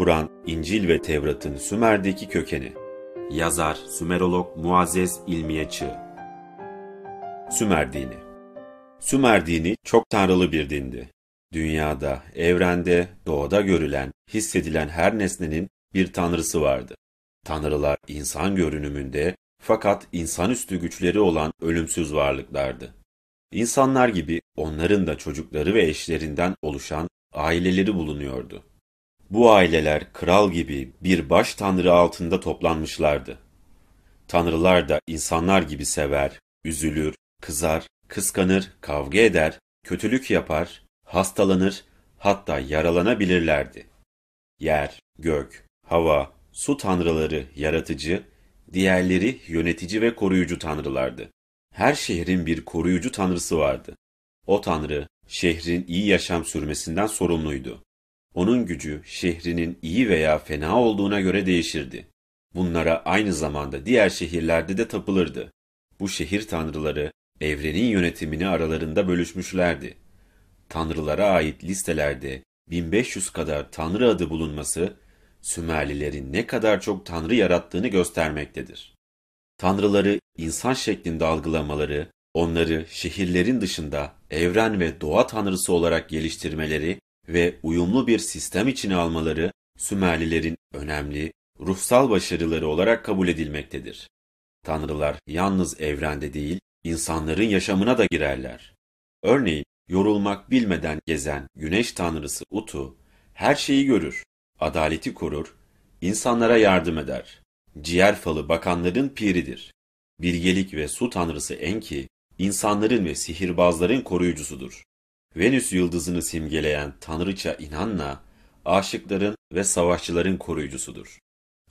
Kur'an, İncil ve Tevrat'ın Sümer'deki kökeni. Yazar Sümerolog Muazzez İlmiye Çığ. Sümer dini. Sümer dini çok tanrılı bir dindi. Dünyada, evrende, doğada görülen, hissedilen her nesnenin bir tanrısı vardı. Tanrılar insan görünümünde fakat insanüstü güçleri olan ölümsüz varlıklardı. İnsanlar gibi onların da çocukları ve eşlerinden oluşan aileleri bulunuyordu. Bu aileler kral gibi bir baş tanrı altında toplanmışlardı. Tanrılar da insanlar gibi sever, üzülür, kızar, kıskanır, kavga eder, kötülük yapar, hastalanır, hatta yaralanabilirlerdi. Yer, gök, hava, su tanrıları yaratıcı, diğerleri yönetici ve koruyucu tanrılardı. Her şehrin bir koruyucu tanrısı vardı. O tanrı, şehrin iyi yaşam sürmesinden sorumluydu. Onun gücü şehrinin iyi veya fena olduğuna göre değişirdi. Bunlara aynı zamanda diğer şehirlerde de tapılırdı. Bu şehir tanrıları evrenin yönetimini aralarında bölüşmüşlerdi. Tanrılara ait listelerde 1500 kadar tanrı adı bulunması, Sümerlilerin ne kadar çok tanrı yarattığını göstermektedir. Tanrıları insan şeklinde algılamaları, onları şehirlerin dışında evren ve doğa tanrısı olarak geliştirmeleri ve uyumlu bir sistem içine almaları Sümerlilerin önemli, ruhsal başarıları olarak kabul edilmektedir. Tanrılar yalnız evrende değil, insanların yaşamına da girerler. Örneğin, yorulmak bilmeden gezen güneş tanrısı Utu, her şeyi görür, adaleti korur, insanlara yardım eder. Ciğer falı bakanların piridir. Bilgelik ve su tanrısı Enki, insanların ve sihirbazların koruyucusudur. Venüs yıldızını simgeleyen tanrıça İnanna, aşıkların ve savaşçıların koruyucusudur.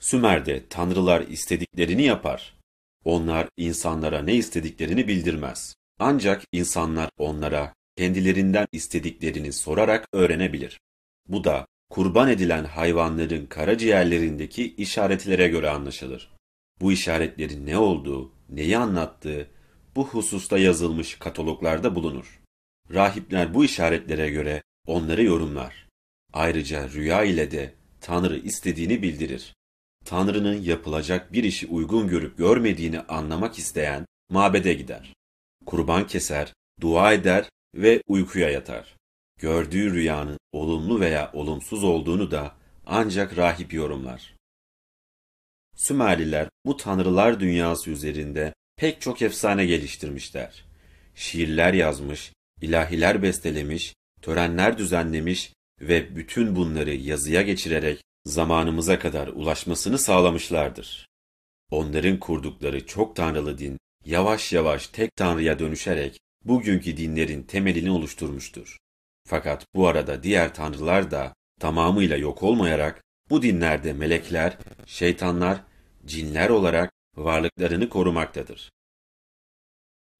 Sümer'de tanrılar istediklerini yapar. Onlar insanlara ne istediklerini bildirmez. Ancak insanlar onlara kendilerinden istediklerini sorarak öğrenebilir. Bu da kurban edilen hayvanların karaciğerlerindeki işaretlere göre anlaşılır. Bu işaretlerin ne olduğu, neyi anlattığı bu hususta yazılmış kataloglarda bulunur. Rahipler bu işaretlere göre onları yorumlar. Ayrıca rüya ile de Tanrı istediğini bildirir. Tanrı'nın yapılacak bir işi uygun görüp görmediğini anlamak isteyen mabede gider. Kurban keser, dua eder ve uykuya yatar. Gördüğü rüyanın olumlu veya olumsuz olduğunu da ancak rahip yorumlar. Sümerliler bu tanrılar dünyası üzerinde pek çok efsane geliştirmişler. Şiirler yazmış, ilahiler bestelemiş, törenler düzenlemiş ve bütün bunları yazıya geçirerek zamanımıza kadar ulaşmasını sağlamışlardır. Onların kurdukları çok tanrılı din yavaş yavaş tek tanrıya dönüşerek bugünkü dinlerin temelini oluşturmuştur. Fakat bu arada diğer tanrılar da tamamıyla yok olmayarak bu dinlerde melekler, şeytanlar, cinler olarak varlıklarını korumaktadır.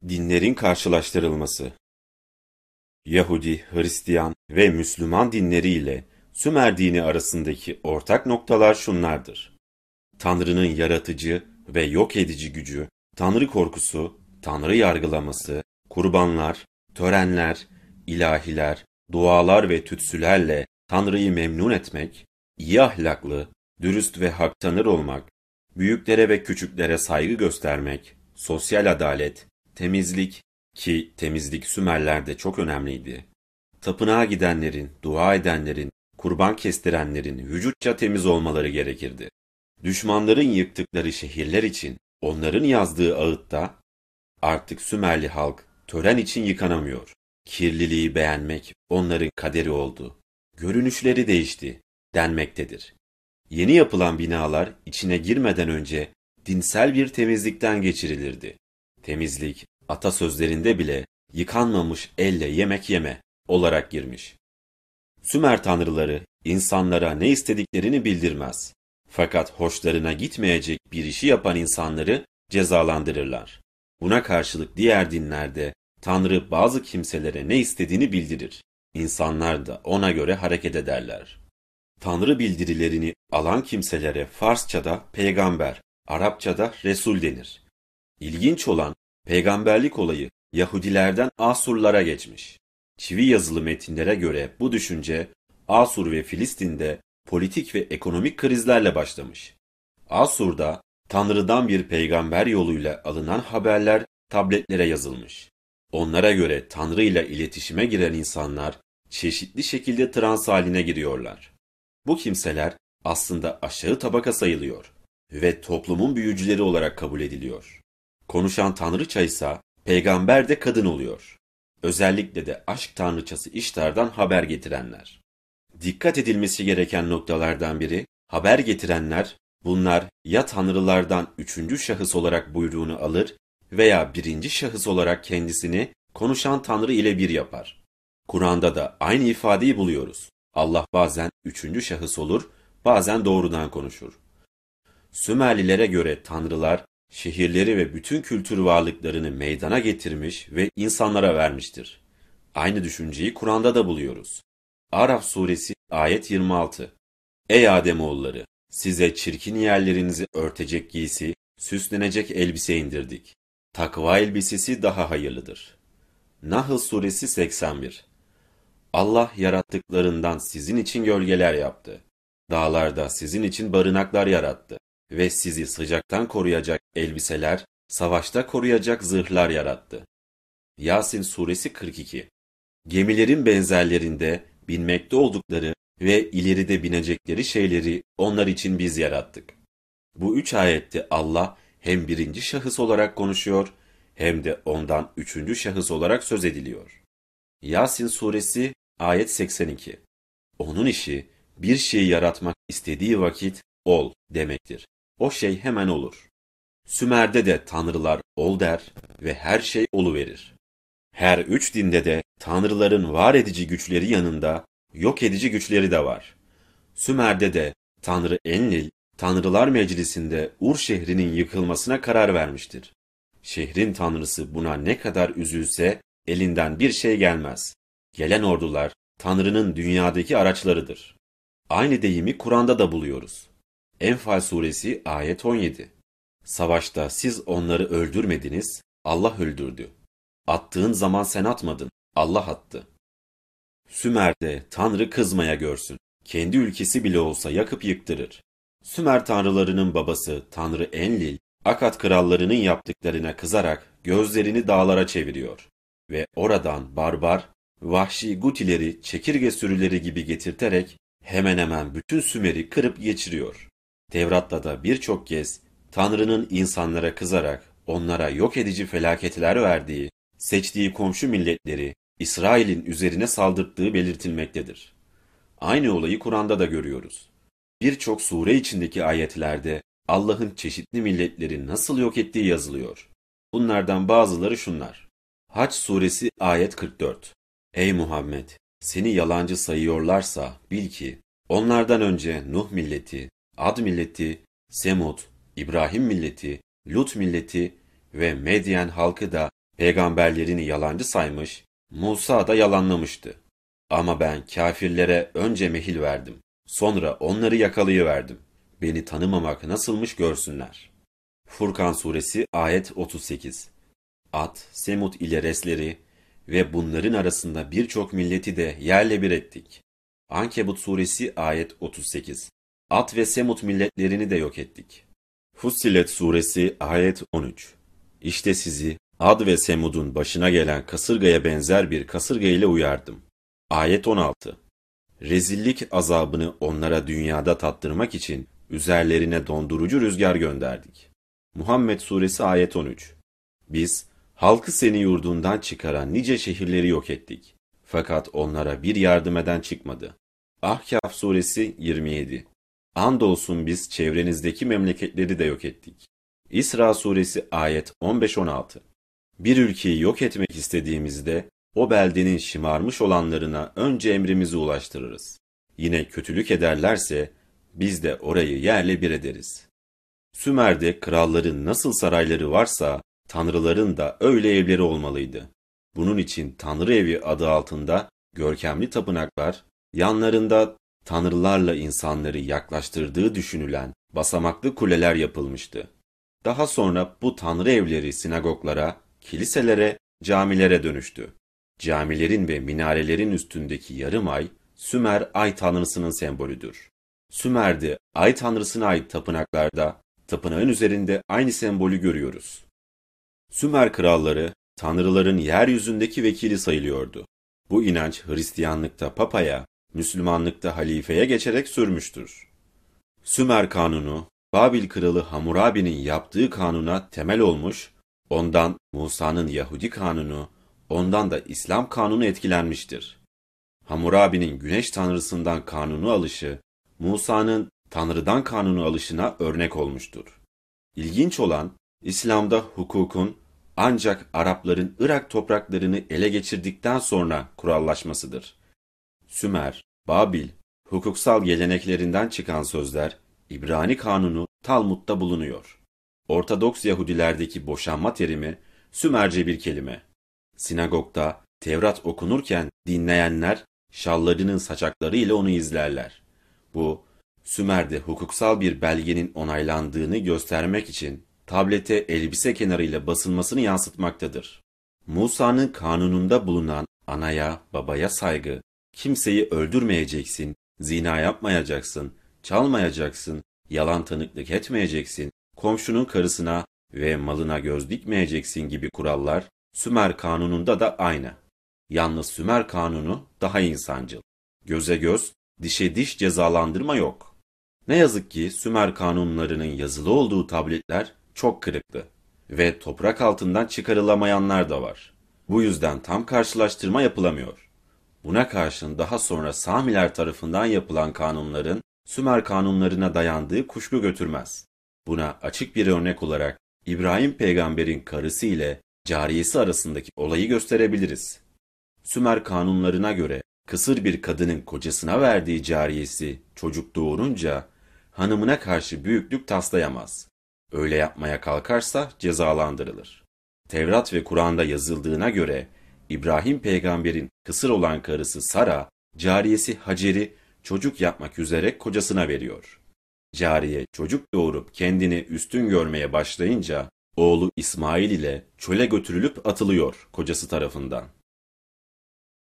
Dinlerin karşılaştırılması Yahudi, Hristiyan ve Müslüman dinleri ile Sümer dini arasındaki ortak noktalar şunlardır. Tanrı'nın yaratıcı ve yok edici gücü, Tanrı korkusu, Tanrı yargılaması, kurbanlar, törenler, ilahiler, dualar ve tütsülerle Tanrı'yı memnun etmek, iyi ahlaklı, dürüst ve hak tanır olmak, büyüklere ve küçüklere saygı göstermek, sosyal adalet, temizlik ki temizlik Sümerlerde çok önemliydi. Tapınağa gidenlerin, dua edenlerin, kurban kestirenlerin vücutça temiz olmaları gerekirdi. Düşmanların yıktıkları şehirler için onların yazdığı ağıtta artık Sümerli halk tören için yıkanamıyor. Kirliliği beğenmek onların kaderi oldu. Görünüşleri değişti denmektedir. Yeni yapılan binalar içine girmeden önce dinsel bir temizlikten geçirilirdi. Temizlik atasözlerinde bile yıkanmamış elle yemek yeme olarak girmiş. Sümer tanrıları insanlara ne istediklerini bildirmez. Fakat hoşlarına gitmeyecek bir işi yapan insanları cezalandırırlar. Buna karşılık diğer dinlerde Tanrı bazı kimselere ne istediğini bildirir. İnsanlar da ona göre hareket ederler. Tanrı bildirilerini alan kimselere Farsçada peygamber, Arapçada Resul denir. İlginç olan peygamberlik olayı Yahudilerden Asurlara geçmiş. Çivi yazılı metinlere göre bu düşünce Asur ve Filistin'de politik ve ekonomik krizlerle başlamış. Asur'da Tanrı'dan bir peygamber yoluyla alınan haberler tabletlere yazılmış. Onlara göre Tanrı ile iletişime giren insanlar çeşitli şekilde trans haline giriyorlar. Bu kimseler aslında aşağı tabaka sayılıyor ve toplumun büyücüleri olarak kabul ediliyor. Konuşan tanrıça ise peygamber de kadın oluyor. Özellikle de aşk tanrıçası İştar'dan haber getirenler. Dikkat edilmesi gereken noktalardan biri, haber getirenler, bunlar ya tanrılardan üçüncü şahıs olarak buyruğunu alır veya birinci şahıs olarak kendisini konuşan tanrı ile bir yapar. Kur'an'da da aynı ifadeyi buluyoruz. Allah bazen üçüncü şahıs olur, bazen doğrudan konuşur. Sümerlilere göre tanrılar, şehirleri ve bütün kültür varlıklarını meydana getirmiş ve insanlara vermiştir. Aynı düşünceyi Kur'an'da da buluyoruz. Araf suresi ayet 26 Ey Ademoğulları! Size çirkin yerlerinizi örtecek giysi, süslenecek elbise indirdik. Takva elbisesi daha hayırlıdır. Nahl suresi 81 Allah yarattıklarından sizin için gölgeler yaptı. Dağlarda sizin için barınaklar yarattı ve sizi sıcaktan koruyacak elbiseler, savaşta koruyacak zırhlar yarattı. Yasin suresi 42 Gemilerin benzerlerinde binmekte oldukları ve ileride binecekleri şeyleri onlar için biz yarattık. Bu üç ayette Allah hem birinci şahıs olarak konuşuyor hem de ondan üçüncü şahıs olarak söz ediliyor. Yasin suresi ayet 82 Onun işi bir şeyi yaratmak istediği vakit ol demektir. O şey hemen olur. Sümer'de de tanrılar ol der ve her şey olu verir. Her üç dinde de tanrıların var edici güçleri yanında yok edici güçleri de var. Sümer'de de Tanrı Enlil, Tanrılar Meclisi'nde Ur şehrinin yıkılmasına karar vermiştir. Şehrin tanrısı buna ne kadar üzülse elinden bir şey gelmez. Gelen ordular Tanrı'nın dünyadaki araçlarıdır. Aynı deyimi Kur'an'da da buluyoruz. Enfal suresi ayet 17. Savaşta siz onları öldürmediniz, Allah öldürdü. Attığın zaman sen atmadın, Allah attı. Sümer'de Tanrı kızmaya görsün. Kendi ülkesi bile olsa yakıp yıktırır. Sümer tanrılarının babası Tanrı Enlil, Akat krallarının yaptıklarına kızarak gözlerini dağlara çeviriyor ve oradan barbar, vahşi Gutileri çekirge sürüleri gibi getirterek hemen hemen bütün Sümer'i kırıp geçiriyor. Tevrat'ta da birçok kez Tanrı'nın insanlara kızarak onlara yok edici felaketler verdiği, seçtiği komşu milletleri İsrail'in üzerine saldırttığı belirtilmektedir. Aynı olayı Kur'an'da da görüyoruz. Birçok sure içindeki ayetlerde Allah'ın çeşitli milletleri nasıl yok ettiği yazılıyor. Bunlardan bazıları şunlar. Haç suresi ayet 44. Ey Muhammed! Seni yalancı sayıyorlarsa bil ki onlardan önce Nuh milleti, Ad milleti, Semud, İbrahim milleti, Lut milleti ve Medyen halkı da peygamberlerini yalancı saymış, Musa da yalanlamıştı. Ama ben kafirlere önce mehil verdim. Sonra onları yakalayıverdim. Beni tanımamak nasılmış görsünler. Furkan suresi ayet 38 At, Semud ile resleri ve bunların arasında birçok milleti de yerle bir ettik. Ankebut suresi ayet 38 At ve Semut milletlerini de yok ettik. Fussilet suresi ayet 13 İşte sizi Ad ve Semud'un başına gelen kasırgaya benzer bir kasırga ile uyardım. Ayet 16 Rezillik azabını onlara dünyada tattırmak için üzerlerine dondurucu rüzgar gönderdik. Muhammed suresi ayet 13 Biz halkı seni yurdundan çıkaran nice şehirleri yok ettik. Fakat onlara bir yardım eden çıkmadı. Ahkaf suresi 27 Andolsun biz çevrenizdeki memleketleri de yok ettik. İsra suresi ayet 15-16 Bir ülkeyi yok etmek istediğimizde o beldenin şımarmış olanlarına önce emrimizi ulaştırırız. Yine kötülük ederlerse biz de orayı yerle bir ederiz. Sümer'de kralların nasıl sarayları varsa tanrıların da öyle evleri olmalıydı. Bunun için Tanrı Evi adı altında görkemli tapınaklar, yanlarında tanrılarla insanları yaklaştırdığı düşünülen basamaklı kuleler yapılmıştı. Daha sonra bu tanrı evleri sinagoglara, kiliselere, camilere dönüştü. Camilerin ve minarelerin üstündeki yarım ay, Sümer ay tanrısının sembolüdür. Sümer'de ay tanrısına ait tapınaklarda tapınağın üzerinde aynı sembolü görüyoruz. Sümer kralları tanrıların yeryüzündeki vekili sayılıyordu. Bu inanç Hristiyanlıkta papaya, Müslümanlıkta halifeye geçerek sürmüştür. Sümer kanunu, Babil kralı Hammurabi'nin yaptığı kanuna temel olmuş, ondan Musa'nın Yahudi kanunu, ondan da İslam kanunu etkilenmiştir. Hammurabi'nin güneş tanrısından kanunu alışı, Musa'nın Tanrı'dan kanunu alışına örnek olmuştur. İlginç olan, İslam'da hukukun ancak Arapların Irak topraklarını ele geçirdikten sonra kurallaşmasıdır. Sümer, Babil, hukuksal geleneklerinden çıkan sözler, İbrani kanunu Talmud'da bulunuyor. Ortodoks Yahudilerdeki boşanma terimi Sümerce bir kelime. Sinagogda Tevrat okunurken dinleyenler şallarının saçakları ile onu izlerler. Bu, Sümer'de hukuksal bir belgenin onaylandığını göstermek için tablete elbise kenarıyla basılmasını yansıtmaktadır. Musa'nın kanununda bulunan anaya, babaya saygı, kimseyi öldürmeyeceksin, zina yapmayacaksın, çalmayacaksın, yalan tanıklık etmeyeceksin, komşunun karısına ve malına göz dikmeyeceksin gibi kurallar Sümer kanununda da aynı. Yalnız Sümer kanunu daha insancıl. Göze göz, dişe diş cezalandırma yok. Ne yazık ki Sümer kanunlarının yazılı olduğu tabletler çok kırıklı ve toprak altından çıkarılamayanlar da var. Bu yüzden tam karşılaştırma yapılamıyor. Buna karşın daha sonra Samiler tarafından yapılan kanunların Sümer kanunlarına dayandığı kuşku götürmez. Buna açık bir örnek olarak İbrahim peygamberin karısı ile cariyesi arasındaki olayı gösterebiliriz. Sümer kanunlarına göre kısır bir kadının kocasına verdiği cariyesi çocuk doğurunca hanımına karşı büyüklük taslayamaz. Öyle yapmaya kalkarsa cezalandırılır. Tevrat ve Kur'an'da yazıldığına göre İbrahim peygamberin kısır olan karısı Sara, cariyesi Hacer'i çocuk yapmak üzere kocasına veriyor. Cariye çocuk doğurup kendini üstün görmeye başlayınca oğlu İsmail ile çöle götürülüp atılıyor kocası tarafından.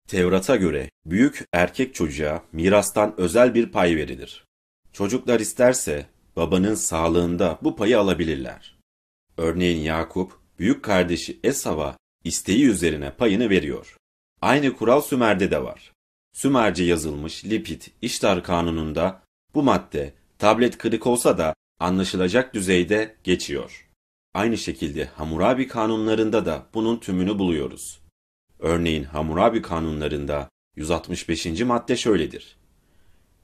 Tevrat'a göre büyük erkek çocuğa mirastan özel bir pay verilir. Çocuklar isterse babanın sağlığında bu payı alabilirler. Örneğin Yakup, büyük kardeşi Esav'a isteği üzerine payını veriyor. Aynı kural Sümer'de de var. Sümerce yazılmış Lipit İştar Kanunu'nda bu madde tablet kırık olsa da anlaşılacak düzeyde geçiyor. Aynı şekilde Hammurabi kanunlarında da bunun tümünü buluyoruz. Örneğin Hammurabi kanunlarında 165. madde şöyledir.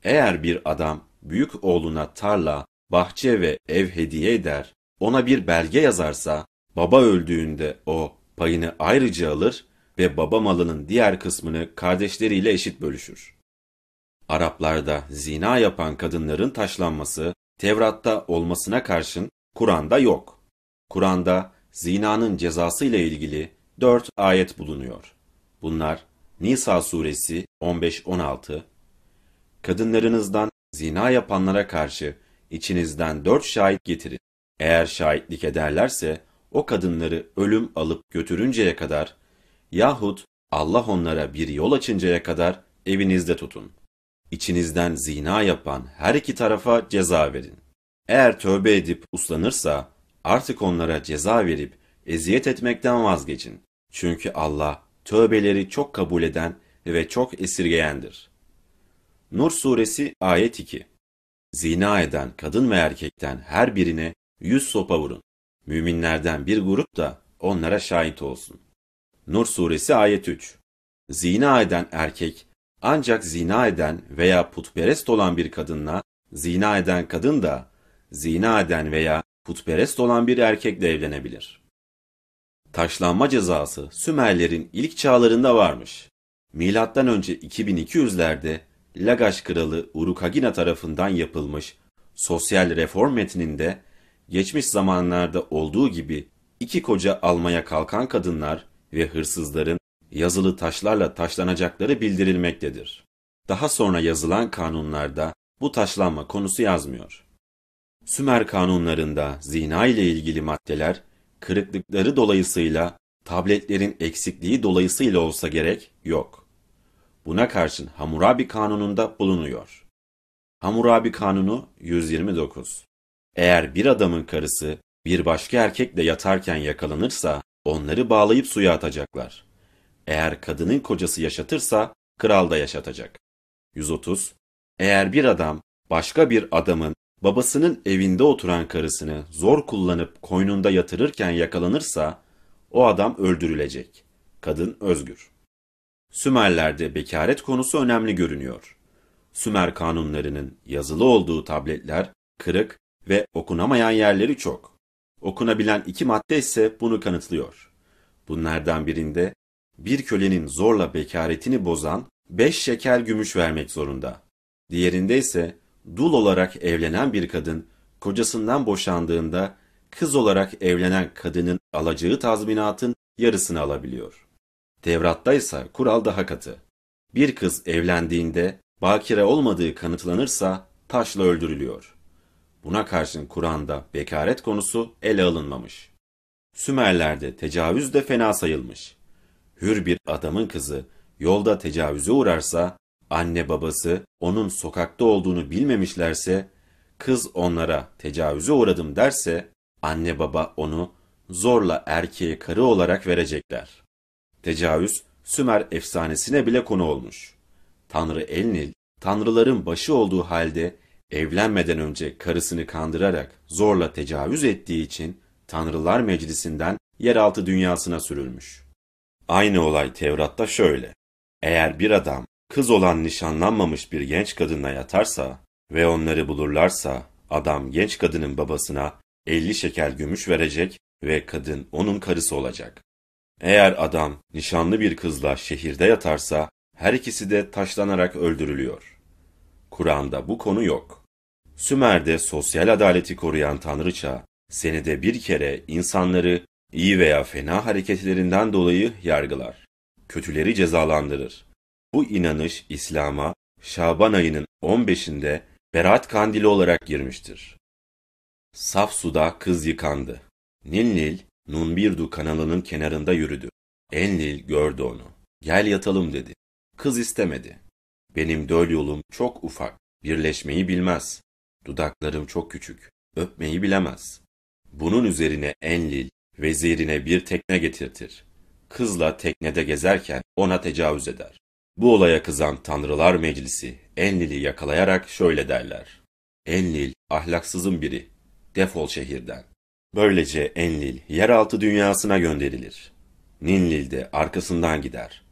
Eğer bir adam büyük oğluna tarla, bahçe ve ev hediye eder, ona bir belge yazarsa, baba öldüğünde o payını ayrıca alır ve baba malının diğer kısmını kardeşleriyle eşit bölüşür. Araplarda zina yapan kadınların taşlanması Tevrat'ta olmasına karşın Kur'an'da yok. Kur'an'da zinanın cezası ile ilgili dört ayet bulunuyor. Bunlar Nisa suresi 15-16, Kadınlarınızdan zina yapanlara karşı içinizden dört şahit getirin. Eğer şahitlik ederlerse o kadınları ölüm alıp götürünceye kadar yahut Allah onlara bir yol açıncaya kadar evinizde tutun. İçinizden zina yapan her iki tarafa ceza verin. Eğer tövbe edip uslanırsa artık onlara ceza verip eziyet etmekten vazgeçin. Çünkü Allah tövbeleri çok kabul eden ve çok esirgeyendir. Nur suresi ayet 2 Zina eden kadın ve erkekten her birine yüz sopa vurun. Müminlerden bir grup da onlara şahit olsun. Nur suresi ayet 3 Zina eden erkek ancak zina eden veya putperest olan bir kadınla, zina eden kadın da zina eden veya putperest olan bir erkekle evlenebilir. Taşlanma cezası Sümerlerin ilk çağlarında varmış. Milattan önce 2200'lerde Lagaş kralı Urukagina tarafından yapılmış sosyal reform metninde geçmiş zamanlarda olduğu gibi iki koca almaya kalkan kadınlar ve hırsızların yazılı taşlarla taşlanacakları bildirilmektedir. Daha sonra yazılan kanunlarda bu taşlanma konusu yazmıyor. Sümer kanunlarında zina ile ilgili maddeler kırıklıkları dolayısıyla tabletlerin eksikliği dolayısıyla olsa gerek yok. Buna karşın Hammurabi kanununda bulunuyor. Hammurabi Kanunu 129 Eğer bir adamın karısı bir başka erkekle yatarken yakalanırsa onları bağlayıp suya atacaklar. Eğer kadının kocası yaşatırsa kral da yaşatacak. 130 Eğer bir adam başka bir adamın babasının evinde oturan karısını zor kullanıp koynunda yatırırken yakalanırsa o adam öldürülecek. Kadın özgür. Sümerlerde bekaret konusu önemli görünüyor. Sümer kanunlarının yazılı olduğu tabletler kırık ve okunamayan yerleri çok. Okunabilen iki madde ise bunu kanıtlıyor. Bunlardan birinde bir kölenin zorla bekaretini bozan beş şeker gümüş vermek zorunda. Diğerinde ise dul olarak evlenen bir kadın kocasından boşandığında kız olarak evlenen kadının alacağı tazminatın yarısını alabiliyor. Tevrat'ta ise kural daha katı. Bir kız evlendiğinde bakire olmadığı kanıtlanırsa taşla öldürülüyor. Buna karşın Kur'an'da bekaret konusu ele alınmamış. Sümerler'de tecavüz de fena sayılmış. Hür bir adamın kızı yolda tecavüze uğrarsa, anne babası onun sokakta olduğunu bilmemişlerse, kız onlara tecavüze uğradım derse, anne baba onu zorla erkeğe karı olarak verecekler. Tecavüz, Sümer efsanesine bile konu olmuş. Tanrı Elnil, tanrıların başı olduğu halde evlenmeden önce karısını kandırarak zorla tecavüz ettiği için Tanrılar Meclisi'nden yeraltı dünyasına sürülmüş. Aynı olay Tevrat'ta şöyle. Eğer bir adam kız olan nişanlanmamış bir genç kadınla yatarsa ve onları bulurlarsa adam genç kadının babasına 50 şekel gümüş verecek ve kadın onun karısı olacak. Eğer adam nişanlı bir kızla şehirde yatarsa her ikisi de taşlanarak öldürülüyor. Kur'an'da bu konu yok. Sümer'de sosyal adaleti koruyan tanrıça, senede bir kere insanları iyi veya fena hareketlerinden dolayı yargılar. Kötüleri cezalandırır. Bu inanış İslam'a Şaban ayının 15'inde Berat Kandili olarak girmiştir. Saf suda kız yıkandı. Nil, Nunbirdu kanalının kenarında yürüdü. Enlil gördü onu. Gel yatalım dedi. Kız istemedi. Benim döl yolum çok ufak, birleşmeyi bilmez. Dudaklarım çok küçük, öpmeyi bilemez. Bunun üzerine Enlil, vezirine bir tekne getirtir. Kızla teknede gezerken ona tecavüz eder. Bu olaya kızan Tanrılar Meclisi Enlil'i yakalayarak şöyle derler. Enlil ahlaksızın biri, defol şehirden. Böylece Enlil yeraltı dünyasına gönderilir. Ninlil de arkasından gider.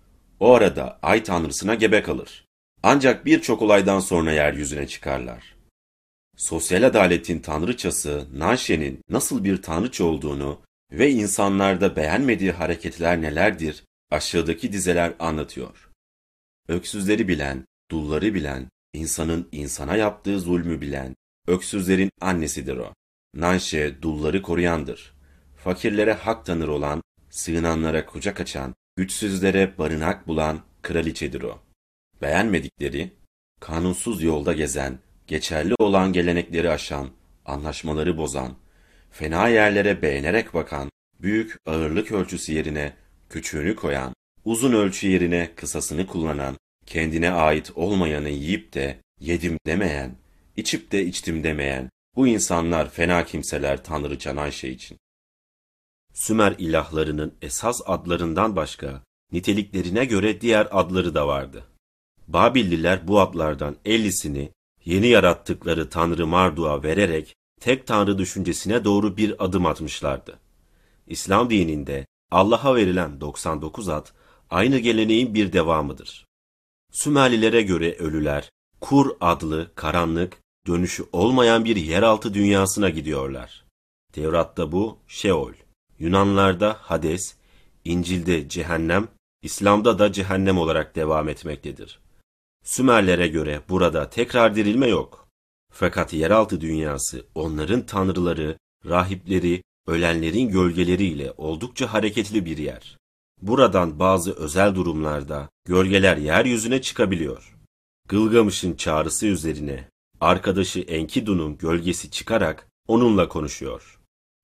O arada ay tanrısına gebe kalır. Ancak birçok olaydan sonra yeryüzüne çıkarlar. Sosyal adaletin tanrıçası Nanşe'nin nasıl bir tanrıça olduğunu ve insanlarda beğenmediği hareketler nelerdir aşağıdaki dizeler anlatıyor. Öksüzleri bilen, dulları bilen, insanın insana yaptığı zulmü bilen, öksüzlerin annesidir o. Nanşe dulları koruyandır. Fakirlere hak tanır olan, sığınanlara kucak açan, güçsüzlere barınak bulan kraliçedir o. Beğenmedikleri, kanunsuz yolda gezen, geçerli olan gelenekleri aşan, anlaşmaları bozan, fena yerlere beğenerek bakan, büyük ağırlık ölçüsü yerine küçüğünü koyan, uzun ölçü yerine kısasını kullanan, kendine ait olmayanı yiyip de yedim demeyen, içip de içtim demeyen, bu insanlar fena kimseler Tanrıça Nanşe için. Sümer ilahlarının esas adlarından başka, niteliklerine göre diğer adları da vardı. Babilliler bu adlardan 50'sini yeni yarattıkları Tanrı Marduk'a vererek tek Tanrı düşüncesine doğru bir adım atmışlardı. İslam dininde Allah'a verilen 99 ad aynı geleneğin bir devamıdır. Sümerlilere göre ölüler, Kur adlı karanlık, dönüşü olmayan bir yeraltı dünyasına gidiyorlar. Tevrat'ta bu Şeol, Yunanlarda Hades, İncil'de cehennem, İslam'da da cehennem olarak devam etmektedir. Sümerlere göre burada tekrar dirilme yok. Fakat yeraltı dünyası onların tanrıları, rahipleri, ölenlerin gölgeleriyle oldukça hareketli bir yer. Buradan bazı özel durumlarda gölgeler yeryüzüne çıkabiliyor. Gılgamış'ın çağrısı üzerine arkadaşı Enkidu'nun gölgesi çıkarak onunla konuşuyor.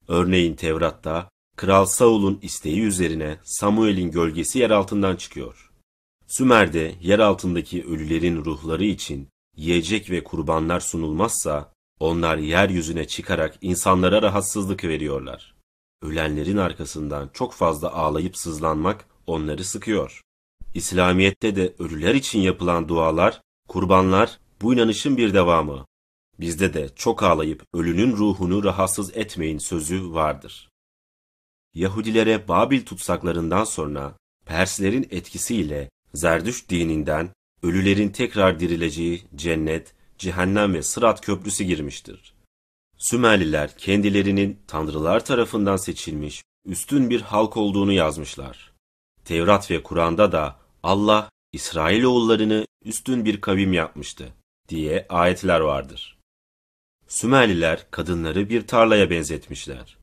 Örneğin Tevrat'ta Kral Saul'un isteği üzerine Samuel'in gölgesi yer altından çıkıyor. Sümer'de yer altındaki ölülerin ruhları için yiyecek ve kurbanlar sunulmazsa, onlar yeryüzüne çıkarak insanlara rahatsızlık veriyorlar. Ölenlerin arkasından çok fazla ağlayıp sızlanmak onları sıkıyor. İslamiyet'te de ölüler için yapılan dualar, kurbanlar bu inanışın bir devamı. Bizde de çok ağlayıp ölünün ruhunu rahatsız etmeyin sözü vardır. Yahudilere Babil tutsaklarından sonra Perslerin etkisiyle Zerdüş dininden ölülerin tekrar dirileceği cennet, cehennem ve sırat köprüsü girmiştir. Sümerliler kendilerinin tanrılar tarafından seçilmiş üstün bir halk olduğunu yazmışlar. Tevrat ve Kur'an'da da Allah İsrailoğullarını üstün bir kavim yapmıştı diye ayetler vardır. Sümerliler kadınları bir tarlaya benzetmişler.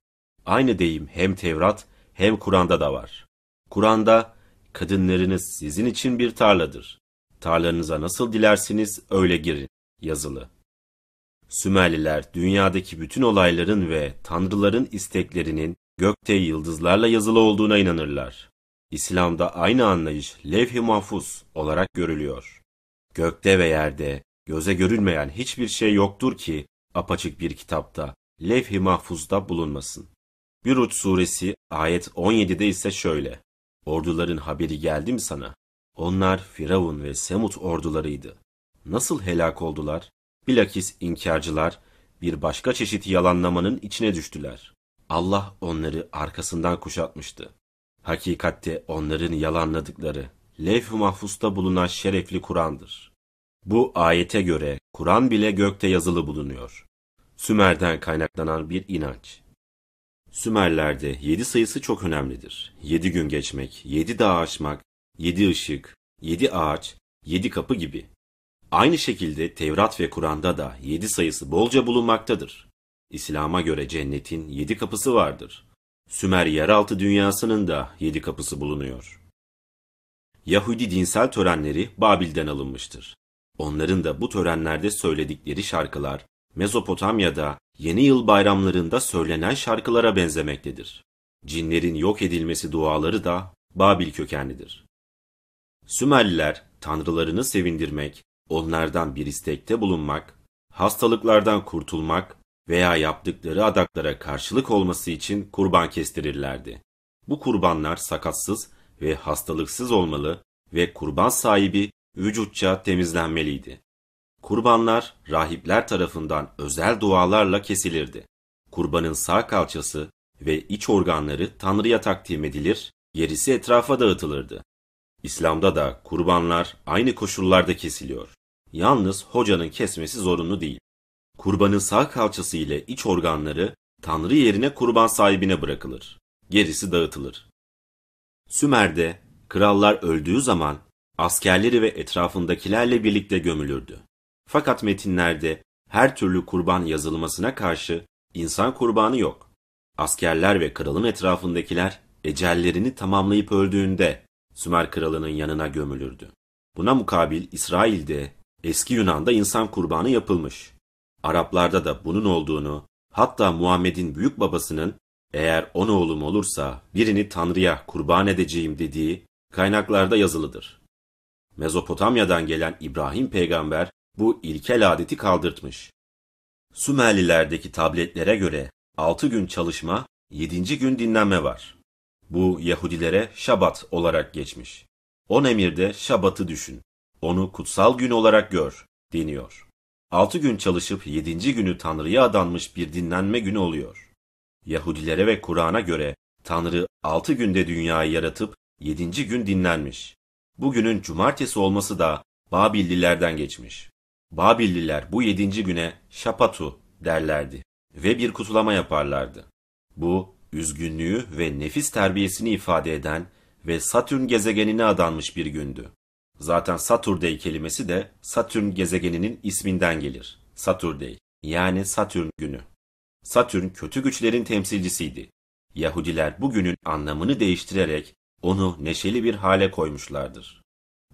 Aynı deyim hem Tevrat hem Kur'an'da da var. Kur'an'da kadınlarınız sizin için bir tarladır. Tarlanıza nasıl dilersiniz öyle girin yazılı. Sümerliler dünyadaki bütün olayların ve tanrıların isteklerinin gökte yıldızlarla yazılı olduğuna inanırlar. İslam'da aynı anlayış levh-i mahfuz olarak görülüyor. Gökte ve yerde göze görülmeyen hiçbir şey yoktur ki apaçık bir kitapta levh-i mahfuzda bulunmasın. Bürut suresi ayet 17'de ise şöyle. Orduların haberi geldi mi sana? Onlar Firavun ve Semut ordularıydı. Nasıl helak oldular? Bilakis inkarcılar bir başka çeşit yalanlamanın içine düştüler. Allah onları arkasından kuşatmıştı. Hakikatte onların yalanladıkları levh-i mahfusta bulunan şerefli Kur'an'dır. Bu ayete göre Kur'an bile gökte yazılı bulunuyor. Sümer'den kaynaklanan bir inanç. Sümerlerde yedi sayısı çok önemlidir. Yedi gün geçmek, yedi dağ aşmak, yedi ışık, yedi ağaç, yedi kapı gibi. Aynı şekilde Tevrat ve Kur'an'da da yedi sayısı bolca bulunmaktadır. İslam'a göre cennetin yedi kapısı vardır. Sümer yeraltı dünyasının da yedi kapısı bulunuyor. Yahudi dinsel törenleri Babil'den alınmıştır. Onların da bu törenlerde söyledikleri şarkılar Mezopotamya'da yeni yıl bayramlarında söylenen şarkılara benzemektedir. Cinlerin yok edilmesi duaları da Babil kökenlidir. Sümerliler tanrılarını sevindirmek, onlardan bir istekte bulunmak, hastalıklardan kurtulmak veya yaptıkları adaklara karşılık olması için kurban kestirirlerdi. Bu kurbanlar sakatsız ve hastalıksız olmalı ve kurban sahibi vücutça temizlenmeliydi. Kurbanlar rahipler tarafından özel dualarla kesilirdi. Kurbanın sağ kalçası ve iç organları Tanrı'ya takdim edilir, gerisi etrafa dağıtılırdı. İslam'da da kurbanlar aynı koşullarda kesiliyor. Yalnız hocanın kesmesi zorunlu değil. Kurbanın sağ kalçası ile iç organları Tanrı yerine kurban sahibine bırakılır. Gerisi dağıtılır. Sümer'de krallar öldüğü zaman askerleri ve etrafındakilerle birlikte gömülürdü. Fakat metinlerde her türlü kurban yazılmasına karşı insan kurbanı yok. Askerler ve kralın etrafındakiler ecellerini tamamlayıp öldüğünde Sümer kralının yanına gömülürdü. Buna mukabil İsrail'de, eski Yunan'da insan kurbanı yapılmış. Araplarda da bunun olduğunu, hatta Muhammed'in büyük babasının eğer on oğlum olursa birini Tanrı'ya kurban edeceğim dediği kaynaklarda yazılıdır. Mezopotamya'dan gelen İbrahim peygamber bu ilkel adeti kaldırtmış. Sümerlilerdeki tabletlere göre 6 gün çalışma, 7. gün dinlenme var. Bu Yahudilere Şabat olarak geçmiş. On emirde Şabat'ı düşün. Onu kutsal gün olarak gör, deniyor. 6 gün çalışıp 7. günü Tanrı'ya adanmış bir dinlenme günü oluyor. Yahudilere ve Kur'an'a göre Tanrı 6 günde dünyayı yaratıp 7. gün dinlenmiş. Bugünün cumartesi olması da Babillilerden geçmiş. Babilliler bu yedinci güne şapatu derlerdi ve bir kutulama yaparlardı. Bu, üzgünlüğü ve nefis terbiyesini ifade eden ve Satürn gezegenine adanmış bir gündü. Zaten Saturday kelimesi de Satürn gezegeninin isminden gelir. Saturday yani Satürn günü. Satürn kötü güçlerin temsilcisiydi. Yahudiler bu günün anlamını değiştirerek onu neşeli bir hale koymuşlardır.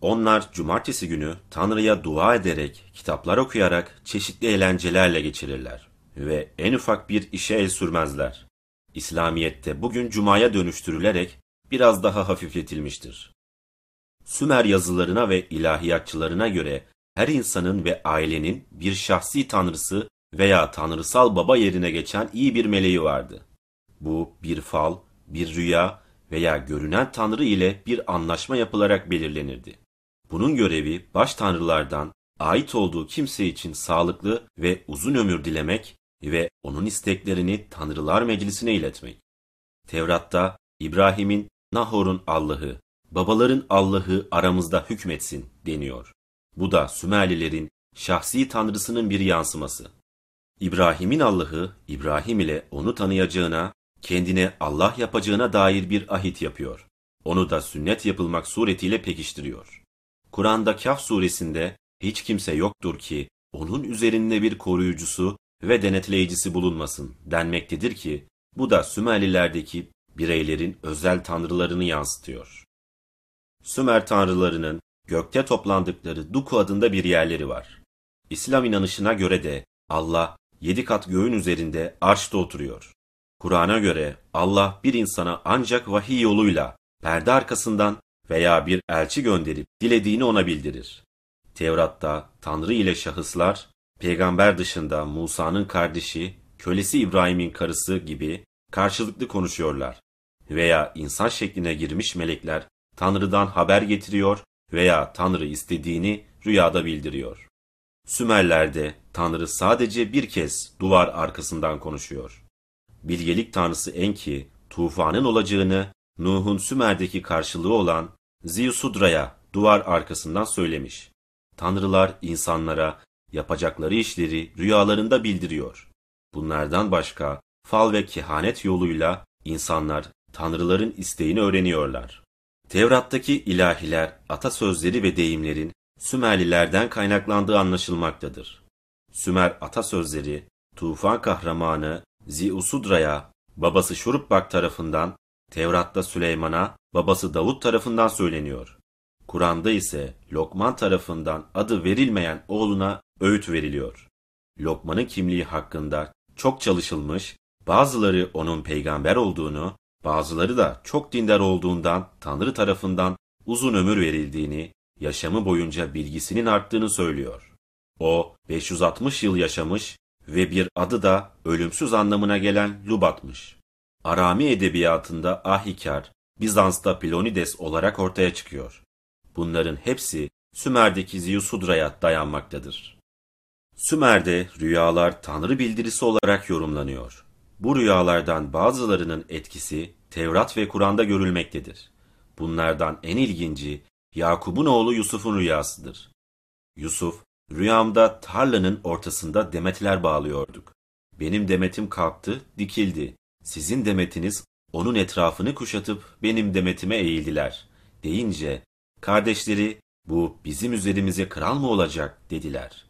Onlar cumartesi günü Tanrı'ya dua ederek, kitaplar okuyarak çeşitli eğlencelerle geçirirler ve en ufak bir işe el sürmezler. İslamiyet'te bugün cumaya dönüştürülerek biraz daha hafifletilmiştir. Sümer yazılarına ve ilahiyatçılarına göre her insanın ve ailenin bir şahsi tanrısı veya tanrısal baba yerine geçen iyi bir meleği vardı. Bu bir fal, bir rüya veya görünen tanrı ile bir anlaşma yapılarak belirlenirdi. Bunun görevi baş tanrılardan ait olduğu kimse için sağlıklı ve uzun ömür dilemek ve onun isteklerini Tanrılar Meclisi'ne iletmek. Tevrat'ta İbrahim'in Nahor'un Allah'ı, babaların Allah'ı aramızda hükmetsin deniyor. Bu da Sümerlilerin şahsi tanrısının bir yansıması. İbrahim'in Allah'ı İbrahim ile onu tanıyacağına, kendine Allah yapacağına dair bir ahit yapıyor. Onu da sünnet yapılmak suretiyle pekiştiriyor. Kur'an'da Kaf suresinde hiç kimse yoktur ki onun üzerinde bir koruyucusu ve denetleyicisi bulunmasın denmektedir ki bu da Sümerlilerdeki bireylerin özel tanrılarını yansıtıyor. Sümer tanrılarının gökte toplandıkları Duku adında bir yerleri var. İslam inanışına göre de Allah yedi kat göğün üzerinde arşta oturuyor. Kur'an'a göre Allah bir insana ancak vahiy yoluyla perde arkasından veya bir elçi gönderip dilediğini ona bildirir. Tevrat'ta Tanrı ile şahıslar, peygamber dışında Musa'nın kardeşi, kölesi İbrahim'in karısı gibi karşılıklı konuşuyorlar. Veya insan şekline girmiş melekler Tanrı'dan haber getiriyor veya Tanrı istediğini rüyada bildiriyor. Sümerler'de Tanrı sadece bir kez duvar arkasından konuşuyor. Bilgelik tanrısı Enki, tufanın olacağını Nuh'un Sümer'deki karşılığı olan Ziyusudra'ya duvar arkasından söylemiş. Tanrılar insanlara yapacakları işleri rüyalarında bildiriyor. Bunlardan başka fal ve kehanet yoluyla insanlar tanrıların isteğini öğreniyorlar. Tevrat'taki ilahiler, atasözleri ve deyimlerin Sümerlilerden kaynaklandığı anlaşılmaktadır. Sümer atasözleri, tufan kahramanı Ziusudra'ya, babası Şurupbak tarafından, Tevrat'ta Süleyman'a, babası Davut tarafından söyleniyor. Kur'an'da ise Lokman tarafından adı verilmeyen oğluna öğüt veriliyor. Lokman'ın kimliği hakkında çok çalışılmış, bazıları onun peygamber olduğunu, bazıları da çok dindar olduğundan Tanrı tarafından uzun ömür verildiğini, yaşamı boyunca bilgisinin arttığını söylüyor. O 560 yıl yaşamış ve bir adı da ölümsüz anlamına gelen Lubat'mış. Arami edebiyatında Ahikar, Bizans'ta Pilonides olarak ortaya çıkıyor. Bunların hepsi Sümer'deki Ziyusudra'ya dayanmaktadır. Sümer'de rüyalar tanrı bildirisi olarak yorumlanıyor. Bu rüyalardan bazılarının etkisi Tevrat ve Kur'an'da görülmektedir. Bunlardan en ilginci Yakup'un oğlu Yusuf'un rüyasıdır. Yusuf, rüyamda tarlanın ortasında demetler bağlıyorduk. Benim demetim kalktı, dikildi. Sizin demetiniz onun etrafını kuşatıp benim demetime eğildiler. Deyince kardeşleri bu bizim üzerimize kral mı olacak dediler.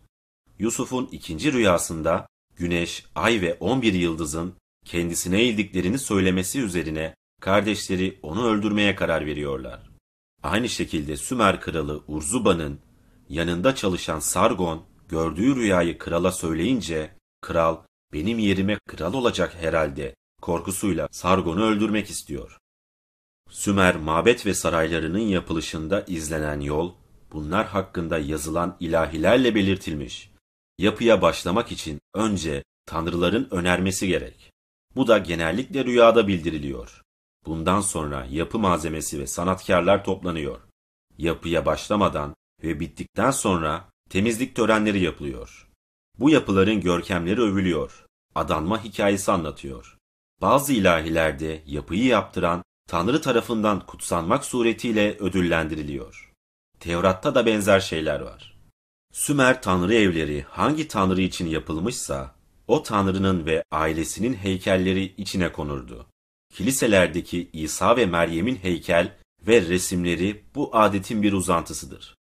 Yusuf'un ikinci rüyasında güneş, ay ve on bir yıldızın kendisine eğildiklerini söylemesi üzerine kardeşleri onu öldürmeye karar veriyorlar. Aynı şekilde Sümer kralı Urzuba'nın yanında çalışan Sargon gördüğü rüyayı krala söyleyince kral benim yerime kral olacak herhalde korkusuyla Sargon'u öldürmek istiyor. Sümer mabet ve saraylarının yapılışında izlenen yol bunlar hakkında yazılan ilahilerle belirtilmiş. Yapıya başlamak için önce tanrıların önermesi gerek. Bu da genellikle rüyada bildiriliyor. Bundan sonra yapı malzemesi ve sanatkarlar toplanıyor. Yapıya başlamadan ve bittikten sonra temizlik törenleri yapılıyor. Bu yapıların görkemleri övülüyor. Adanma hikayesi anlatıyor. Bazı ilahilerde yapıyı yaptıran Tanrı tarafından kutsanmak suretiyle ödüllendiriliyor. Tevrat'ta da benzer şeyler var. Sümer tanrı evleri hangi tanrı için yapılmışsa o tanrının ve ailesinin heykelleri içine konurdu. Kiliselerdeki İsa ve Meryem'in heykel ve resimleri bu adetin bir uzantısıdır.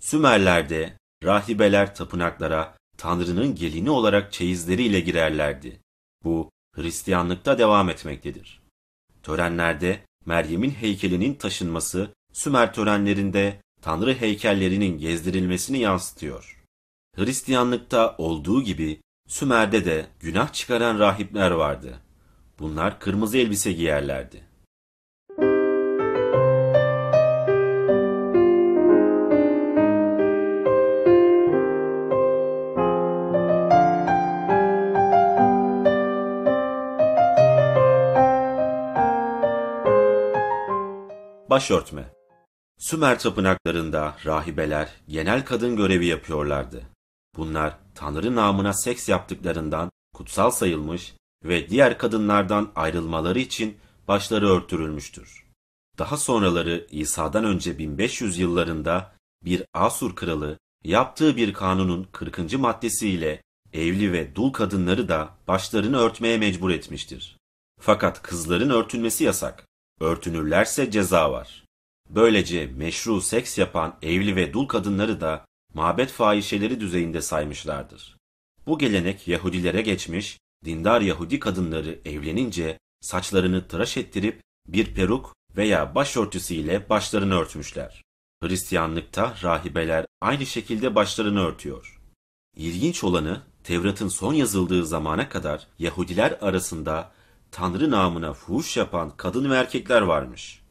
Sümerlerde rahibeler tapınaklara Tanrı'nın gelini olarak çeyizleriyle girerlerdi. Bu Hristiyanlıkta devam etmektedir. Törenlerde Meryem'in heykelinin taşınması Sümer törenlerinde Tanrı heykellerinin gezdirilmesini yansıtıyor. Hristiyanlıkta olduğu gibi Sümer'de de günah çıkaran rahipler vardı. Bunlar kırmızı elbise giyerlerdi. Başörtme Sümer tapınaklarında rahibeler genel kadın görevi yapıyorlardı. Bunlar Tanrı namına seks yaptıklarından kutsal sayılmış ve diğer kadınlardan ayrılmaları için başları örtürülmüştür. Daha sonraları İsa'dan önce 1500 yıllarında bir Asur kralı yaptığı bir kanunun 40. maddesiyle evli ve dul kadınları da başlarını örtmeye mecbur etmiştir. Fakat kızların örtülmesi yasak. Örtünürlerse ceza var. Böylece meşru seks yapan evli ve dul kadınları da mabet fahişeleri düzeyinde saymışlardır. Bu gelenek Yahudilere geçmiş, dindar Yahudi kadınları evlenince saçlarını tıraş ettirip bir peruk veya başörtüsü ile başlarını örtmüşler. Hristiyanlıkta rahibeler aynı şekilde başlarını örtüyor. İlginç olanı Tevrat'ın son yazıldığı zamana kadar Yahudiler arasında Tanrı namına fuhuş yapan kadın ve erkekler varmış.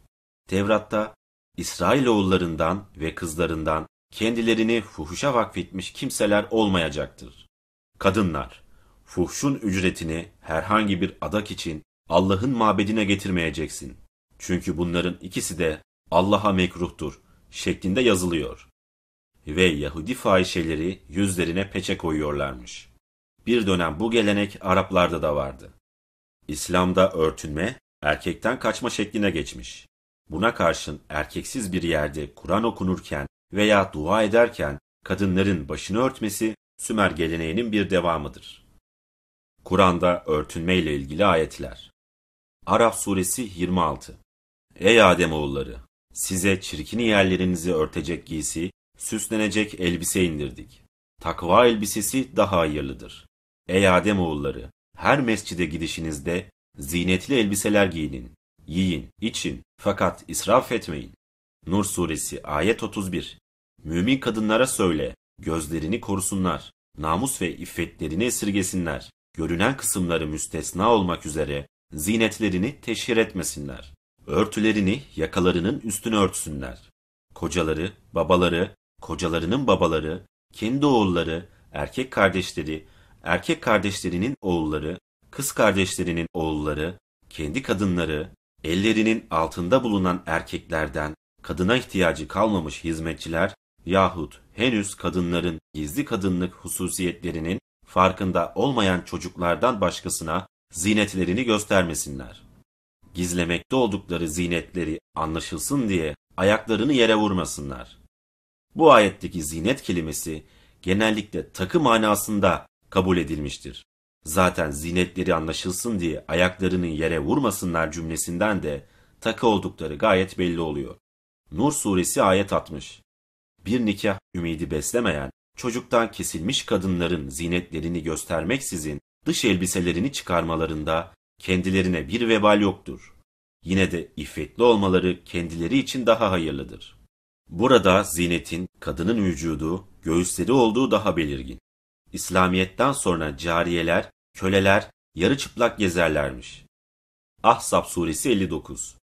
Tevrat'ta İsrailoğullarından ve kızlarından kendilerini fuhuşa vakfetmiş kimseler olmayacaktır. Kadınlar, fuhşun ücretini herhangi bir adak için Allah'ın mabedine getirmeyeceksin. Çünkü bunların ikisi de Allah'a mekruhtur şeklinde yazılıyor. Ve Yahudi fahişeleri yüzlerine peçe koyuyorlarmış. Bir dönem bu gelenek Araplarda da vardı. İslam'da örtünme erkekten kaçma şekline geçmiş. Buna karşın erkeksiz bir yerde Kur'an okunurken veya dua ederken kadınların başını örtmesi Sümer geleneğinin bir devamıdır. Kur'an'da örtünme ile ilgili ayetler. Araf suresi 26. Ey Adem oğulları, size çirkin yerlerinizi örtecek giysi, süslenecek elbise indirdik. Takva elbisesi daha hayırlıdır. Ey Adem oğulları, her mescide gidişinizde zinetli elbiseler giyinin, yiyin, için fakat israf etmeyin. Nur suresi ayet 31. Mümin kadınlara söyle, gözlerini korusunlar, namus ve iffetlerini esirgesinler, görünen kısımları müstesna olmak üzere zinetlerini teşhir etmesinler. Örtülerini yakalarının üstüne örtsünler. Kocaları, babaları, kocalarının babaları, kendi oğulları, erkek kardeşleri, erkek kardeşlerinin oğulları, kız kardeşlerinin oğulları, kendi kadınları, ellerinin altında bulunan erkeklerden kadına ihtiyacı kalmamış hizmetçiler yahut henüz kadınların gizli kadınlık hususiyetlerinin farkında olmayan çocuklardan başkasına zinetlerini göstermesinler. Gizlemekte oldukları zinetleri anlaşılsın diye ayaklarını yere vurmasınlar. Bu ayetteki zinet kelimesi genellikle takı manasında kabul edilmiştir. Zaten zinetleri anlaşılsın diye ayaklarını yere vurmasınlar cümlesinden de takı oldukları gayet belli oluyor. Nur suresi ayet 60. Bir nikah ümidi beslemeyen, çocuktan kesilmiş kadınların zinetlerini göstermeksizin dış elbiselerini çıkarmalarında kendilerine bir vebal yoktur. Yine de iffetli olmaları kendileri için daha hayırlıdır. Burada zinetin kadının vücudu, göğüsleri olduğu daha belirgin. İslamiyet'ten sonra cariyeler, köleler yarı çıplak gezerlermiş. Ahzab suresi 59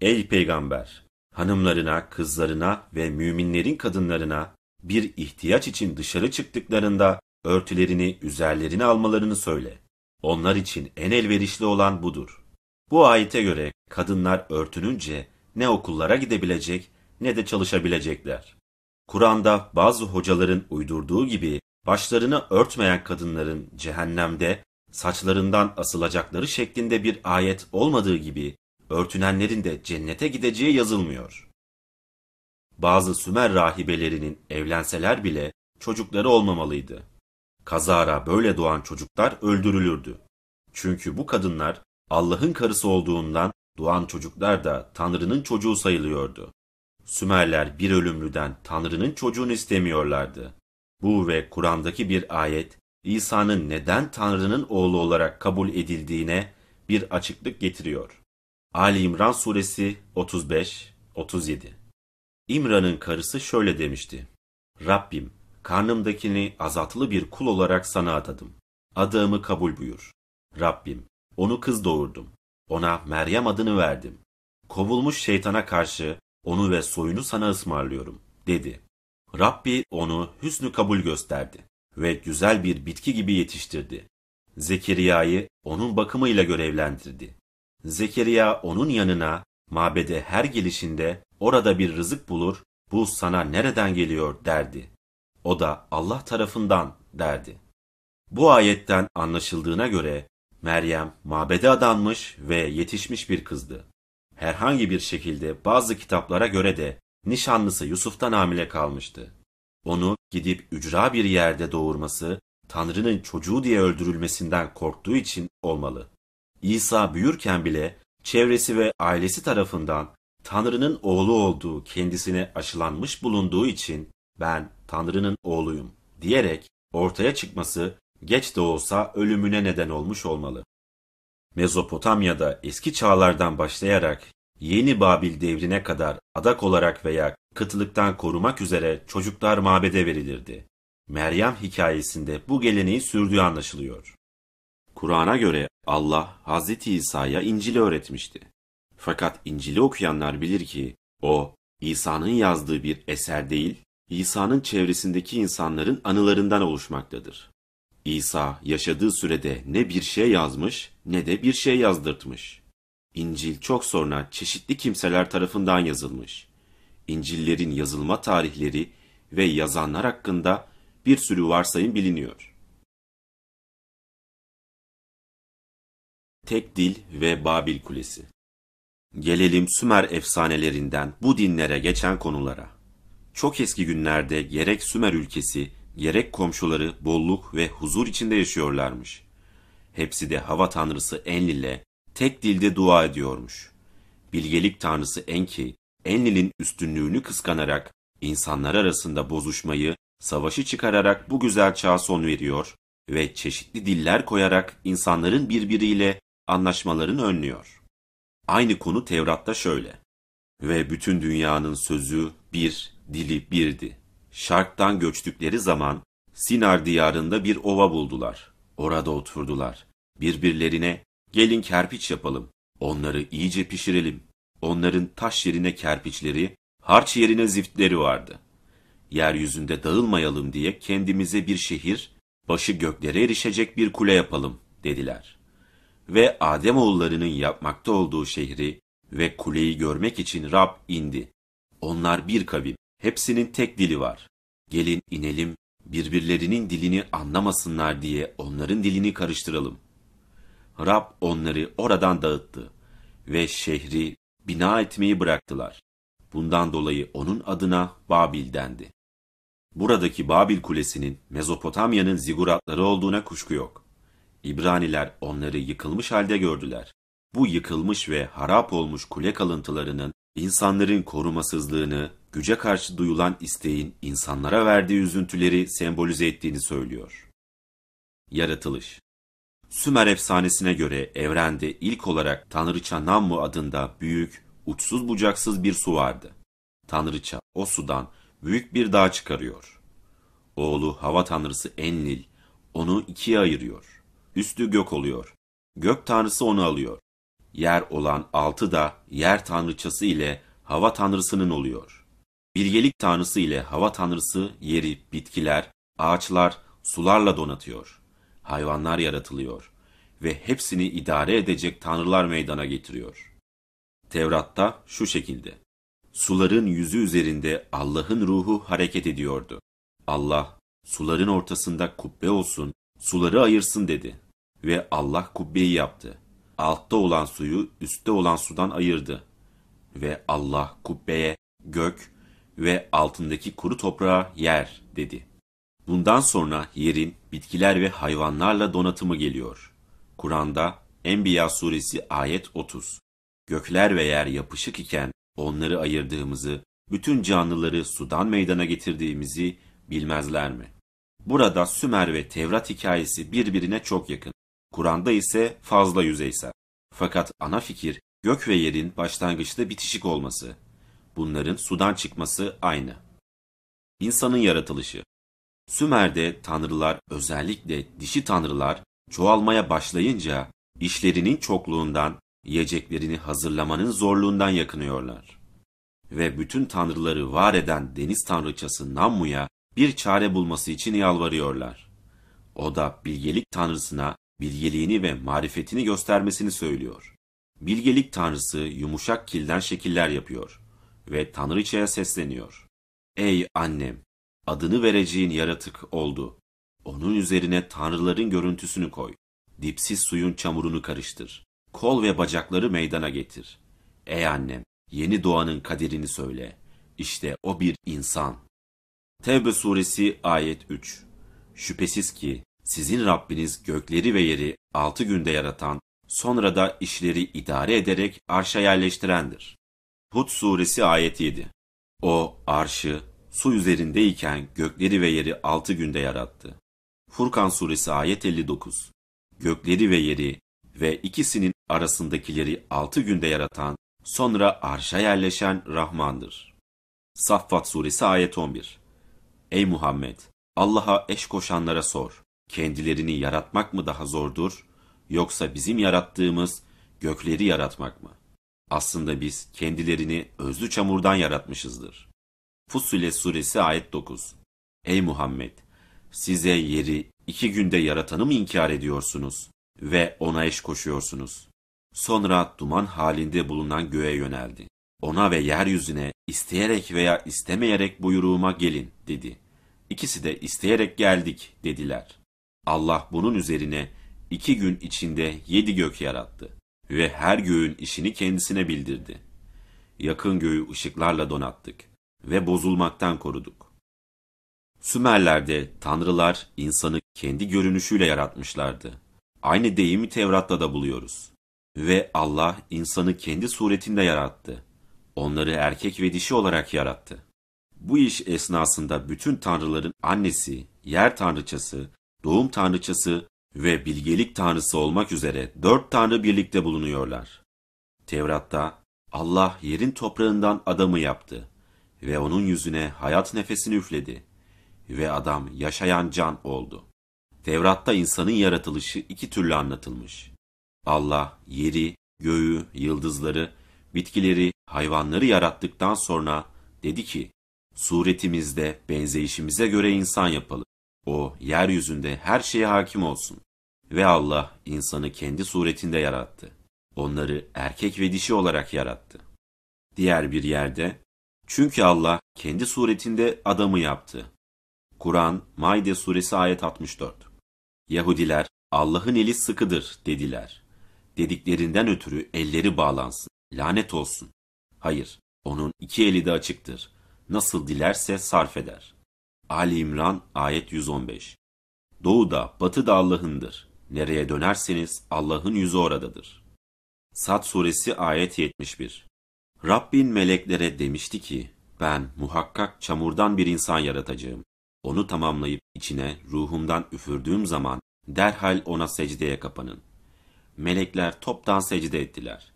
Ey peygamber! Hanımlarına, kızlarına ve müminlerin kadınlarına bir ihtiyaç için dışarı çıktıklarında örtülerini üzerlerine almalarını söyle. Onlar için en elverişli olan budur. Bu ayete göre kadınlar örtününce ne okullara gidebilecek ne de çalışabilecekler. Kur'an'da bazı hocaların uydurduğu gibi başlarını örtmeyen kadınların cehennemde saçlarından asılacakları şeklinde bir ayet olmadığı gibi örtünenlerin de cennete gideceği yazılmıyor. Bazı Sümer rahibelerinin evlenseler bile çocukları olmamalıydı. Kazara böyle doğan çocuklar öldürülürdü. Çünkü bu kadınlar Allah'ın karısı olduğundan doğan çocuklar da Tanrı'nın çocuğu sayılıyordu. Sümerler bir ölümlüden Tanrı'nın çocuğunu istemiyorlardı. Bu ve Kur'an'daki bir ayet İsa'nın neden Tanrı'nın oğlu olarak kabul edildiğine bir açıklık getiriyor. Ali İmran suresi 35-37 İmran'ın karısı şöyle demişti. Rabbim, karnımdakini azatlı bir kul olarak sana adadım. Adağımı kabul buyur. Rabbim, onu kız doğurdum. Ona Meryem adını verdim. Kovulmuş şeytana karşı onu ve soyunu sana ısmarlıyorum, dedi. Rabbi onu hüsnü kabul gösterdi ve güzel bir bitki gibi yetiştirdi. Zekeriya'yı onun bakımıyla görevlendirdi. Zekeriya onun yanına mabede her gelişinde orada bir rızık bulur, bu sana nereden geliyor derdi. O da Allah tarafından derdi. Bu ayetten anlaşıldığına göre Meryem mabede adanmış ve yetişmiş bir kızdı. Herhangi bir şekilde bazı kitaplara göre de nişanlısı Yusuf'tan hamile kalmıştı. Onu gidip ücra bir yerde doğurması, Tanrı'nın çocuğu diye öldürülmesinden korktuğu için olmalı. İsa büyürken bile çevresi ve ailesi tarafından Tanrı'nın oğlu olduğu kendisine aşılanmış bulunduğu için ben Tanrı'nın oğluyum diyerek ortaya çıkması geç de olsa ölümüne neden olmuş olmalı. Mezopotamya'da eski çağlardan başlayarak Yeni Babil devrine kadar adak olarak veya kıtlıktan korumak üzere çocuklar mabede verilirdi. Meryem hikayesinde bu geleneği sürdüğü anlaşılıyor. Kur'an'a göre Allah Hz. İsa'ya İncil'i öğretmişti. Fakat İncil'i okuyanlar bilir ki o İsa'nın yazdığı bir eser değil, İsa'nın çevresindeki insanların anılarından oluşmaktadır. İsa yaşadığı sürede ne bir şey yazmış ne de bir şey yazdırtmış. İncil çok sonra çeşitli kimseler tarafından yazılmış. İncillerin yazılma tarihleri ve yazanlar hakkında bir sürü varsayım biliniyor. Tek Dil ve Babil Kulesi Gelelim Sümer efsanelerinden bu dinlere geçen konulara. Çok eski günlerde gerek Sümer ülkesi, gerek komşuları bolluk ve huzur içinde yaşıyorlarmış. Hepsi de hava tanrısı Enlil'e tek dilde dua ediyormuş. Bilgelik tanrısı Enki, Enlil'in üstünlüğünü kıskanarak insanlar arasında bozuşmayı, savaşı çıkararak bu güzel çağa son veriyor ve çeşitli diller koyarak insanların birbiriyle anlaşmalarını önlüyor. Aynı konu Tevrat'ta şöyle. Ve bütün dünyanın sözü bir, dili birdi. Şarktan göçtükleri zaman Sinar diyarında bir ova buldular. Orada oturdular. Birbirlerine gelin kerpiç yapalım. Onları iyice pişirelim. Onların taş yerine kerpiçleri, harç yerine ziftleri vardı. Yeryüzünde dağılmayalım diye kendimize bir şehir, başı göklere erişecek bir kule yapalım dediler ve Ademoğullarının yapmakta olduğu şehri ve kuleyi görmek için Rab indi. Onlar bir kavim, hepsinin tek dili var. Gelin inelim, birbirlerinin dilini anlamasınlar diye onların dilini karıştıralım. Rab onları oradan dağıttı ve şehri bina etmeyi bıraktılar. Bundan dolayı onun adına Babil dendi. Buradaki Babil Kulesi'nin Mezopotamya'nın ziguratları olduğuna kuşku yok. İbraniler onları yıkılmış halde gördüler. Bu yıkılmış ve harap olmuş kule kalıntılarının insanların korumasızlığını, güce karşı duyulan isteğin insanlara verdiği üzüntüleri sembolize ettiğini söylüyor. Yaratılış Sümer efsanesine göre evrende ilk olarak Tanrıça Nammu adında büyük, uçsuz bucaksız bir su vardı. Tanrıça o sudan büyük bir dağ çıkarıyor. Oğlu hava tanrısı Enlil onu ikiye ayırıyor üstü gök oluyor. Gök tanrısı onu alıyor. Yer olan altı da yer tanrıçası ile hava tanrısının oluyor. Bilgelik tanrısı ile hava tanrısı yeri, bitkiler, ağaçlar, sularla donatıyor. Hayvanlar yaratılıyor ve hepsini idare edecek tanrılar meydana getiriyor. Tevrat'ta şu şekilde. Suların yüzü üzerinde Allah'ın ruhu hareket ediyordu. Allah, suların ortasında kubbe olsun, suları ayırsın dedi. Ve Allah kubbeyi yaptı. Altta olan suyu üstte olan sudan ayırdı. Ve Allah kubbeye gök ve altındaki kuru toprağa yer dedi. Bundan sonra yerin bitkiler ve hayvanlarla donatımı geliyor. Kur'an'da Enbiya suresi ayet 30. Gökler ve yer yapışık iken onları ayırdığımızı, bütün canlıları sudan meydana getirdiğimizi bilmezler mi? Burada Sümer ve Tevrat hikayesi birbirine çok yakın. Kur'an'da ise fazla yüzeysel. Fakat ana fikir gök ve yerin başlangıçta bitişik olması. Bunların sudan çıkması aynı. İnsanın yaratılışı. Sümer'de tanrılar özellikle dişi tanrılar çoğalmaya başlayınca işlerinin çokluğundan, yiyeceklerini hazırlamanın zorluğundan yakınıyorlar. Ve bütün tanrıları var eden deniz tanrıçası Nammu'ya bir çare bulması için yalvarıyorlar. O da bilgelik tanrısına bilgeliğini ve marifetini göstermesini söylüyor. Bilgelik tanrısı yumuşak kilden şekiller yapıyor ve Tanrıçaya sesleniyor. Ey annem! Adını vereceğin yaratık oldu. Onun üzerine tanrıların görüntüsünü koy. Dipsiz suyun çamurunu karıştır. Kol ve bacakları meydana getir. Ey annem! Yeni doğanın kaderini söyle. İşte o bir insan. Tevbe suresi ayet 3 Şüphesiz ki sizin Rabbiniz gökleri ve yeri altı günde yaratan, sonra da işleri idare ederek arşa yerleştirendir. Hud suresi ayet 7 O arşı su üzerindeyken gökleri ve yeri altı günde yarattı. Furkan suresi ayet 59 Gökleri ve yeri ve ikisinin arasındakileri altı günde yaratan, sonra arşa yerleşen Rahmandır. Saffat suresi ayet 11 Ey Muhammed! Allah'a eş koşanlara sor. Kendilerini yaratmak mı daha zordur, yoksa bizim yarattığımız gökleri yaratmak mı? Aslında biz kendilerini özlü çamurdan yaratmışızdır. Fussilet suresi ayet 9 Ey Muhammed! Size yeri iki günde yaratanı mı inkar ediyorsunuz ve ona eş koşuyorsunuz? Sonra duman halinde bulunan göğe yöneldi. Ona ve yeryüzüne isteyerek veya istemeyerek buyruğuma gelin dedi. İkisi de isteyerek geldik dediler. Allah bunun üzerine iki gün içinde yedi gök yarattı ve her göğün işini kendisine bildirdi. Yakın göğü ışıklarla donattık ve bozulmaktan koruduk. Sümerler'de tanrılar insanı kendi görünüşüyle yaratmışlardı. Aynı deyimi Tevrat'ta da buluyoruz. Ve Allah insanı kendi suretinde yarattı. Onları erkek ve dişi olarak yarattı. Bu iş esnasında bütün tanrıların annesi, yer tanrıçası, doğum tanrıçası ve bilgelik tanrısı olmak üzere dört tanrı birlikte bulunuyorlar. Tevrat'ta Allah yerin toprağından adamı yaptı ve onun yüzüne hayat nefesini üfledi ve adam yaşayan can oldu. Tevrat'ta insanın yaratılışı iki türlü anlatılmış. Allah yeri, göğü, yıldızları, bitkileri, hayvanları yarattıktan sonra dedi ki, suretimizde benzeyişimize göre insan yapalım. O yeryüzünde her şeye hakim olsun. Ve Allah insanı kendi suretinde yarattı. Onları erkek ve dişi olarak yarattı. Diğer bir yerde, çünkü Allah kendi suretinde adamı yaptı. Kur'an, Maide suresi ayet 64. Yahudiler, Allah'ın eli sıkıdır dediler. Dediklerinden ötürü elleri bağlansın, lanet olsun. Hayır, onun iki eli de açıktır. Nasıl dilerse sarf eder. Ali İmran ayet 115 Doğu da batı da Allah'ındır. Nereye dönerseniz Allah'ın yüzü oradadır. Sad suresi ayet 71 Rabbin meleklere demişti ki, ben muhakkak çamurdan bir insan yaratacağım. Onu tamamlayıp içine ruhumdan üfürdüğüm zaman derhal ona secdeye kapanın. Melekler toptan secde ettiler.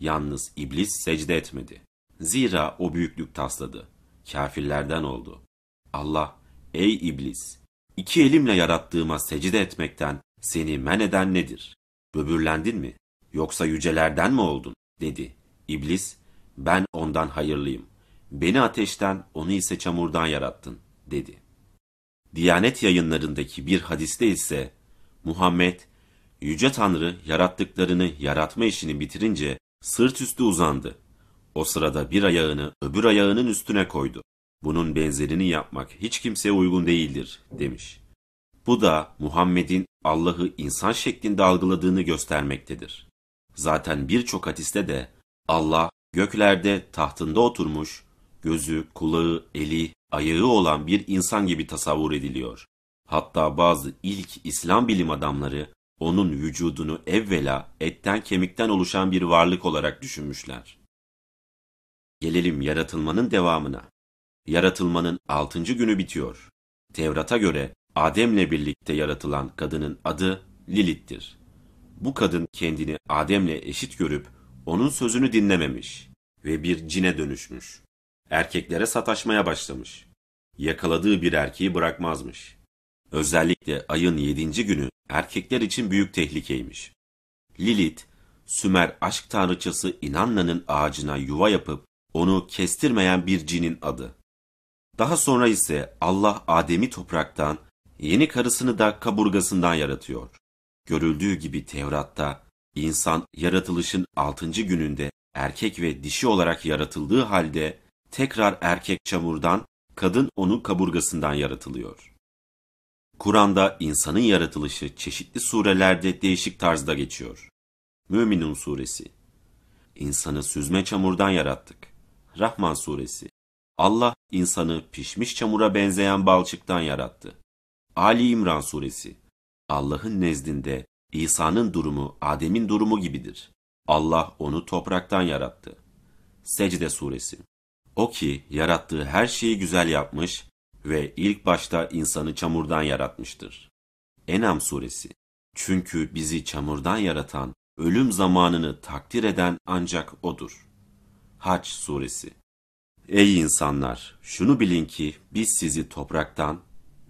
Yalnız iblis secde etmedi. Zira o büyüklük tasladı. Kafirlerden oldu. Allah, ey iblis! iki elimle yarattığıma secde etmekten seni men eden nedir? Böbürlendin mi? Yoksa yücelerden mi oldun? dedi. İblis, ben ondan hayırlıyım. Beni ateşten, onu ise çamurdan yarattın, dedi. Diyanet yayınlarındaki bir hadiste ise, Muhammed, Yüce Tanrı yarattıklarını yaratma işini bitirince sırt üstü uzandı. O sırada bir ayağını öbür ayağının üstüne koydu. Bunun benzerini yapmak hiç kimseye uygun değildir, demiş. Bu da Muhammed'in Allah'ı insan şeklinde algıladığını göstermektedir. Zaten birçok hadiste de Allah göklerde tahtında oturmuş, gözü, kulağı, eli, ayağı olan bir insan gibi tasavvur ediliyor. Hatta bazı ilk İslam bilim adamları onun vücudunu evvela etten kemikten oluşan bir varlık olarak düşünmüşler. Gelelim yaratılmanın devamına. Yaratılmanın altıncı günü bitiyor. Tevrat'a göre Adem'le birlikte yaratılan kadının adı Lilith'tir. Bu kadın kendini Adem'le eşit görüp onun sözünü dinlememiş ve bir cine dönüşmüş. Erkeklere sataşmaya başlamış. Yakaladığı bir erkeği bırakmazmış. Özellikle ayın yedinci günü erkekler için büyük tehlikeymiş. Lilith, Sümer aşk tanrıçası Inanna'nın ağacına yuva yapıp onu kestirmeyen bir cinin adı. Daha sonra ise Allah Adem'i topraktan, yeni karısını da kaburgasından yaratıyor. Görüldüğü gibi Tevrat'ta insan yaratılışın altıncı gününde erkek ve dişi olarak yaratıldığı halde tekrar erkek çamurdan, kadın onun kaburgasından yaratılıyor. Kur'an'da insanın yaratılışı çeşitli surelerde değişik tarzda geçiyor. Müminun suresi. İnsanı süzme çamurdan yarattık. Rahman suresi. Allah insanı pişmiş çamura benzeyen balçıktan yarattı. Ali İmran suresi. Allah'ın nezdinde İsa'nın durumu Adem'in durumu gibidir. Allah onu topraktan yarattı. Secde suresi. O ki yarattığı her şeyi güzel yapmış ve ilk başta insanı çamurdan yaratmıştır. Enam suresi. Çünkü bizi çamurdan yaratan, ölüm zamanını takdir eden ancak O'dur. Haç suresi. Ey insanlar! Şunu bilin ki biz sizi topraktan,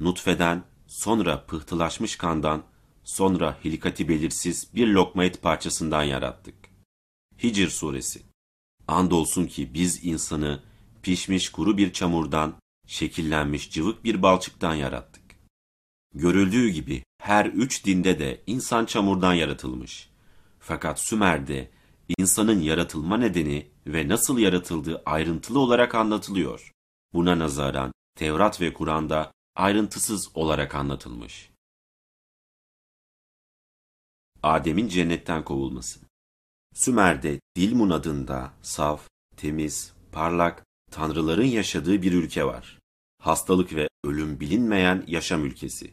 nutfeden, sonra pıhtılaşmış kandan, sonra hilikati belirsiz bir lokma et parçasından yarattık. Hicr suresi. Andolsun ki biz insanı pişmiş kuru bir çamurdan, şekillenmiş cıvık bir balçıktan yarattık. Görüldüğü gibi her üç dinde de insan çamurdan yaratılmış. Fakat Sümer'de insanın yaratılma nedeni ve nasıl yaratıldığı ayrıntılı olarak anlatılıyor. Buna nazaran Tevrat ve Kur'an'da ayrıntısız olarak anlatılmış. Adem'in cennetten kovulması Sümer'de Dilmun adında saf, temiz, parlak, tanrıların yaşadığı bir ülke var. Hastalık ve ölüm bilinmeyen yaşam ülkesi.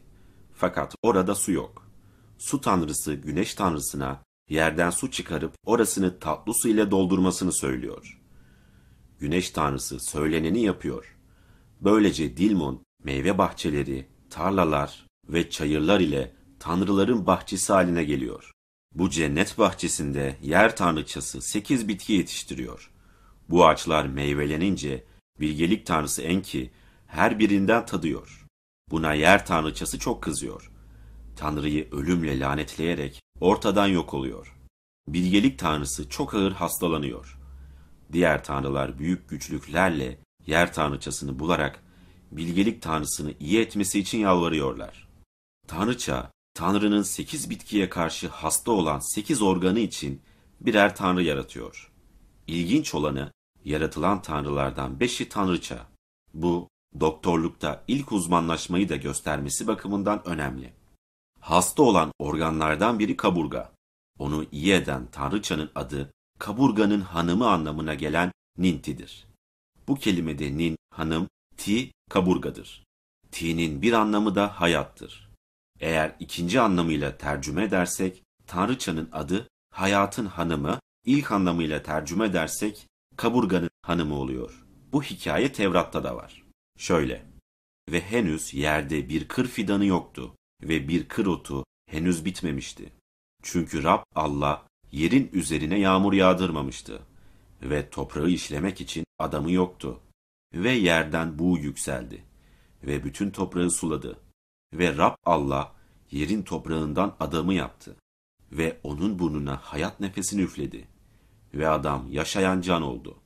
Fakat orada su yok. Su tanrısı güneş tanrısına yerden su çıkarıp orasını tatlı su ile doldurmasını söylüyor. Güneş tanrısı söyleneni yapıyor. Böylece Dilmun meyve bahçeleri, tarlalar ve çayırlar ile tanrıların bahçesi haline geliyor. Bu cennet bahçesinde yer tanrıçası sekiz bitki yetiştiriyor. Bu ağaçlar meyvelenince bilgelik tanrısı Enki her birinden tadıyor. Buna yer tanrıçası çok kızıyor. Tanrıyı ölümle lanetleyerek ortadan yok oluyor. Bilgelik tanrısı çok ağır hastalanıyor. Diğer tanrılar büyük güçlüklerle yer tanrıçasını bularak bilgelik tanrısını iyi etmesi için yalvarıyorlar. Tanrıça, Tanrı'nın sekiz bitkiye karşı hasta olan sekiz organı için birer tanrı yaratıyor. İlginç olanı, yaratılan tanrılardan beşi tanrıça. Bu, doktorlukta ilk uzmanlaşmayı da göstermesi bakımından önemli. Hasta olan organlardan biri kaburga. Onu iyi eden tanrıçanın adı, kaburganın hanımı anlamına gelen Ninti'dir. Bu kelimede nin, hanım, ti, kaburgadır. Ti'nin bir anlamı da hayattır. Eğer ikinci anlamıyla tercüme edersek, Tanrıçanın adı hayatın hanımı, ilk anlamıyla tercüme edersek kaburganın hanımı oluyor. Bu hikaye Tevrat'ta da var. Şöyle, ve henüz yerde bir kır fidanı yoktu ve bir kır otu henüz bitmemişti. Çünkü Rab Allah yerin üzerine yağmur yağdırmamıştı ve toprağı işlemek için adamı yoktu. Ve yerden buğ yükseldi ve bütün toprağı suladı. Ve Rab Allah yerin toprağından adamı yaptı ve onun burnuna hayat nefesini üfledi. Ve adam yaşayan can oldu.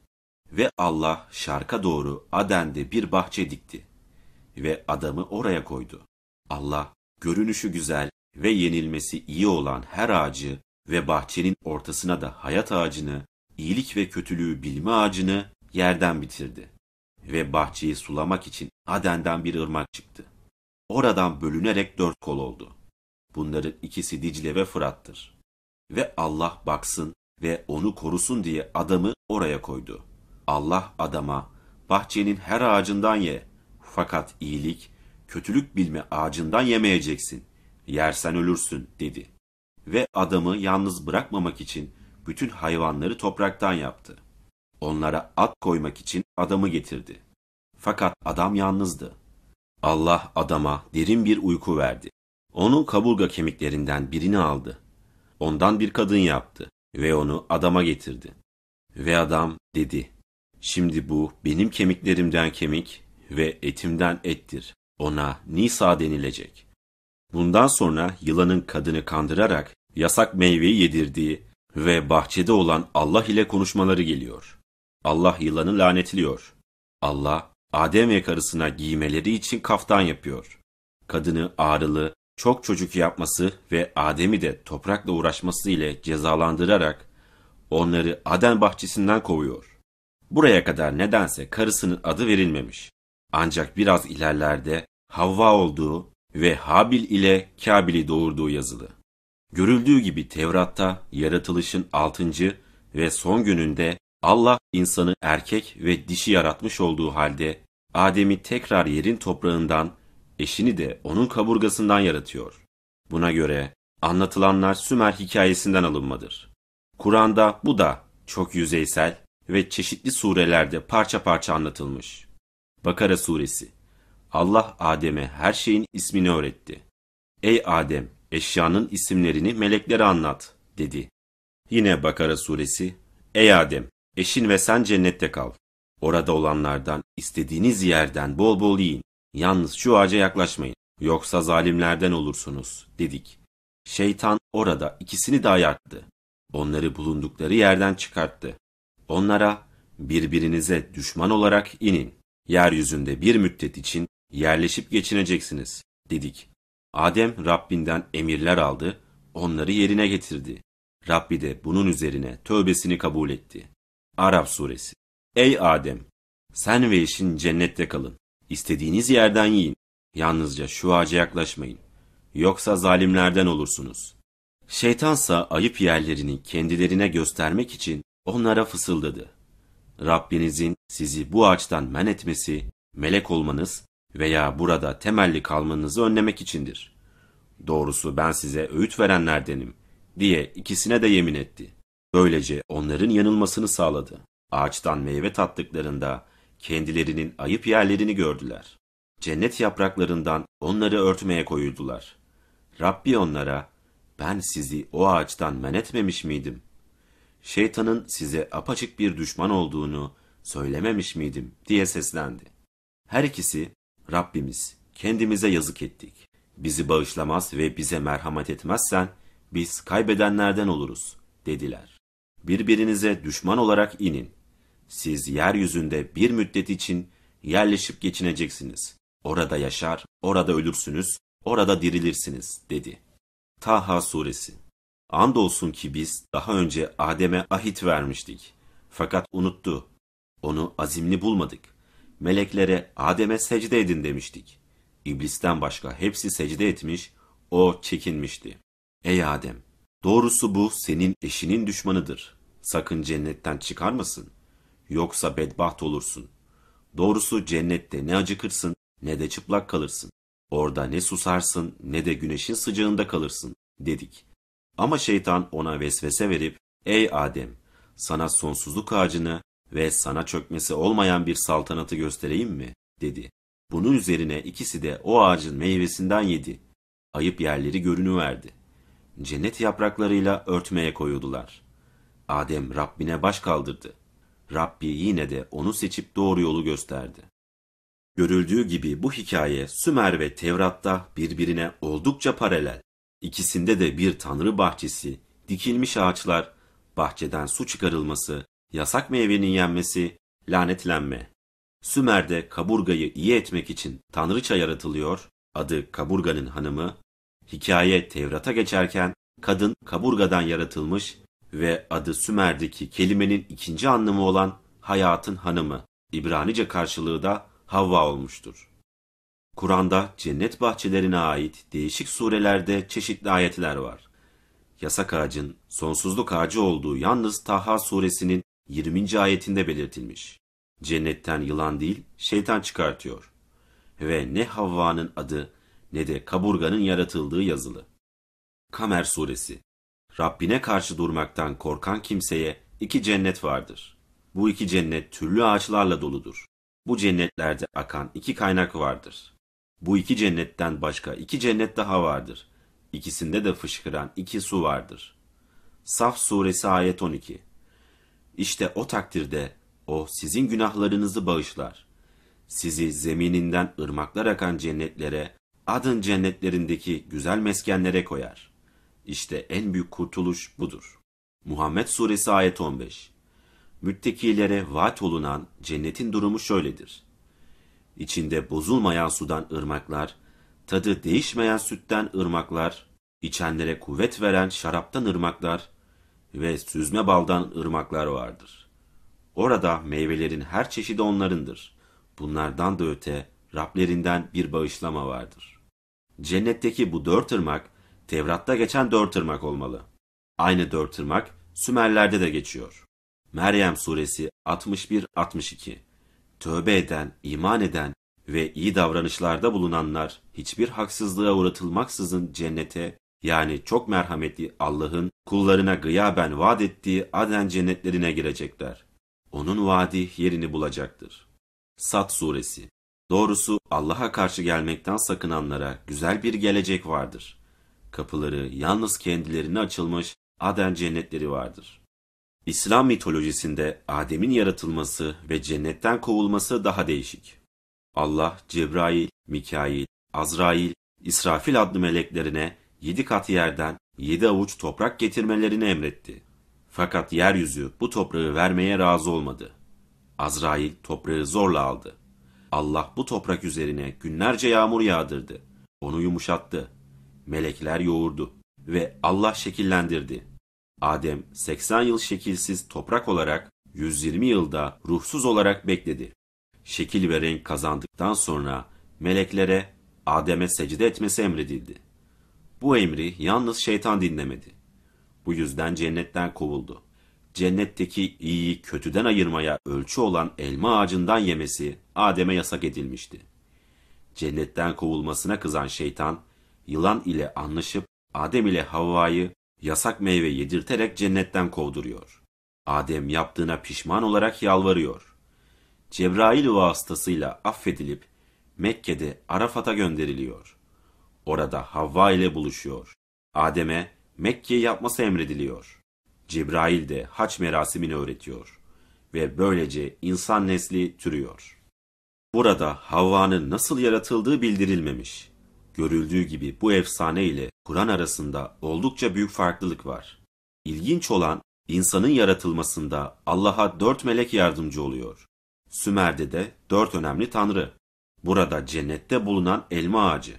Ve Allah şarka doğru Aden'de bir bahçe dikti. Ve adamı oraya koydu. Allah görünüşü güzel ve yenilmesi iyi olan her ağacı ve bahçenin ortasına da hayat ağacını, iyilik ve kötülüğü bilme ağacını yerden bitirdi. Ve bahçeyi sulamak için Aden'den bir ırmak çıktı. Oradan bölünerek dört kol oldu. Bunların ikisi Dicle ve Fırat'tır. Ve Allah baksın ve onu korusun diye adamı oraya koydu. Allah adama, bahçenin her ağacından ye. Fakat iyilik, kötülük bilme ağacından yemeyeceksin. Yersen ölürsün dedi. Ve adamı yalnız bırakmamak için bütün hayvanları topraktan yaptı. Onlara at koymak için adamı getirdi. Fakat adam yalnızdı. Allah adama derin bir uyku verdi. Onun kaburga kemiklerinden birini aldı. Ondan bir kadın yaptı ve onu adama getirdi. Ve adam dedi, şimdi bu benim kemiklerimden kemik ve etimden ettir. Ona Nisa denilecek. Bundan sonra yılanın kadını kandırarak yasak meyveyi yedirdiği ve bahçede olan Allah ile konuşmaları geliyor. Allah yılanı lanetliyor. Allah Adem ve karısına giymeleri için kaftan yapıyor. Kadını ağrılı, çok çocuk yapması ve Adem'i de toprakla uğraşması ile cezalandırarak onları Aden bahçesinden kovuyor. Buraya kadar nedense karısının adı verilmemiş. Ancak biraz ilerlerde Havva olduğu ve Habil ile Kabil'i doğurduğu yazılı. Görüldüğü gibi Tevrat'ta yaratılışın altıncı ve son gününde Allah insanı erkek ve dişi yaratmış olduğu halde Adem'i tekrar yerin toprağından, eşini de onun kaburgasından yaratıyor. Buna göre anlatılanlar Sümer hikayesinden alınmadır. Kur'an'da bu da çok yüzeysel ve çeşitli surelerde parça parça anlatılmış. Bakara suresi Allah Adem'e her şeyin ismini öğretti. Ey Adem, eşyanın isimlerini meleklere anlat, dedi. Yine Bakara suresi, Ey Adem, eşin ve sen cennette kal. Orada olanlardan istediğiniz yerden bol bol yiyin. Yalnız şu ağaca yaklaşmayın. Yoksa zalimlerden olursunuz, dedik. Şeytan orada ikisini de ayarttı. Onları bulundukları yerden çıkarttı. Onlara birbirinize düşman olarak inin. Yeryüzünde bir müddet için yerleşip geçineceksiniz, dedik. Adem Rabbinden emirler aldı, onları yerine getirdi. Rabbi de bunun üzerine tövbesini kabul etti. Arap suresi Ey Adem! Sen ve eşin cennette kalın. İstediğiniz yerden yiyin. Yalnızca şu ağaca yaklaşmayın. Yoksa zalimlerden olursunuz. Şeytansa ayıp yerlerini kendilerine göstermek için onlara fısıldadı. Rabbinizin sizi bu ağaçtan men etmesi, melek olmanız veya burada temelli kalmanızı önlemek içindir. Doğrusu ben size öğüt verenlerdenim diye ikisine de yemin etti. Böylece onların yanılmasını sağladı. Ağaçtan meyve tattıklarında kendilerinin ayıp yerlerini gördüler. Cennet yapraklarından onları örtmeye koyuldular. Rabbi onlara, ben sizi o ağaçtan men etmemiş miydim? Şeytanın size apaçık bir düşman olduğunu söylememiş miydim diye seslendi. Her ikisi, Rabbimiz, kendimize yazık ettik. Bizi bağışlamaz ve bize merhamet etmezsen, biz kaybedenlerden oluruz, dediler. Birbirinize düşman olarak inin. Siz yeryüzünde bir müddet için yerleşip geçineceksiniz. Orada yaşar, orada ölürsünüz, orada dirilirsiniz, dedi. Taha Suresi Andolsun ki biz daha önce Adem'e ahit vermiştik. Fakat unuttu. Onu azimli bulmadık. Meleklere Adem'e secde edin demiştik. İblisten başka hepsi secde etmiş, o çekinmişti. Ey Adem! Doğrusu bu senin eşinin düşmanıdır. Sakın cennetten çıkarmasın. Yoksa bedbaht olursun. Doğrusu cennette ne acıkırsın ne de çıplak kalırsın. Orada ne susarsın ne de güneşin sıcağında kalırsın dedik. Ama şeytan ona vesvese verip ey Adem sana sonsuzluk ağacını ve sana çökmesi olmayan bir saltanatı göstereyim mi dedi. Bunun üzerine ikisi de o ağacın meyvesinden yedi. Ayıp yerleri görünüverdi. Cennet yapraklarıyla örtmeye koyuldular. Adem Rabbine baş kaldırdı. Rabbi yine de onu seçip doğru yolu gösterdi. Görüldüğü gibi bu hikaye Sümer ve Tevrat'ta birbirine oldukça paralel. İkisinde de bir tanrı bahçesi, dikilmiş ağaçlar, bahçeden su çıkarılması, yasak meyvenin yenmesi, lanetlenme. Sümer'de kaburgayı iyi etmek için tanrıça yaratılıyor, adı kaburganın hanımı. Hikaye Tevrat'a geçerken kadın kaburgadan yaratılmış ve adı Sümer'deki kelimenin ikinci anlamı olan hayatın hanımı, İbranice karşılığı da Havva olmuştur. Kur'an'da cennet bahçelerine ait değişik surelerde çeşitli ayetler var. Yasak ağacın sonsuzluk ağacı olduğu yalnız Taha suresinin 20. ayetinde belirtilmiş. Cennetten yılan değil, şeytan çıkartıyor. Ve ne Havva'nın adı ne de kaburganın yaratıldığı yazılı. Kamer suresi Rabbine karşı durmaktan korkan kimseye iki cennet vardır. Bu iki cennet türlü ağaçlarla doludur. Bu cennetlerde akan iki kaynak vardır. Bu iki cennetten başka iki cennet daha vardır. İkisinde de fışkıran iki su vardır. Saf suresi ayet 12 İşte o takdirde o sizin günahlarınızı bağışlar. Sizi zemininden ırmaklar akan cennetlere, adın cennetlerindeki güzel meskenlere koyar. İşte en büyük kurtuluş budur. Muhammed Suresi ayet 15 Müttekilere vaat olunan cennetin durumu şöyledir. İçinde bozulmayan sudan ırmaklar, tadı değişmeyen sütten ırmaklar, içenlere kuvvet veren şaraptan ırmaklar ve süzme baldan ırmaklar vardır. Orada meyvelerin her çeşidi onlarındır. Bunlardan da öte Rablerinden bir bağışlama vardır. Cennetteki bu dört ırmak, Tevrat'ta geçen dört ırmak olmalı. Aynı dört ırmak Sümerler'de de geçiyor. Meryem suresi 61-62 Tövbe eden, iman eden ve iyi davranışlarda bulunanlar hiçbir haksızlığa uğratılmaksızın cennete yani çok merhametli Allah'ın kullarına gıyaben vaat ettiği Aden cennetlerine girecekler. Onun vaadi yerini bulacaktır. Sat suresi Doğrusu Allah'a karşı gelmekten sakınanlara güzel bir gelecek vardır. Kapıları yalnız kendilerine açılmış Aden cennetleri vardır. İslam mitolojisinde Adem'in yaratılması ve cennetten kovulması daha değişik. Allah Cebrail, Mikail, Azrail, İsrafil adlı meleklerine yedi kat yerden yedi avuç toprak getirmelerini emretti. Fakat yeryüzü bu toprağı vermeye razı olmadı. Azrail toprağı zorla aldı. Allah bu toprak üzerine günlerce yağmur yağdırdı. Onu yumuşattı. Melekler yoğurdu ve Allah şekillendirdi. Adem 80 yıl şekilsiz toprak olarak 120 yılda ruhsuz olarak bekledi. Şekil ve renk kazandıktan sonra meleklere Adem'e secde etmesi emredildi. Bu emri yalnız şeytan dinlemedi. Bu yüzden cennetten kovuldu. Cennetteki iyiyi kötüden ayırmaya ölçü olan elma ağacından yemesi Adem'e yasak edilmişti. Cennetten kovulmasına kızan şeytan, yılan ile anlaşıp Adem ile Havva'yı yasak meyve yedirterek cennetten kovduruyor. Adem yaptığına pişman olarak yalvarıyor. Cebrail vasıtasıyla affedilip Mekke'de Arafat'a gönderiliyor. Orada Havva ile buluşuyor. Adem'e Mekke'yi yapması emrediliyor. Cebrail de haç merasimini öğretiyor. Ve böylece insan nesli türüyor. Burada Havva'nın nasıl yaratıldığı bildirilmemiş. Görüldüğü gibi bu efsane ile Kur'an arasında oldukça büyük farklılık var. İlginç olan insanın yaratılmasında Allah'a dört melek yardımcı oluyor. Sümer'de de dört önemli tanrı. Burada cennette bulunan elma ağacı.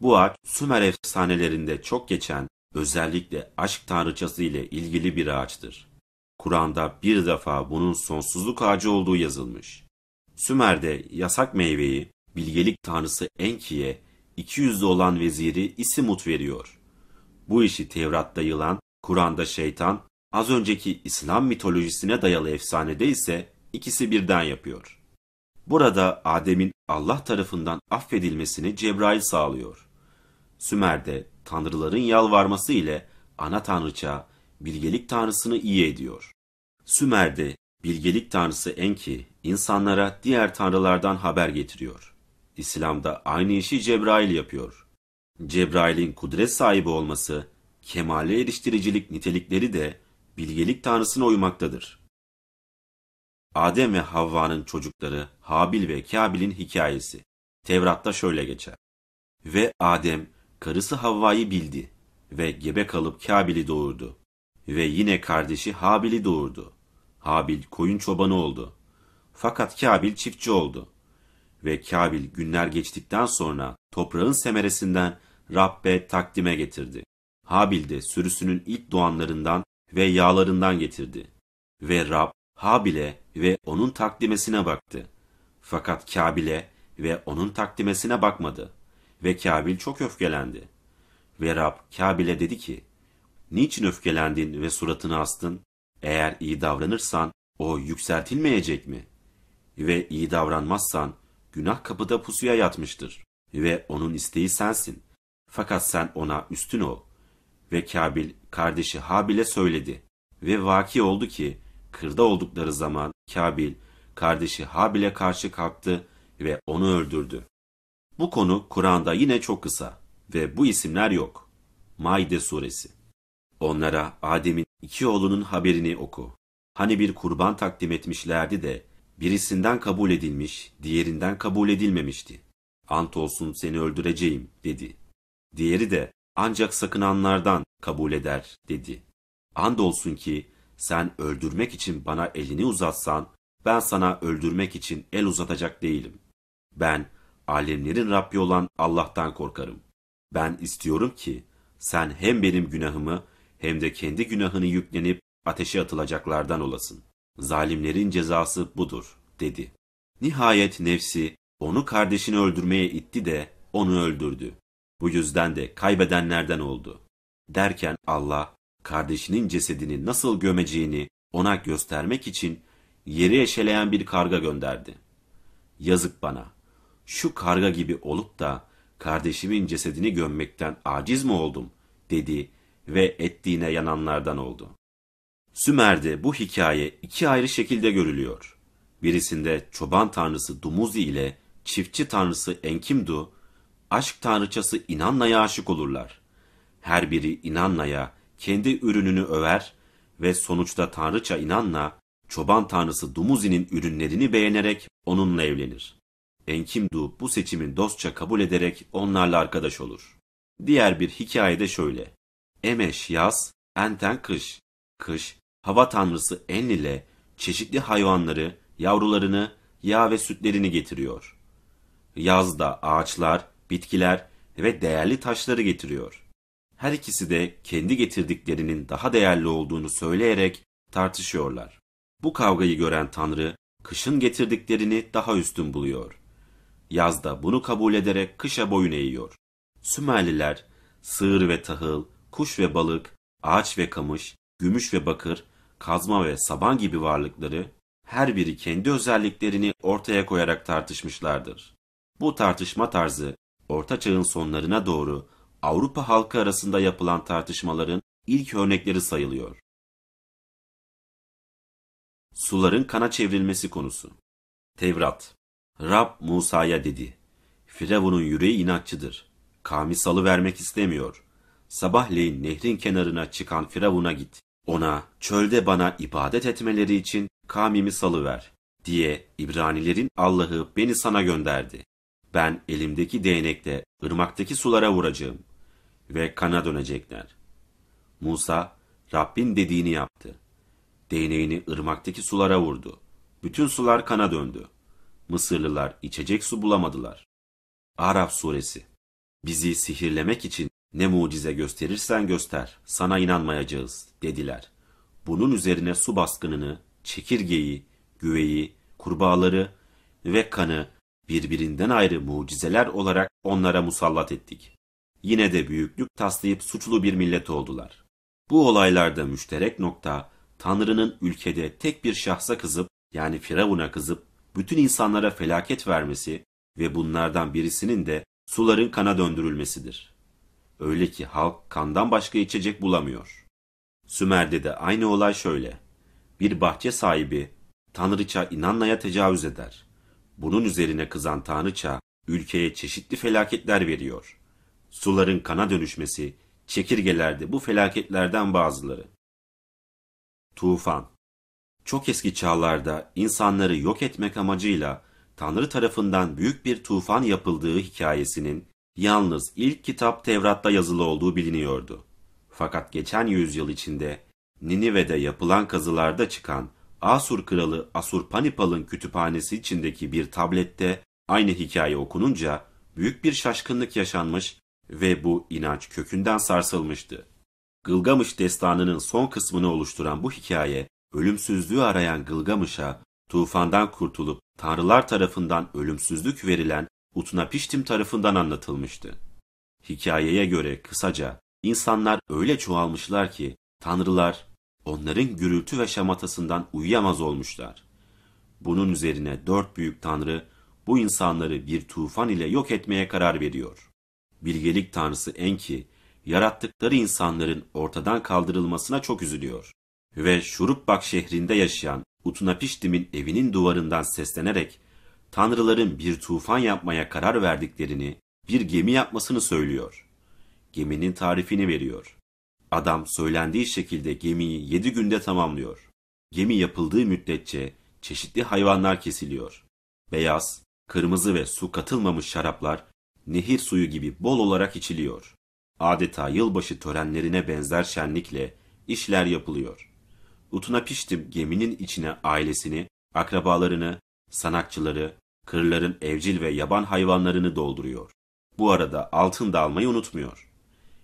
Bu ağaç Sümer efsanelerinde çok geçen özellikle aşk tanrıçası ile ilgili bir ağaçtır. Kur'an'da bir defa bunun sonsuzluk ağacı olduğu yazılmış. Sümer'de yasak meyveyi bilgelik tanrısı Enki'ye iki yüzlü olan veziri İsimut veriyor. Bu işi Tevrat'ta yılan, Kur'an'da şeytan, az önceki İslam mitolojisine dayalı efsanede ise ikisi birden yapıyor. Burada Adem'in Allah tarafından affedilmesini Cebrail sağlıyor. Sümer'de tanrıların yalvarması ile ana tanrıça bilgelik tanrısını iyi ediyor. Sümer'de bilgelik tanrısı Enki insanlara diğer tanrılardan haber getiriyor. İslam'da aynı işi Cebrail yapıyor. Cebrail'in kudret sahibi olması, kemale eriştiricilik nitelikleri de bilgelik tanrısına uymaktadır. Adem ve Havva'nın çocukları Habil ve Kabil'in hikayesi. Tevrat'ta şöyle geçer. Ve Adem karısı Havva'yı bildi ve gebe kalıp Kabil'i doğurdu. Ve yine kardeşi Habil'i doğurdu. Habil koyun çobanı oldu. Fakat Kabil çiftçi oldu. Ve Kabil günler geçtikten sonra toprağın semeresinden Rabbe takdime getirdi. Habil de sürüsünün ilk doğanlarından ve yağlarından getirdi. Ve Rab Habil'e ve onun takdimesine baktı. Fakat Kabil'e ve onun takdimesine bakmadı. Ve Kabil çok öfkelendi. Ve Rab Kabil'e dedi ki, Niçin öfkelendin ve suratını astın? Eğer iyi davranırsan o yükseltilmeyecek mi? Ve iyi davranmazsan günah kapıda pusuya yatmıştır. Ve onun isteği sensin. Fakat sen ona üstün ol. Ve Kabil kardeşi Habil'e söyledi. Ve vaki oldu ki kırda oldukları zaman Kabil kardeşi Habil'e karşı kalktı ve onu öldürdü. Bu konu Kur'an'da yine çok kısa ve bu isimler yok. Maide suresi. Onlara Adem'in iki oğlunun haberini oku. Hani bir kurban takdim etmişlerdi de birisinden kabul edilmiş, diğerinden kabul edilmemişti. Ant olsun seni öldüreceğim dedi. Diğeri de ancak sakınanlardan kabul eder dedi. And olsun ki sen öldürmek için bana elini uzatsan ben sana öldürmek için el uzatacak değilim. Ben alemlerin Rabbi olan Allah'tan korkarım. Ben istiyorum ki sen hem benim günahımı hem de kendi günahını yüklenip ateşe atılacaklardan olasın. Zalimlerin cezası budur, dedi. Nihayet nefsi onu kardeşini öldürmeye itti de onu öldürdü. Bu yüzden de kaybedenlerden oldu. Derken Allah kardeşinin cesedini nasıl gömeceğini ona göstermek için yeri eşeleyen bir karga gönderdi. Yazık bana. Şu karga gibi olup da kardeşimin cesedini gömmekten aciz mi oldum dedi ve ettiğine yananlardan oldu. Sümer'de bu hikaye iki ayrı şekilde görülüyor. Birisinde çoban tanrısı Dumuzi ile çiftçi tanrısı Enkimdu, aşk tanrıçası İnanna'ya aşık olurlar. Her biri İnanna'ya kendi ürününü över ve sonuçta tanrıça İnanna, çoban tanrısı Dumuzi'nin ürünlerini beğenerek onunla evlenir. Enkimdu bu seçimin dostça kabul ederek onlarla arkadaş olur. Diğer bir hikayede şöyle. Emeş yaz, Enten kış. Kış, hava tanrısı Enlil'e çeşitli hayvanları, yavrularını, yağ ve sütlerini getiriyor. Yazda ağaçlar, bitkiler ve değerli taşları getiriyor. Her ikisi de kendi getirdiklerinin daha değerli olduğunu söyleyerek tartışıyorlar. Bu kavgayı gören Tanrı, kışın getirdiklerini daha üstün buluyor. Yazda bunu kabul ederek kışa boyun eğiyor. Sümerliler, sığır ve tahıl, kuş ve balık, ağaç ve kamış, gümüş ve bakır, kazma ve saban gibi varlıkları her biri kendi özelliklerini ortaya koyarak tartışmışlardır. Bu tartışma tarzı Orta Çağ'ın sonlarına doğru Avrupa halkı arasında yapılan tartışmaların ilk örnekleri sayılıyor. Suların kana çevrilmesi konusu. Tevrat. Rab Musa'ya dedi. Firavun'un yüreği inatçıdır. Kavmi salı vermek istemiyor. Sabahleyin nehrin kenarına çıkan Firavun'a git. Ona çölde bana ibadet etmeleri için kavmimi salıver diye İbranilerin Allah'ı beni sana gönderdi. Ben elimdeki değnekle ırmaktaki sulara vuracağım ve kana dönecekler. Musa Rabbin dediğini yaptı. Değneğini ırmaktaki sulara vurdu. Bütün sular kana döndü. Mısırlılar içecek su bulamadılar. Araf suresi Bizi sihirlemek için ne mucize gösterirsen göster, sana inanmayacağız, dediler. Bunun üzerine su baskınını, çekirgeyi, güveyi, kurbağaları ve kanı birbirinden ayrı mucizeler olarak onlara musallat ettik. Yine de büyüklük taslayıp suçlu bir millet oldular. Bu olaylarda müşterek nokta, Tanrı'nın ülkede tek bir şahsa kızıp, yani Firavun'a kızıp, bütün insanlara felaket vermesi ve bunlardan birisinin de suların kana döndürülmesidir. Öyle ki halk kandan başka içecek bulamıyor. Sümer'de de aynı olay şöyle. Bir bahçe sahibi Tanrıça İnanna'ya tecavüz eder. Bunun üzerine kızan Tanrıça ülkeye çeşitli felaketler veriyor. Suların kana dönüşmesi, çekirgelerde bu felaketlerden bazıları. Tufan Çok eski çağlarda insanları yok etmek amacıyla Tanrı tarafından büyük bir tufan yapıldığı hikayesinin yalnız ilk kitap Tevrat'ta yazılı olduğu biliniyordu. Fakat geçen yüzyıl içinde Ninive'de yapılan kazılarda çıkan Asur kralı Asurpanipal'ın kütüphanesi içindeki bir tablette aynı hikaye okununca büyük bir şaşkınlık yaşanmış ve bu inanç kökünden sarsılmıştı. Gılgamış destanının son kısmını oluşturan bu hikaye, ölümsüzlüğü arayan Gılgamış'a tufandan kurtulup tanrılar tarafından ölümsüzlük verilen Utnapiştim tarafından anlatılmıştı. Hikayeye göre kısaca insanlar öyle çoğalmışlar ki tanrılar onların gürültü ve şamatasından uyuyamaz olmuşlar. Bunun üzerine dört büyük tanrı bu insanları bir tufan ile yok etmeye karar veriyor. Bilgelik tanrısı Enki, yarattıkları insanların ortadan kaldırılmasına çok üzülüyor. Ve Şurupbak şehrinde yaşayan Utnapiştim'in evinin duvarından seslenerek tanrıların bir tufan yapmaya karar verdiklerini, bir gemi yapmasını söylüyor. Geminin tarifini veriyor. Adam söylendiği şekilde gemiyi yedi günde tamamlıyor. Gemi yapıldığı müddetçe çeşitli hayvanlar kesiliyor. Beyaz, kırmızı ve su katılmamış şaraplar nehir suyu gibi bol olarak içiliyor. Adeta yılbaşı törenlerine benzer şenlikle işler yapılıyor. Utuna piştim geminin içine ailesini, akrabalarını, sanatçıları, kırların evcil ve yaban hayvanlarını dolduruyor. Bu arada altın da almayı unutmuyor.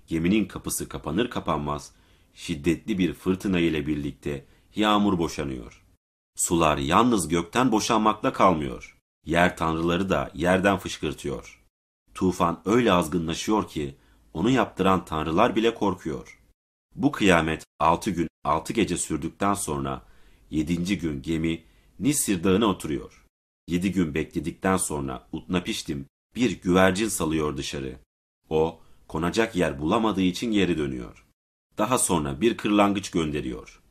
Geminin kapısı kapanır kapanmaz şiddetli bir fırtına ile birlikte yağmur boşanıyor. Sular yalnız gökten boşanmakla kalmıyor. Yer tanrıları da yerden fışkırtıyor. Tufan öyle azgınlaşıyor ki onu yaptıran tanrılar bile korkuyor. Bu kıyamet altı gün altı gece sürdükten sonra yedinci gün gemi Nisir dağına oturuyor. Yedi gün bekledikten sonra Utnapiştim bir güvercin salıyor dışarı. O konacak yer bulamadığı için geri dönüyor. Daha sonra bir kırlangıç gönderiyor.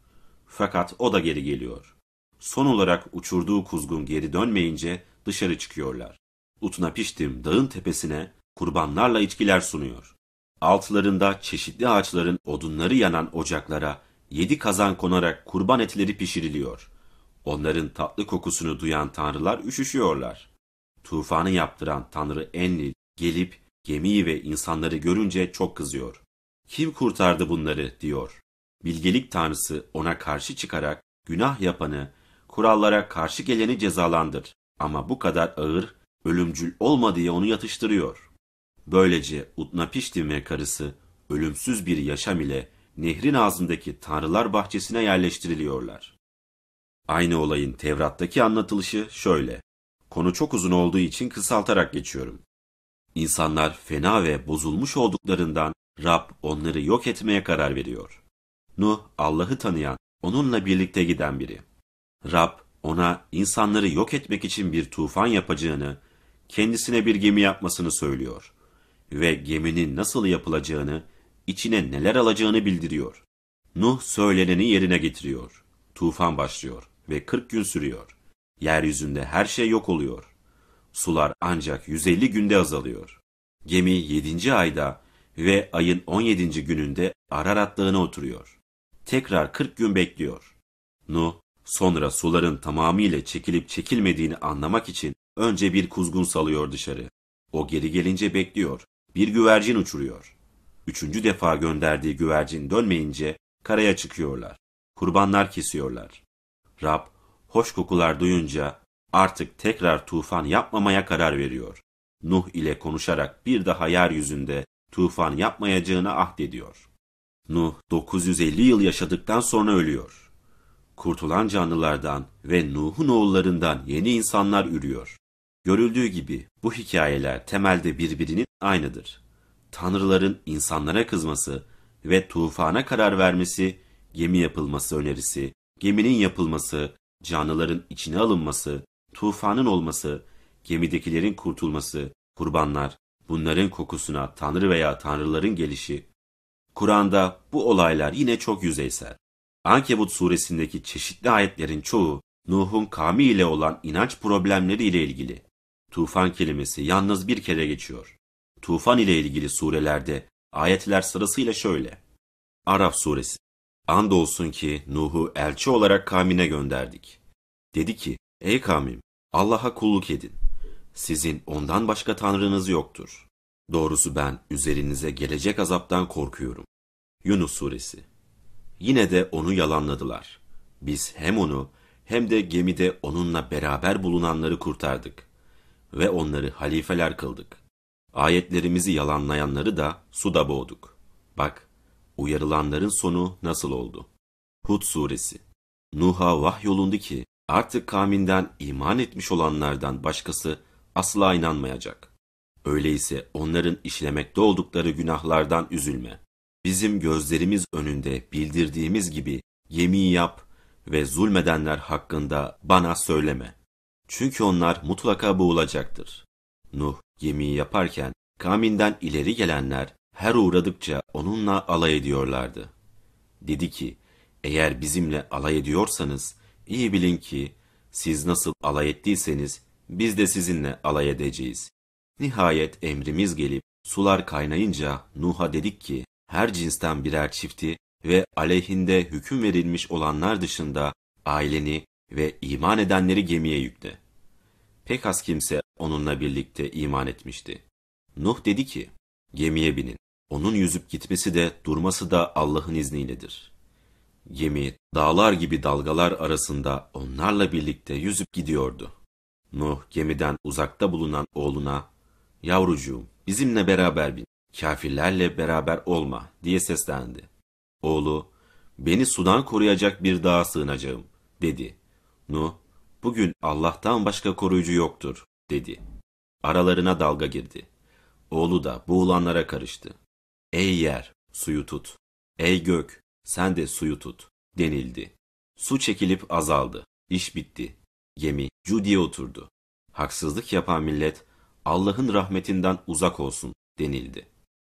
Fakat o da geri geliyor. Son olarak uçurduğu kuzgun geri dönmeyince dışarı çıkıyorlar. Utnapiştim dağın tepesine kurbanlarla içkiler sunuyor. Altlarında çeşitli ağaçların odunları yanan ocaklara yedi kazan konarak kurban etleri pişiriliyor. Onların tatlı kokusunu duyan tanrılar üşüşüyorlar. Tufanı yaptıran tanrı Enlil gelip gemiyi ve insanları görünce çok kızıyor. Kim kurtardı bunları diyor. Bilgelik tanrısı ona karşı çıkarak günah yapanı, kurallara karşı geleni cezalandır. Ama bu kadar ağır, ölümcül olma diye onu yatıştırıyor. Böylece Utnapiştim ve karısı ölümsüz bir yaşam ile nehrin ağzındaki tanrılar bahçesine yerleştiriliyorlar. Aynı olayın Tevrat'taki anlatılışı şöyle. Konu çok uzun olduğu için kısaltarak geçiyorum. İnsanlar fena ve bozulmuş olduklarından Rab onları yok etmeye karar veriyor. Nuh Allah'ı tanıyan, onunla birlikte giden biri. Rab ona insanları yok etmek için bir tufan yapacağını, kendisine bir gemi yapmasını söylüyor ve geminin nasıl yapılacağını, içine neler alacağını bildiriyor. Nuh söyleneni yerine getiriyor. Tufan başlıyor ve 40 gün sürüyor. Yeryüzünde her şey yok oluyor. Sular ancak 150 günde azalıyor. Gemi 7. ayda ve ayın 17. gününde Ararat Dağı'na oturuyor. Tekrar 40 gün bekliyor. Nuh sonra suların tamamıyla çekilip çekilmediğini anlamak için önce bir kuzgun salıyor dışarı. O geri gelince bekliyor. Bir güvercin uçuruyor. Üçüncü defa gönderdiği güvercin dönmeyince karaya çıkıyorlar. Kurbanlar kesiyorlar. Rab hoş kokular duyunca artık tekrar tufan yapmamaya karar veriyor. Nuh ile konuşarak bir daha yeryüzünde tufan yapmayacağını ahdediyor. Nuh 950 yıl yaşadıktan sonra ölüyor. Kurtulan canlılardan ve Nuh'un oğullarından yeni insanlar ürüyor. Görüldüğü gibi bu hikayeler temelde birbirinin aynıdır. Tanrıların insanlara kızması ve tufana karar vermesi, gemi yapılması önerisi, geminin yapılması, canlıların içine alınması, tufanın olması, gemidekilerin kurtulması, kurbanlar, bunların kokusuna tanrı veya tanrıların gelişi. Kur'an'da bu olaylar yine çok yüzeysel. Ankebut suresindeki çeşitli ayetlerin çoğu Nuh'un kavmi ile olan inanç problemleri ile ilgili. Tufan kelimesi yalnız bir kere geçiyor. Tufan ile ilgili surelerde ayetler sırasıyla şöyle. Araf suresi. Andolsun ki Nuh'u elçi olarak kavmine gönderdik. Dedi ki, ey kavmim, Allah'a kulluk edin. Sizin ondan başka tanrınız yoktur. Doğrusu ben üzerinize gelecek azaptan korkuyorum. Yunus suresi. Yine de onu yalanladılar. Biz hem onu hem de gemide onunla beraber bulunanları kurtardık ve onları halifeler kıldık. Ayetlerimizi yalanlayanları da suda boğduk. Bak, uyarılanların sonu nasıl oldu? Hud suresi. Nuh'a vahyolundu ki artık kavminden iman etmiş olanlardan başkası asla inanmayacak. Öyleyse onların işlemekte oldukları günahlardan üzülme. Bizim gözlerimiz önünde bildirdiğimiz gibi yemin yap ve zulmedenler hakkında bana söyleme. Çünkü onlar mutlaka boğulacaktır. Nuh gemiyi yaparken kavminden ileri gelenler her uğradıkça onunla alay ediyorlardı. Dedi ki, eğer bizimle alay ediyorsanız iyi bilin ki siz nasıl alay ettiyseniz biz de sizinle alay edeceğiz. Nihayet emrimiz gelip sular kaynayınca Nuh'a dedik ki her cinsten birer çifti ve aleyhinde hüküm verilmiş olanlar dışında aileni ve iman edenleri gemiye yükle. Pek az kimse onunla birlikte iman etmişti. Nuh dedi ki, gemiye binin. Onun yüzüp gitmesi de durması da Allah'ın izniyledir. Gemi dağlar gibi dalgalar arasında onlarla birlikte yüzüp gidiyordu. Nuh gemiden uzakta bulunan oğluna, yavrucuğum bizimle beraber bin, kafirlerle beraber olma diye seslendi. Oğlu, beni sudan koruyacak bir dağa sığınacağım dedi. Nuh, bugün Allah'tan başka koruyucu yoktur, dedi. Aralarına dalga girdi. Oğlu da boğulanlara karıştı. Ey yer, suyu tut. Ey gök, sen de suyu tut, denildi. Su çekilip azaldı. İş bitti. Gemi Cudi'ye oturdu. Haksızlık yapan millet Allah'ın rahmetinden uzak olsun denildi.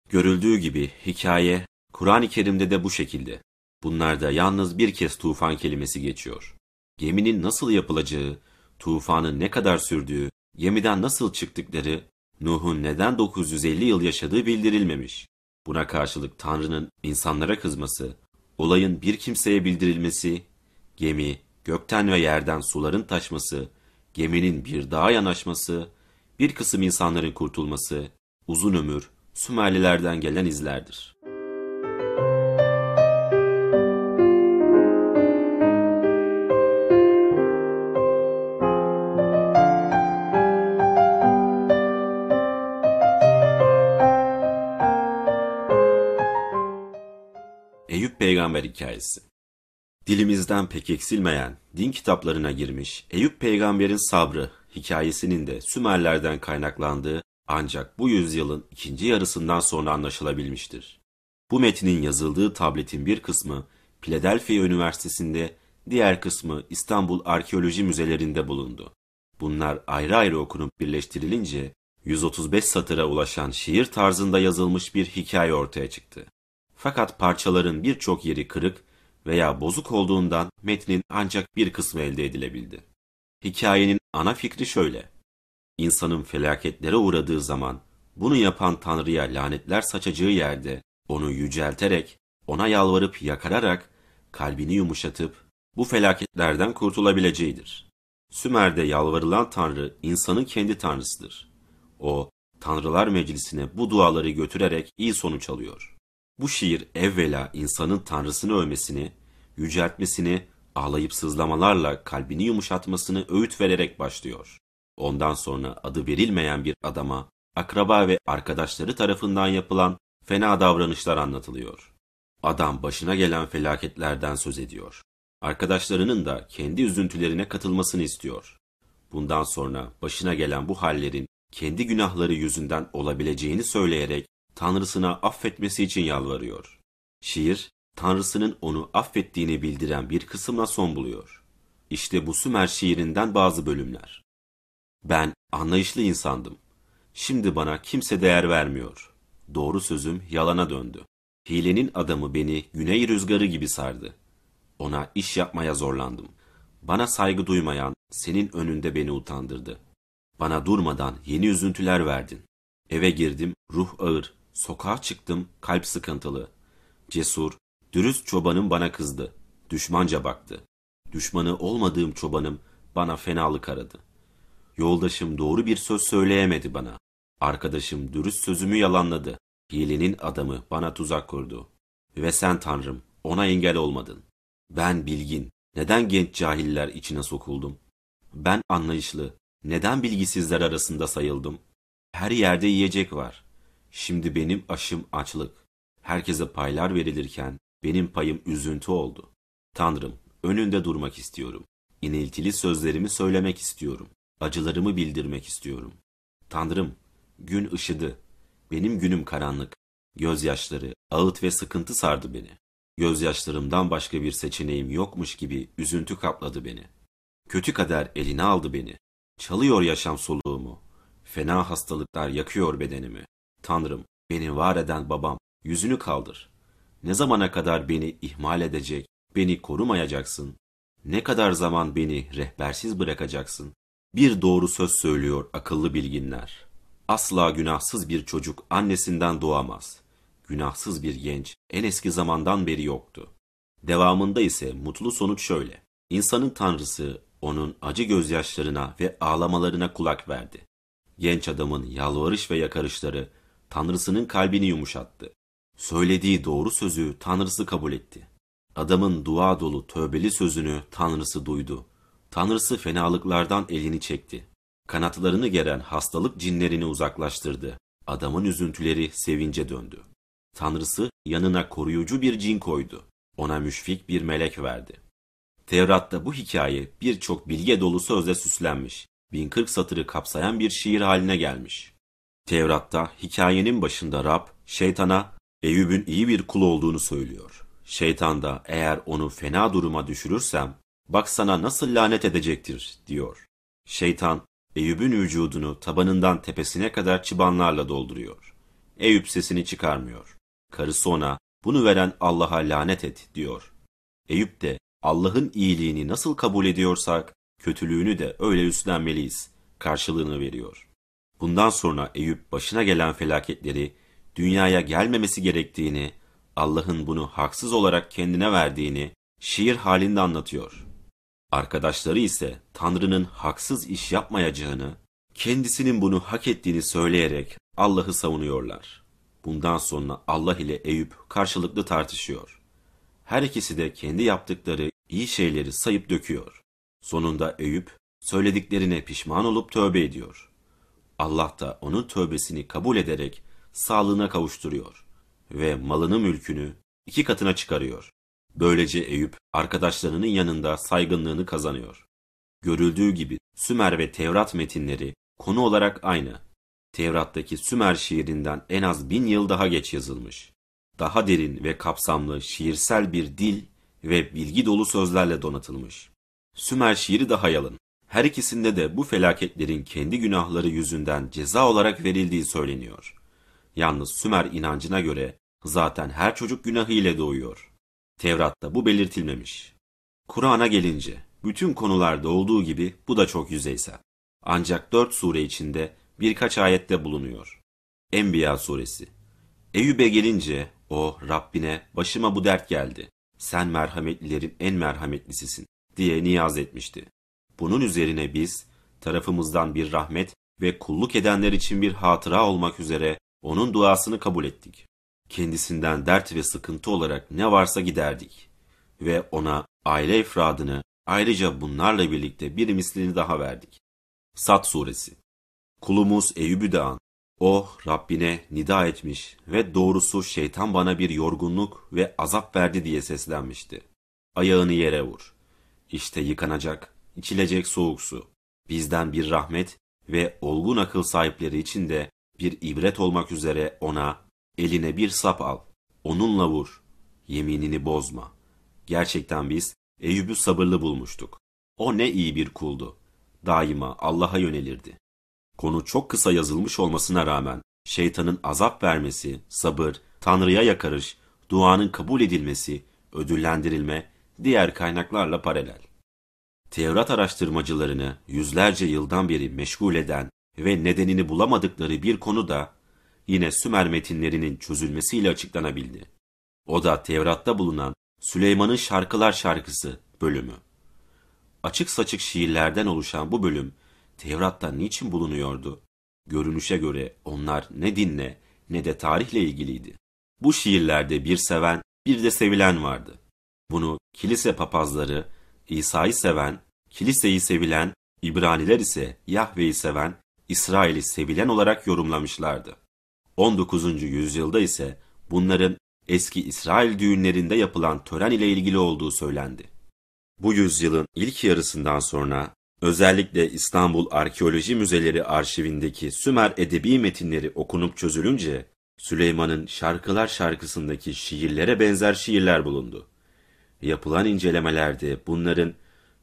Görüldüğü gibi hikaye Kur'an-ı Kerim'de de bu şekilde. Bunlarda yalnız bir kez tufan kelimesi geçiyor. Geminin nasıl yapılacağı, tufanın ne kadar sürdüğü, gemiden nasıl çıktıkları, Nuh'un neden 950 yıl yaşadığı bildirilmemiş. Buna karşılık Tanrı'nın insanlara kızması, olayın bir kimseye bildirilmesi, gemi, gökten ve yerden suların taşması, geminin bir dağa yanaşması, bir kısım insanların kurtulması, uzun ömür, Sümerlilerden gelen izlerdir. Peygamber Hikayesi Dilimizden pek eksilmeyen, din kitaplarına girmiş Eyüp Peygamber'in sabrı hikayesinin de Sümerlerden kaynaklandığı ancak bu yüzyılın ikinci yarısından sonra anlaşılabilmiştir. Bu metnin yazıldığı tabletin bir kısmı Philadelphia Üniversitesi'nde, diğer kısmı İstanbul Arkeoloji Müzelerinde bulundu. Bunlar ayrı ayrı okunup birleştirilince 135 satıra ulaşan şiir tarzında yazılmış bir hikaye ortaya çıktı. Fakat parçaların birçok yeri kırık veya bozuk olduğundan metnin ancak bir kısmı elde edilebildi. Hikayenin ana fikri şöyle. İnsanın felaketlere uğradığı zaman bunu yapan Tanrı'ya lanetler saçacağı yerde onu yücelterek, ona yalvarıp yakararak, kalbini yumuşatıp bu felaketlerden kurtulabileceğidir. Sümer'de yalvarılan Tanrı insanın kendi Tanrısıdır. O, Tanrılar Meclisi'ne bu duaları götürerek iyi sonuç alıyor. Bu şiir evvela insanın Tanrısını övmesini, yüceltmesini, ağlayıp sızlamalarla kalbini yumuşatmasını öğüt vererek başlıyor. Ondan sonra adı verilmeyen bir adama, akraba ve arkadaşları tarafından yapılan fena davranışlar anlatılıyor. Adam başına gelen felaketlerden söz ediyor. Arkadaşlarının da kendi üzüntülerine katılmasını istiyor. Bundan sonra başına gelen bu hallerin kendi günahları yüzünden olabileceğini söyleyerek Tanrısına affetmesi için yalvarıyor. Şiir, Tanrısının onu affettiğini bildiren bir kısımla son buluyor. İşte bu Sümer şiirinden bazı bölümler. Ben anlayışlı insandım. Şimdi bana kimse değer vermiyor. Doğru sözüm yalana döndü. Hilenin adamı beni güney rüzgarı gibi sardı. Ona iş yapmaya zorlandım. Bana saygı duymayan senin önünde beni utandırdı. Bana durmadan yeni üzüntüler verdin. Eve girdim, ruh ağır. Sokağa çıktım, kalp sıkıntılı. Cesur, dürüst çobanım bana kızdı. Düşmanca baktı. Düşmanı olmadığım çobanım bana fenalık aradı. Yoldaşım doğru bir söz söyleyemedi bana. Arkadaşım dürüst sözümü yalanladı. Hilenin adamı bana tuzak kurdu. Ve sen Tanrım ona engel olmadın. Ben bilgin, neden genç cahiller içine sokuldum? Ben anlayışlı, neden bilgisizler arasında sayıldım? Her yerde yiyecek var. Şimdi benim aşım açlık. Herkese paylar verilirken benim payım üzüntü oldu. Tanrım, önünde durmak istiyorum. İniltili sözlerimi söylemek istiyorum. Acılarımı bildirmek istiyorum. Tanrım, gün ışıdı. Benim günüm karanlık. Gözyaşları, ağıt ve sıkıntı sardı beni. Gözyaşlarımdan başka bir seçeneğim yokmuş gibi üzüntü kapladı beni. Kötü kader eline aldı beni. Çalıyor yaşam soluğumu. Fena hastalıklar yakıyor bedenimi. Tanrım, beni var eden babam, yüzünü kaldır. Ne zamana kadar beni ihmal edecek, beni korumayacaksın? Ne kadar zaman beni rehbersiz bırakacaksın? Bir doğru söz söylüyor akıllı bilginler. Asla günahsız bir çocuk annesinden doğamaz. Günahsız bir genç en eski zamandan beri yoktu. Devamında ise mutlu sonuç şöyle. İnsanın tanrısı onun acı gözyaşlarına ve ağlamalarına kulak verdi. Genç adamın yalvarış ve yakarışları tanrısının kalbini yumuşattı. Söylediği doğru sözü tanrısı kabul etti. Adamın dua dolu tövbeli sözünü tanrısı duydu. Tanrısı fenalıklardan elini çekti. Kanatlarını geren hastalık cinlerini uzaklaştırdı. Adamın üzüntüleri sevince döndü. Tanrısı yanına koruyucu bir cin koydu. Ona müşfik bir melek verdi. Tevrat'ta bu hikaye birçok bilge dolu sözle süslenmiş, 1040 satırı kapsayan bir şiir haline gelmiş. Tevrat'ta hikayenin başında Rab, şeytana Eyüp'ün iyi bir kul olduğunu söylüyor. Şeytan da eğer onu fena duruma düşürürsem, bak sana nasıl lanet edecektir, diyor. Şeytan, Eyüp'ün vücudunu tabanından tepesine kadar çıbanlarla dolduruyor. Eyüp sesini çıkarmıyor. Karısı ona, bunu veren Allah'a lanet et, diyor. Eyüp de, Allah'ın iyiliğini nasıl kabul ediyorsak, kötülüğünü de öyle üstlenmeliyiz, karşılığını veriyor. Bundan sonra Eyüp başına gelen felaketleri, dünyaya gelmemesi gerektiğini, Allah'ın bunu haksız olarak kendine verdiğini şiir halinde anlatıyor. Arkadaşları ise Tanrı'nın haksız iş yapmayacağını, kendisinin bunu hak ettiğini söyleyerek Allah'ı savunuyorlar. Bundan sonra Allah ile Eyüp karşılıklı tartışıyor. Her ikisi de kendi yaptıkları iyi şeyleri sayıp döküyor. Sonunda Eyüp söylediklerine pişman olup tövbe ediyor. Allah da onun tövbesini kabul ederek sağlığına kavuşturuyor ve malını mülkünü iki katına çıkarıyor. Böylece Eyüp arkadaşlarının yanında saygınlığını kazanıyor. Görüldüğü gibi Sümer ve Tevrat metinleri konu olarak aynı. Tevrat'taki Sümer şiirinden en az bin yıl daha geç yazılmış. Daha derin ve kapsamlı şiirsel bir dil ve bilgi dolu sözlerle donatılmış. Sümer şiiri daha yalın. Her ikisinde de bu felaketlerin kendi günahları yüzünden ceza olarak verildiği söyleniyor. Yalnız Sümer inancına göre zaten her çocuk günahı ile doğuyor. Tevrat'ta bu belirtilmemiş. Kur'an'a gelince bütün konularda olduğu gibi bu da çok yüzeysel. Ancak dört sure içinde birkaç ayette bulunuyor. Enbiya suresi. Eyüp'e gelince o Rabbine başıma bu dert geldi. Sen merhametlilerin en merhametlisisin diye niyaz etmişti. Bunun üzerine biz tarafımızdan bir rahmet ve kulluk edenler için bir hatıra olmak üzere onun duasını kabul ettik. Kendisinden dert ve sıkıntı olarak ne varsa giderdik. Ve ona aile ifradını ayrıca bunlarla birlikte bir mislini daha verdik. Sat suresi Kulumuz Eyüp'ü de an. O Rabbine nida etmiş ve doğrusu şeytan bana bir yorgunluk ve azap verdi diye seslenmişti. Ayağını yere vur. İşte yıkanacak, içilecek soğuk su. Bizden bir rahmet ve olgun akıl sahipleri için de bir ibret olmak üzere ona eline bir sap al. Onunla vur. Yeminini bozma. Gerçekten biz Eyüp'ü sabırlı bulmuştuk. O ne iyi bir kuldu. Daima Allah'a yönelirdi. Konu çok kısa yazılmış olmasına rağmen şeytanın azap vermesi, sabır, Tanrı'ya yakarış, duanın kabul edilmesi, ödüllendirilme diğer kaynaklarla paralel. Tevrat araştırmacılarını yüzlerce yıldan beri meşgul eden ve nedenini bulamadıkları bir konu da yine Sümer metinlerinin çözülmesiyle açıklanabildi. O da Tevrat'ta bulunan Süleyman'ın Şarkılar Şarkısı bölümü. Açık saçık şiirlerden oluşan bu bölüm Tevrat'ta niçin bulunuyordu? Görünüşe göre onlar ne dinle ne de tarihle ilgiliydi. Bu şiirlerde bir seven bir de sevilen vardı. Bunu kilise papazları İsa'yı seven, kiliseyi sevilen, İbraniler ise Yahve'yi seven, İsrail'i sevilen olarak yorumlamışlardı. 19. yüzyılda ise bunların eski İsrail düğünlerinde yapılan tören ile ilgili olduğu söylendi. Bu yüzyılın ilk yarısından sonra özellikle İstanbul Arkeoloji Müzeleri arşivindeki Sümer edebi metinleri okunup çözülünce Süleyman'ın Şarkılar şarkısındaki şiirlere benzer şiirler bulundu. Yapılan incelemelerde bunların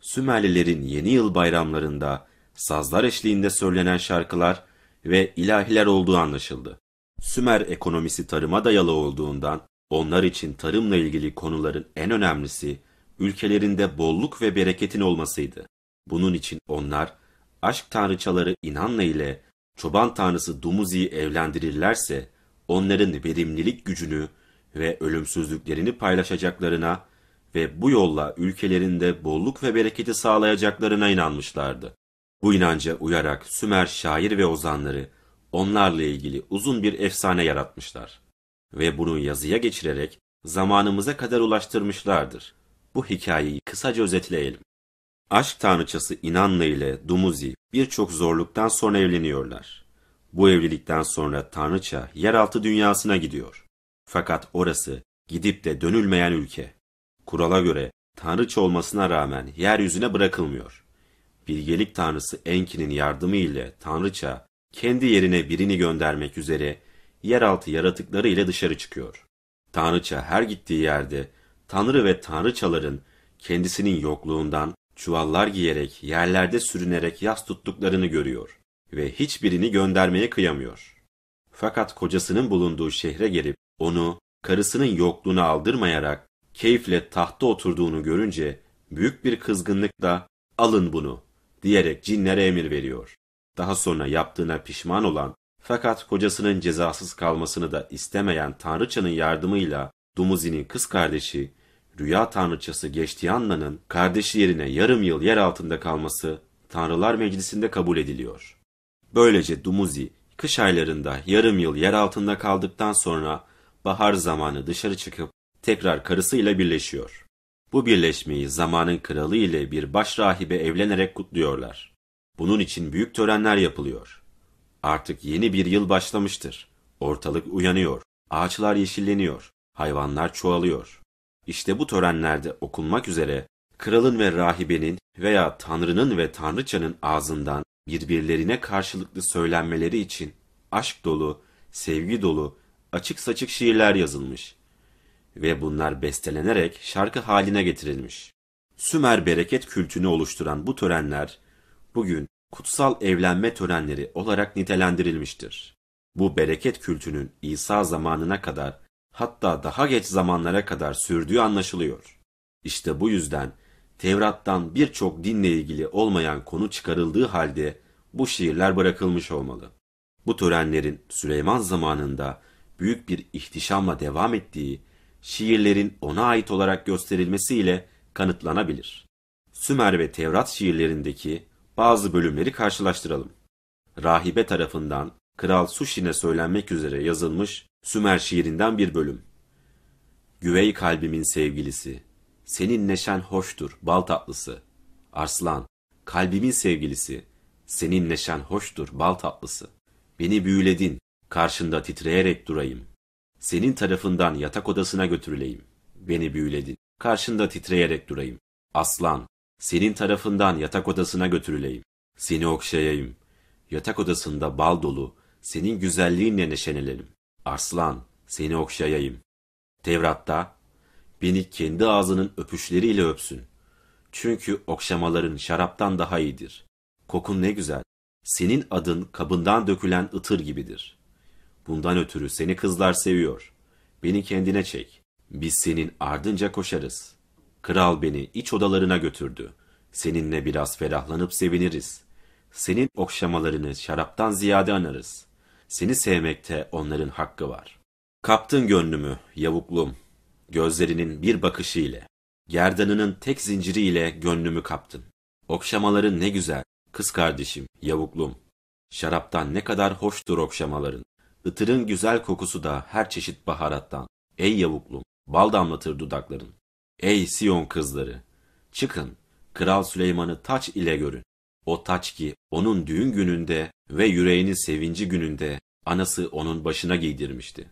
Sümerlilerin yeni yıl bayramlarında sazlar eşliğinde söylenen şarkılar ve ilahiler olduğu anlaşıldı. Sümer ekonomisi tarıma dayalı olduğundan onlar için tarımla ilgili konuların en önemlisi ülkelerinde bolluk ve bereketin olmasıydı. Bunun için onlar aşk tanrıçaları İnanna ile çoban tanrısı Dumuzi'yi evlendirirlerse onların verimlilik gücünü ve ölümsüzlüklerini paylaşacaklarına ve bu yolla ülkelerinde bolluk ve bereketi sağlayacaklarına inanmışlardı. Bu inanca uyarak Sümer şair ve ozanları onlarla ilgili uzun bir efsane yaratmışlar ve bunu yazıya geçirerek zamanımıza kadar ulaştırmışlardır. Bu hikayeyi kısaca özetleyelim. Aşk tanrıçası İnanna ile Dumuzi birçok zorluktan sonra evleniyorlar. Bu evlilikten sonra tanrıça yeraltı dünyasına gidiyor. Fakat orası gidip de dönülmeyen ülke. Kurala göre tanrıça olmasına rağmen yeryüzüne bırakılmıyor. Bilgelik tanrısı Enki'nin yardımı ile tanrıça kendi yerine birini göndermek üzere yeraltı yaratıkları ile dışarı çıkıyor. Tanrıça her gittiği yerde tanrı ve tanrıçaların kendisinin yokluğundan çuvallar giyerek yerlerde sürünerek yas tuttuklarını görüyor ve hiçbirini göndermeye kıyamıyor. Fakat kocasının bulunduğu şehre gelip onu karısının yokluğunu aldırmayarak keyifle tahta oturduğunu görünce büyük bir kızgınlıkla alın bunu diyerek cinlere emir veriyor. Daha sonra yaptığına pişman olan fakat kocasının cezasız kalmasını da istemeyen tanrıçanın yardımıyla Dumuzi'nin kız kardeşi rüya tanrıçası Geçtiyanla'nın kardeşi yerine yarım yıl yer altında kalması Tanrılar Meclisi'nde kabul ediliyor. Böylece Dumuzi kış aylarında yarım yıl yer altında kaldıktan sonra bahar zamanı dışarı çıkıp tekrar karısıyla birleşiyor. Bu birleşmeyi zamanın kralı ile bir baş rahibe evlenerek kutluyorlar. Bunun için büyük törenler yapılıyor. Artık yeni bir yıl başlamıştır. Ortalık uyanıyor, ağaçlar yeşilleniyor, hayvanlar çoğalıyor. İşte bu törenlerde okunmak üzere kralın ve rahibenin veya tanrının ve tanrıçanın ağzından birbirlerine karşılıklı söylenmeleri için aşk dolu, sevgi dolu, açık saçık şiirler yazılmış ve bunlar bestelenerek şarkı haline getirilmiş. Sümer bereket kültünü oluşturan bu törenler bugün kutsal evlenme törenleri olarak nitelendirilmiştir. Bu bereket kültünün İsa zamanına kadar hatta daha geç zamanlara kadar sürdüğü anlaşılıyor. İşte bu yüzden Tevrat'tan birçok dinle ilgili olmayan konu çıkarıldığı halde bu şiirler bırakılmış olmalı. Bu törenlerin Süleyman zamanında büyük bir ihtişamla devam ettiği şiirlerin ona ait olarak gösterilmesiyle kanıtlanabilir. Sümer ve Tevrat şiirlerindeki bazı bölümleri karşılaştıralım. Rahibe tarafından Kral Sushin'e söylenmek üzere yazılmış Sümer şiirinden bir bölüm. Güvey kalbimin sevgilisi, senin neşen hoştur, bal tatlısı. Arslan, kalbimin sevgilisi, senin neşen hoştur, bal tatlısı. Beni büyüledin, karşında titreyerek durayım. Senin tarafından yatak odasına götürüleyim. Beni büyüledin, karşında titreyerek durayım. Aslan, senin tarafından yatak odasına götürüleyim. Seni okşayayım. Yatak odasında bal dolu, senin güzelliğinle neşelenelim. Arslan, seni okşayayım. Tevrat'ta, beni kendi ağzının öpüşleriyle öpsün. Çünkü okşamaların şaraptan daha iyidir. Kokun ne güzel. Senin adın kabından dökülen ıtır gibidir. Bundan ötürü seni kızlar seviyor. Beni kendine çek. Biz senin ardınca koşarız. Kral beni iç odalarına götürdü. Seninle biraz ferahlanıp seviniriz. Senin okşamalarını şaraptan ziyade anarız. Seni sevmekte onların hakkı var. Kaptın gönlümü, yavuklum. Gözlerinin bir bakışı ile. Gerdanının tek zinciri ile gönlümü kaptın. Okşamaların ne güzel, kız kardeşim, yavuklum. Şaraptan ne kadar hoştur okşamaların. Itırın güzel kokusu da her çeşit baharattan. Ey yavuklum, bal damlatır dudakların. Ey Siyon kızları, çıkın, Kral Süleyman'ı taç ile görün. O taç ki onun düğün gününde ve yüreğinin sevinci gününde anası onun başına giydirmişti.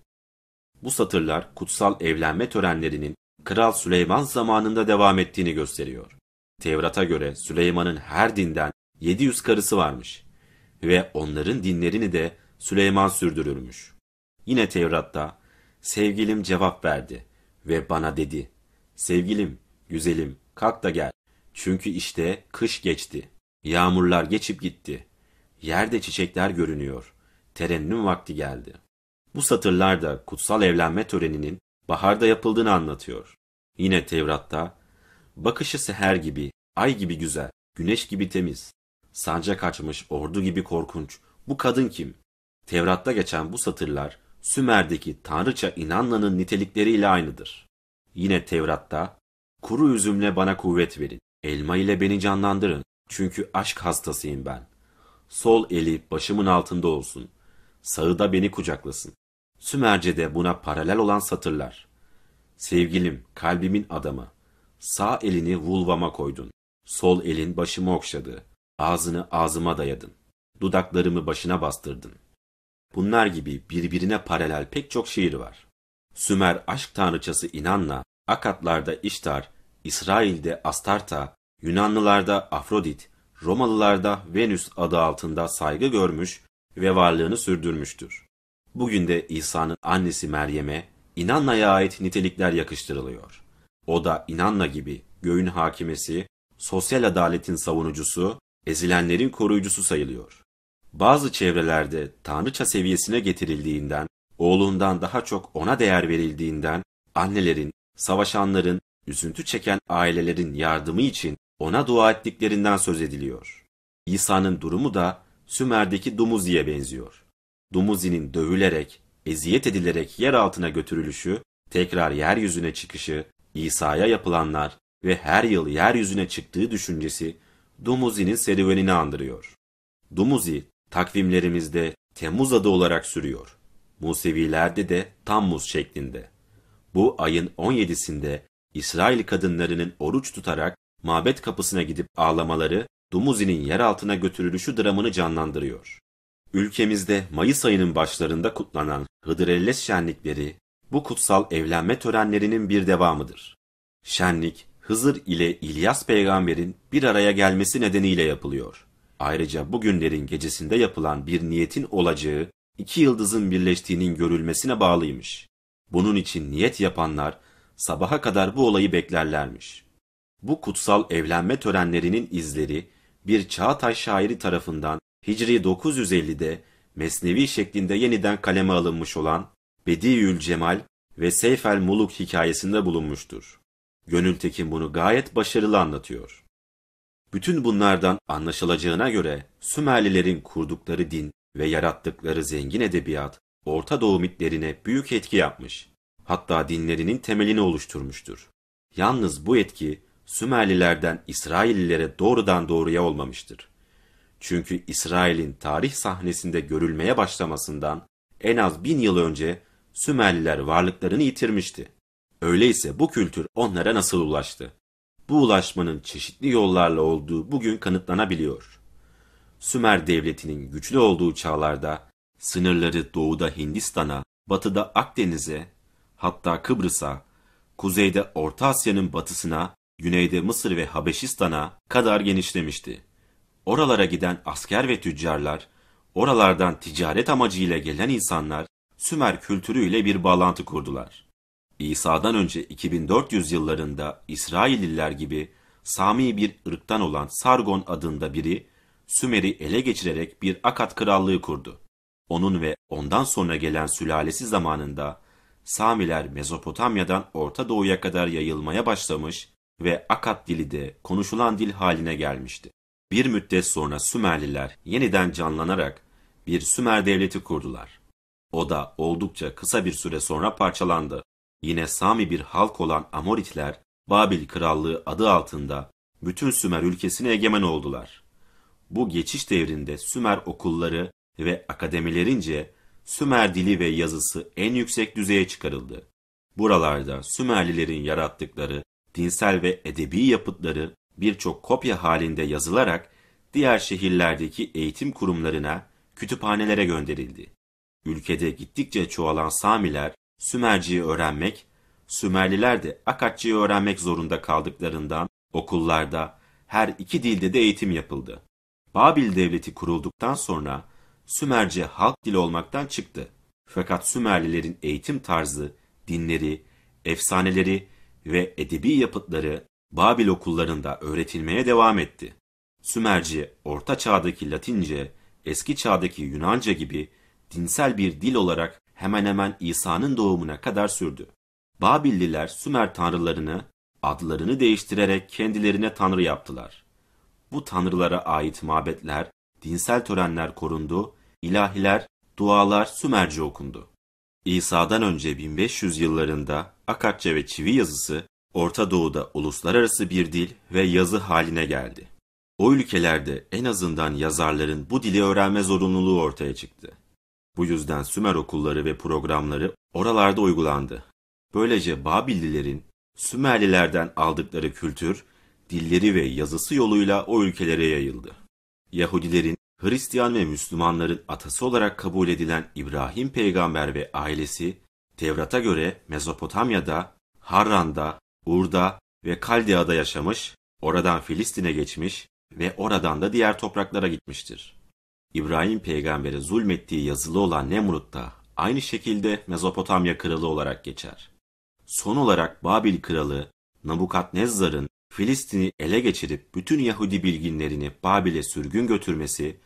Bu satırlar kutsal evlenme törenlerinin Kral Süleyman zamanında devam ettiğini gösteriyor. Tevrat'a göre Süleyman'ın her dinden 700 karısı varmış ve onların dinlerini de Süleyman sürdürürmüş. Yine Tevrat'ta sevgilim cevap verdi ve bana dedi. Sevgilim, güzelim, kalk da gel. Çünkü işte kış geçti. Yağmurlar geçip gitti. Yerde çiçekler görünüyor. Terennüm vakti geldi. Bu satırlar da kutsal evlenme töreninin baharda yapıldığını anlatıyor. Yine Tevrat'ta bakışı seher gibi, ay gibi güzel, güneş gibi temiz, sancak açmış ordu gibi korkunç, bu kadın kim? Tevrat'ta geçen bu satırlar Sümer'deki tanrıça İnanla'nın nitelikleriyle aynıdır. Yine Tevrat'ta kuru üzümle bana kuvvet verin, elma ile beni canlandırın çünkü aşk hastasıyım ben. Sol eli başımın altında olsun, sağı da beni kucaklasın. Sümerce'de buna paralel olan satırlar. Sevgilim, kalbimin adamı, sağ elini vulvama koydun, sol elin başımı okşadı, ağzını ağzıma dayadın, dudaklarımı başına bastırdın. Bunlar gibi birbirine paralel pek çok şiir var. Sümer aşk tanrıçası İnanna, Akatlarda İştar, İsrail'de Astarta, Yunanlılarda Afrodit, Romalılarda Venüs adı altında saygı görmüş ve varlığını sürdürmüştür. Bugün de İsa'nın annesi Meryem'e İnanna'ya ait nitelikler yakıştırılıyor. O da İnanna gibi göğün hakimesi, sosyal adaletin savunucusu, ezilenlerin koruyucusu sayılıyor. Bazı çevrelerde tanrıça seviyesine getirildiğinden, oğlundan daha çok ona değer verildiğinden, annelerin, savaşanların, üzüntü çeken ailelerin yardımı için ona dua ettiklerinden söz ediliyor. İsa'nın durumu da Sümer'deki Dumuzi'ye benziyor. Dumuzi'nin dövülerek, eziyet edilerek yer altına götürülüşü, tekrar yeryüzüne çıkışı, İsa'ya yapılanlar ve her yıl yeryüzüne çıktığı düşüncesi Dumuzi'nin serüvenini andırıyor. Dumuzi, takvimlerimizde Temmuz adı olarak sürüyor. Musevilerde de Tammuz şeklinde. Bu ayın 17'sinde İsrail kadınlarının oruç tutarak mabet kapısına gidip ağlamaları Dumuzi'nin yer altına götürülüşü dramını canlandırıyor. Ülkemizde Mayıs ayının başlarında kutlanan Hıdrellez şenlikleri bu kutsal evlenme törenlerinin bir devamıdır. Şenlik, Hızır ile İlyas peygamberin bir araya gelmesi nedeniyle yapılıyor. Ayrıca bu günlerin gecesinde yapılan bir niyetin olacağı, iki yıldızın birleştiğinin görülmesine bağlıymış. Bunun için niyet yapanlar sabaha kadar bu olayı beklerlermiş. Bu kutsal evlenme törenlerinin izleri bir Çağatay şairi tarafından Hicri 950'de mesnevi şeklinde yeniden kaleme alınmış olan Bediüül Cemal ve Seyfel Muluk hikayesinde bulunmuştur. Gönül Tekin bunu gayet başarılı anlatıyor. Bütün bunlardan anlaşılacağına göre Sümerlilerin kurdukları din ve yarattıkları zengin edebiyat Orta Doğu mitlerine büyük etki yapmış. Hatta dinlerinin temelini oluşturmuştur. Yalnız bu etki Sümerlilerden İsraillilere doğrudan doğruya olmamıştır. Çünkü İsrail'in tarih sahnesinde görülmeye başlamasından en az bin yıl önce Sümerliler varlıklarını yitirmişti. Öyleyse bu kültür onlara nasıl ulaştı? Bu ulaşmanın çeşitli yollarla olduğu bugün kanıtlanabiliyor. Sümer devletinin güçlü olduğu çağlarda sınırları doğuda Hindistan'a, batıda Akdeniz'e, hatta Kıbrıs'a, kuzeyde Orta Asya'nın batısına, güneyde Mısır ve Habeşistan'a kadar genişlemişti. Oralara giden asker ve tüccarlar, oralardan ticaret amacıyla gelen insanlar Sümer kültürüyle bir bağlantı kurdular. İsa'dan önce 2400 yıllarında İsrailliler gibi Sami bir ırktan olan Sargon adında biri Sümer'i ele geçirerek bir Akat krallığı kurdu. Onun ve ondan sonra gelen sülalesi zamanında Samiler Mezopotamya'dan Orta Doğu'ya kadar yayılmaya başlamış ve Akat dili de konuşulan dil haline gelmişti. Bir müddet sonra Sümerliler yeniden canlanarak bir Sümer devleti kurdular. O da oldukça kısa bir süre sonra parçalandı. Yine Sami bir halk olan Amoritler, Babil Krallığı adı altında bütün Sümer ülkesine egemen oldular. Bu geçiş devrinde Sümer okulları ve akademilerince Sümer dili ve yazısı en yüksek düzeye çıkarıldı. Buralarda Sümerlilerin yarattıkları dinsel ve edebi yapıtları birçok kopya halinde yazılarak diğer şehirlerdeki eğitim kurumlarına, kütüphanelere gönderildi. Ülkede gittikçe çoğalan Samiler Sümerciyi öğrenmek, Sümerliler de Akatçıyı öğrenmek zorunda kaldıklarından okullarda her iki dilde de eğitim yapıldı. Babil devleti kurulduktan sonra Sümerce halk dili olmaktan çıktı. Fakat Sümerlilerin eğitim tarzı, dinleri, efsaneleri ve edebi yapıtları Babil okullarında öğretilmeye devam etti. Sümerci, Orta Çağ'daki Latince, Eski Çağ'daki Yunanca gibi dinsel bir dil olarak hemen hemen İsa'nın doğumuna kadar sürdü. Babilliler Sümer tanrılarını, adlarını değiştirerek kendilerine tanrı yaptılar. Bu tanrılara ait mabetler, dinsel törenler korundu, ilahiler, dualar Sümerce okundu. İsa'dan önce 1500 yıllarında Akatça ve çivi yazısı Orta Doğu'da uluslararası bir dil ve yazı haline geldi. O ülkelerde en azından yazarların bu dili öğrenme zorunluluğu ortaya çıktı. Bu yüzden Sümer okulları ve programları oralarda uygulandı. Böylece Babillilerin Sümerlilerden aldıkları kültür, dilleri ve yazısı yoluyla o ülkelere yayıldı. Yahudilerin, Hristiyan ve Müslümanların atası olarak kabul edilen İbrahim peygamber ve ailesi, Tevrat'a göre Mezopotamya'da, Harran'da, Ur'da ve Kaldea'da yaşamış, oradan Filistin'e geçmiş ve oradan da diğer topraklara gitmiştir. İbrahim peygambere zulmettiği yazılı olan Nemrut da aynı şekilde Mezopotamya kralı olarak geçer. Son olarak Babil kralı Nabukadnezzar'ın Filistin'i ele geçirip bütün Yahudi bilginlerini Babil'e sürgün götürmesi,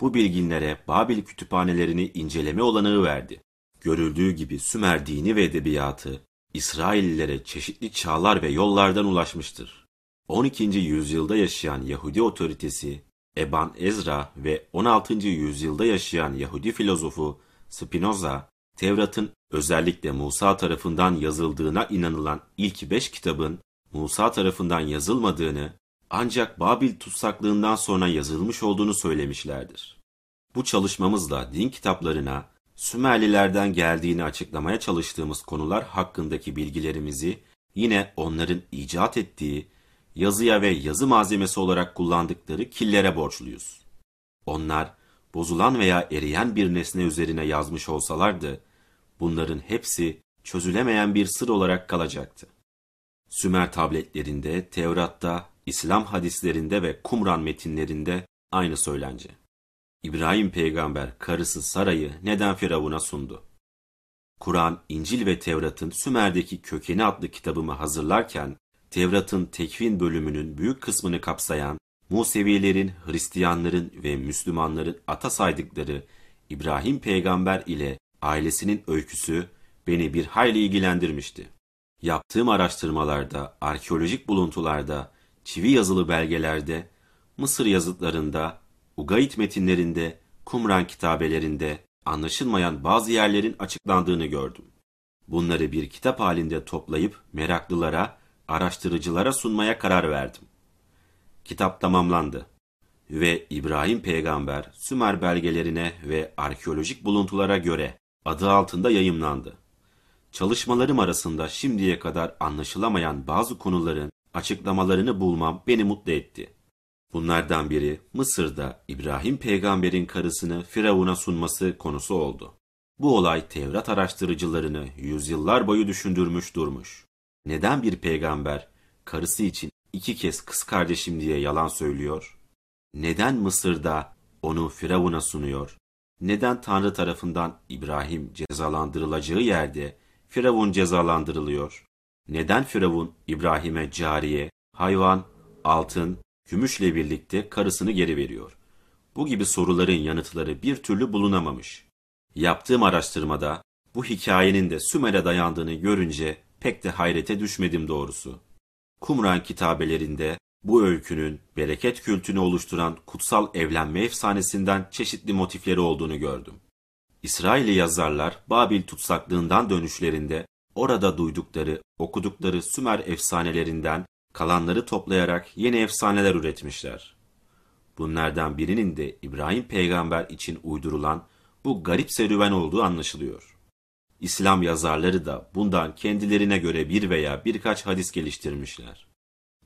bu bilginlere Babil kütüphanelerini inceleme olanağı verdi. Görüldüğü gibi Sümer dini ve edebiyatı İsraillilere çeşitli çağlar ve yollardan ulaşmıştır. 12. yüzyılda yaşayan Yahudi otoritesi Eban Ezra ve 16. yüzyılda yaşayan Yahudi filozofu Spinoza, Tevrat'ın özellikle Musa tarafından yazıldığına inanılan ilk beş kitabın Musa tarafından yazılmadığını ancak Babil tutsaklığından sonra yazılmış olduğunu söylemişlerdir. Bu çalışmamızla din kitaplarına Sümerlilerden geldiğini açıklamaya çalıştığımız konular hakkındaki bilgilerimizi yine onların icat ettiği yazıya ve yazı malzemesi olarak kullandıkları killere borçluyuz. Onlar bozulan veya eriyen bir nesne üzerine yazmış olsalardı, bunların hepsi çözülemeyen bir sır olarak kalacaktı. Sümer tabletlerinde, Tevrat'ta, İslam hadislerinde ve Kumran metinlerinde aynı söylence. İbrahim peygamber karısı Sara'yı neden Firavun'a sundu? Kur'an, İncil ve Tevrat'ın Sümer'deki kökeni adlı kitabımı hazırlarken, Tevrat'ın tekvin bölümünün büyük kısmını kapsayan, Musevilerin, Hristiyanların ve Müslümanların ata saydıkları İbrahim peygamber ile ailesinin öyküsü beni bir hayli ilgilendirmişti. Yaptığım araştırmalarda, arkeolojik buluntularda, çivi yazılı belgelerde, Mısır yazıtlarında, Ugayit metinlerinde, Kumran kitabelerinde anlaşılmayan bazı yerlerin açıklandığını gördüm. Bunları bir kitap halinde toplayıp meraklılara, araştırıcılara sunmaya karar verdim. Kitap tamamlandı ve İbrahim peygamber Sümer belgelerine ve arkeolojik buluntulara göre adı altında yayımlandı. Çalışmalarım arasında şimdiye kadar anlaşılamayan bazı konuların açıklamalarını bulmam beni mutlu etti. Bunlardan biri Mısır'da İbrahim peygamberin karısını Firavun'a sunması konusu oldu. Bu olay Tevrat araştırıcılarını yüzyıllar boyu düşündürmüş durmuş. Neden bir peygamber karısı için iki kez kız kardeşim diye yalan söylüyor? Neden Mısır'da onu Firavun'a sunuyor? Neden Tanrı tarafından İbrahim cezalandırılacağı yerde Firavun cezalandırılıyor? Neden Firavun İbrahim'e cariye, hayvan, altın, gümüşle birlikte karısını geri veriyor? Bu gibi soruların yanıtları bir türlü bulunamamış. Yaptığım araştırmada bu hikayenin de Sümer'e dayandığını görünce pek de hayrete düşmedim doğrusu. Kumran kitabelerinde bu öykünün bereket kültünü oluşturan kutsal evlenme efsanesinden çeşitli motifleri olduğunu gördüm. İsrailli yazarlar Babil tutsaklığından dönüşlerinde orada duydukları, okudukları Sümer efsanelerinden kalanları toplayarak yeni efsaneler üretmişler. Bunlardan birinin de İbrahim peygamber için uydurulan bu garip serüven olduğu anlaşılıyor. İslam yazarları da bundan kendilerine göre bir veya birkaç hadis geliştirmişler.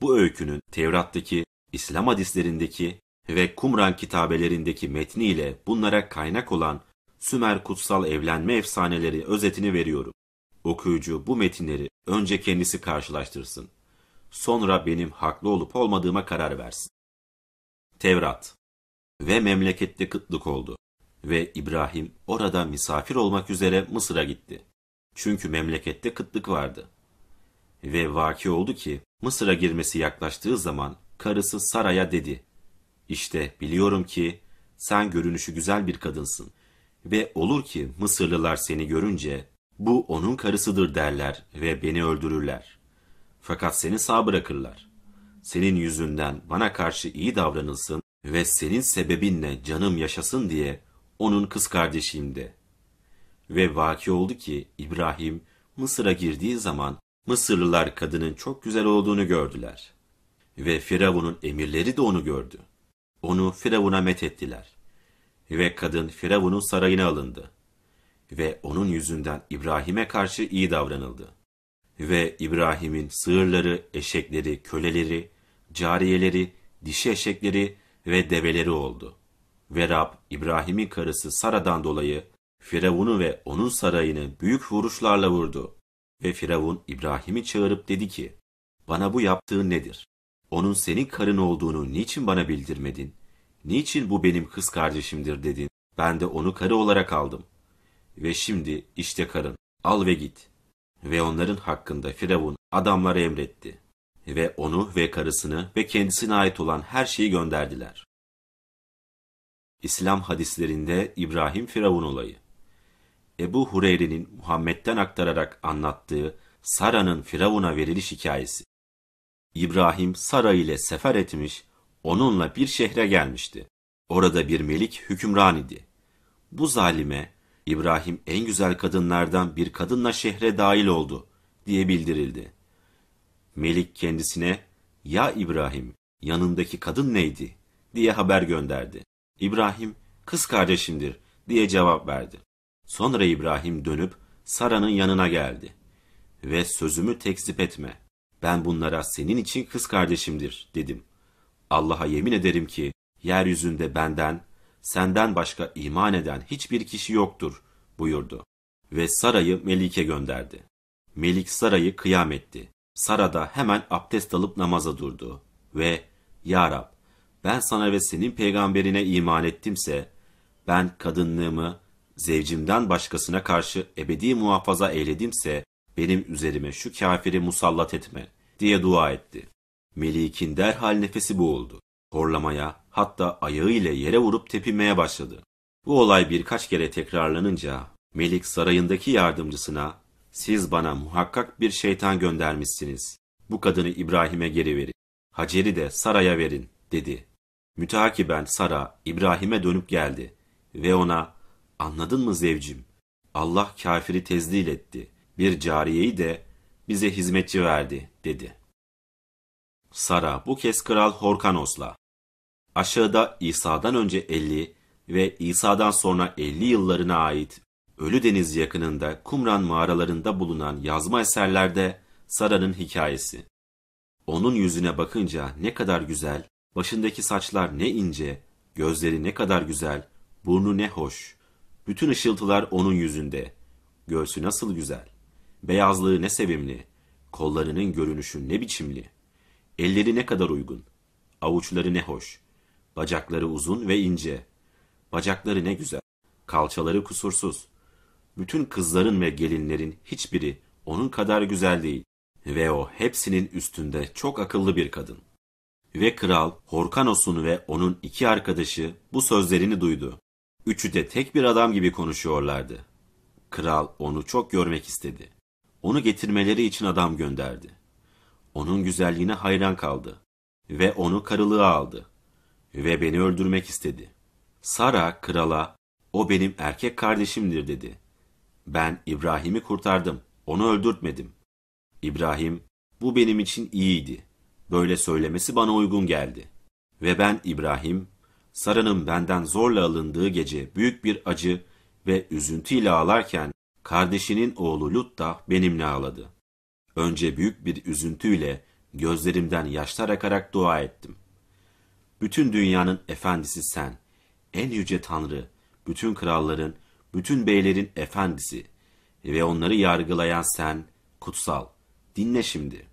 Bu öykünün Tevrat'taki, İslam hadislerindeki ve Kumran kitabelerindeki metniyle bunlara kaynak olan Sümer kutsal evlenme efsaneleri özetini veriyorum. Okuyucu bu metinleri önce kendisi karşılaştırsın. Sonra benim haklı olup olmadığıma karar versin. Tevrat ve memlekette kıtlık oldu ve İbrahim orada misafir olmak üzere Mısır'a gitti. Çünkü memlekette kıtlık vardı. Ve vaki oldu ki Mısır'a girmesi yaklaştığı zaman karısı Sara'ya dedi. İşte biliyorum ki sen görünüşü güzel bir kadınsın ve olur ki Mısırlılar seni görünce bu onun karısıdır derler ve beni öldürürler. Fakat seni sağ bırakırlar. Senin yüzünden bana karşı iyi davranılsın ve senin sebebinle canım yaşasın diye onun kız kardeşiyim de. Ve vaki oldu ki İbrahim Mısır'a girdiği zaman Mısırlılar kadının çok güzel olduğunu gördüler. Ve Firavun'un emirleri de onu gördü. Onu Firavun'a methettiler. Ve kadın Firavun'un sarayına alındı. Ve onun yüzünden İbrahim'e karşı iyi davranıldı. Ve İbrahim'in sığırları, eşekleri, köleleri, cariyeleri, dişi eşekleri ve develeri oldu. Ve Rab İbrahim'in karısı Sara'dan dolayı Firavun'u ve onun sarayını büyük vuruşlarla vurdu. Ve Firavun İbrahim'i çağırıp dedi ki, bana bu yaptığın nedir? Onun senin karın olduğunu niçin bana bildirmedin? Niçin bu benim kız kardeşimdir dedin? Ben de onu karı olarak aldım. Ve şimdi işte karın, al ve git. Ve onların hakkında Firavun adamlara emretti. Ve onu ve karısını ve kendisine ait olan her şeyi gönderdiler. İslam hadislerinde İbrahim Firavun olayı. Ebu Hureyre'nin Muhammed'den aktararak anlattığı Sara'nın Firavun'a veriliş hikayesi. İbrahim Sara ile sefer etmiş, onunla bir şehre gelmişti. Orada bir melik hükümran idi. Bu zalime İbrahim en güzel kadınlardan bir kadınla şehre dahil oldu diye bildirildi. Melik kendisine ya İbrahim yanındaki kadın neydi diye haber gönderdi. İbrahim kız kardeşimdir diye cevap verdi. Sonra İbrahim dönüp Sara'nın yanına geldi ve sözümü tekzip etme. Ben bunlara senin için kız kardeşimdir dedim. Allah'a yemin ederim ki yeryüzünde benden, senden başka iman eden hiçbir kişi yoktur buyurdu. Ve Sara'yı Melik'e gönderdi. Melik Sara'yı kıyam etti. Sara da hemen abdest alıp namaza durdu. Ve Ya Rab ben sana ve senin peygamberine iman ettimse, ben kadınlığımı zevcimden başkasına karşı ebedi muhafaza eyledimse, benim üzerime şu kafiri musallat etme, diye dua etti. Melik'in derhal nefesi boğuldu. Horlamaya, hatta ayağıyla yere vurup tepinmeye başladı. Bu olay birkaç kere tekrarlanınca, Melik sarayındaki yardımcısına, siz bana muhakkak bir şeytan göndermişsiniz. Bu kadını İbrahim'e geri verin. Hacer'i de Sara'ya verin, dedi. Müteakiben Sara İbrahim'e dönüp geldi ve ona anladın mı zevcim? Allah kafiri tezdil etti. Bir cariyeyi de bize hizmetçi verdi dedi. Sara bu kez kral Horkanos'la. Aşağıda İsa'dan önce 50 ve İsa'dan sonra 50 yıllarına ait Ölü Deniz yakınında Kumran mağaralarında bulunan yazma eserlerde Sara'nın hikayesi. Onun yüzüne bakınca ne kadar güzel, Başındaki saçlar ne ince, gözleri ne kadar güzel, burnu ne hoş. Bütün ışıltılar onun yüzünde. Göğsü nasıl güzel. Beyazlığı ne sevimli. Kollarının görünüşü ne biçimli. Elleri ne kadar uygun. Avuçları ne hoş. Bacakları uzun ve ince. Bacakları ne güzel. Kalçaları kusursuz. Bütün kızların ve gelinlerin hiçbiri onun kadar güzel değil. Ve o hepsinin üstünde çok akıllı bir kadın. Ve kral Horkanos'un ve onun iki arkadaşı bu sözlerini duydu. Üçü de tek bir adam gibi konuşuyorlardı. Kral onu çok görmek istedi. Onu getirmeleri için adam gönderdi. Onun güzelliğine hayran kaldı ve onu karılığa aldı ve beni öldürmek istedi. Sara krala o benim erkek kardeşimdir dedi. Ben İbrahim'i kurtardım, onu öldürtmedim. İbrahim bu benim için iyiydi. Böyle söylemesi bana uygun geldi. Ve ben İbrahim, Sara'nın benden zorla alındığı gece büyük bir acı ve üzüntüyle ağlarken kardeşinin oğlu Lut da benimle ağladı. Önce büyük bir üzüntüyle gözlerimden yaşlar akarak dua ettim. Bütün dünyanın efendisi sen, en yüce Tanrı, bütün kralların, bütün beylerin efendisi ve onları yargılayan sen, kutsal. Dinle şimdi.''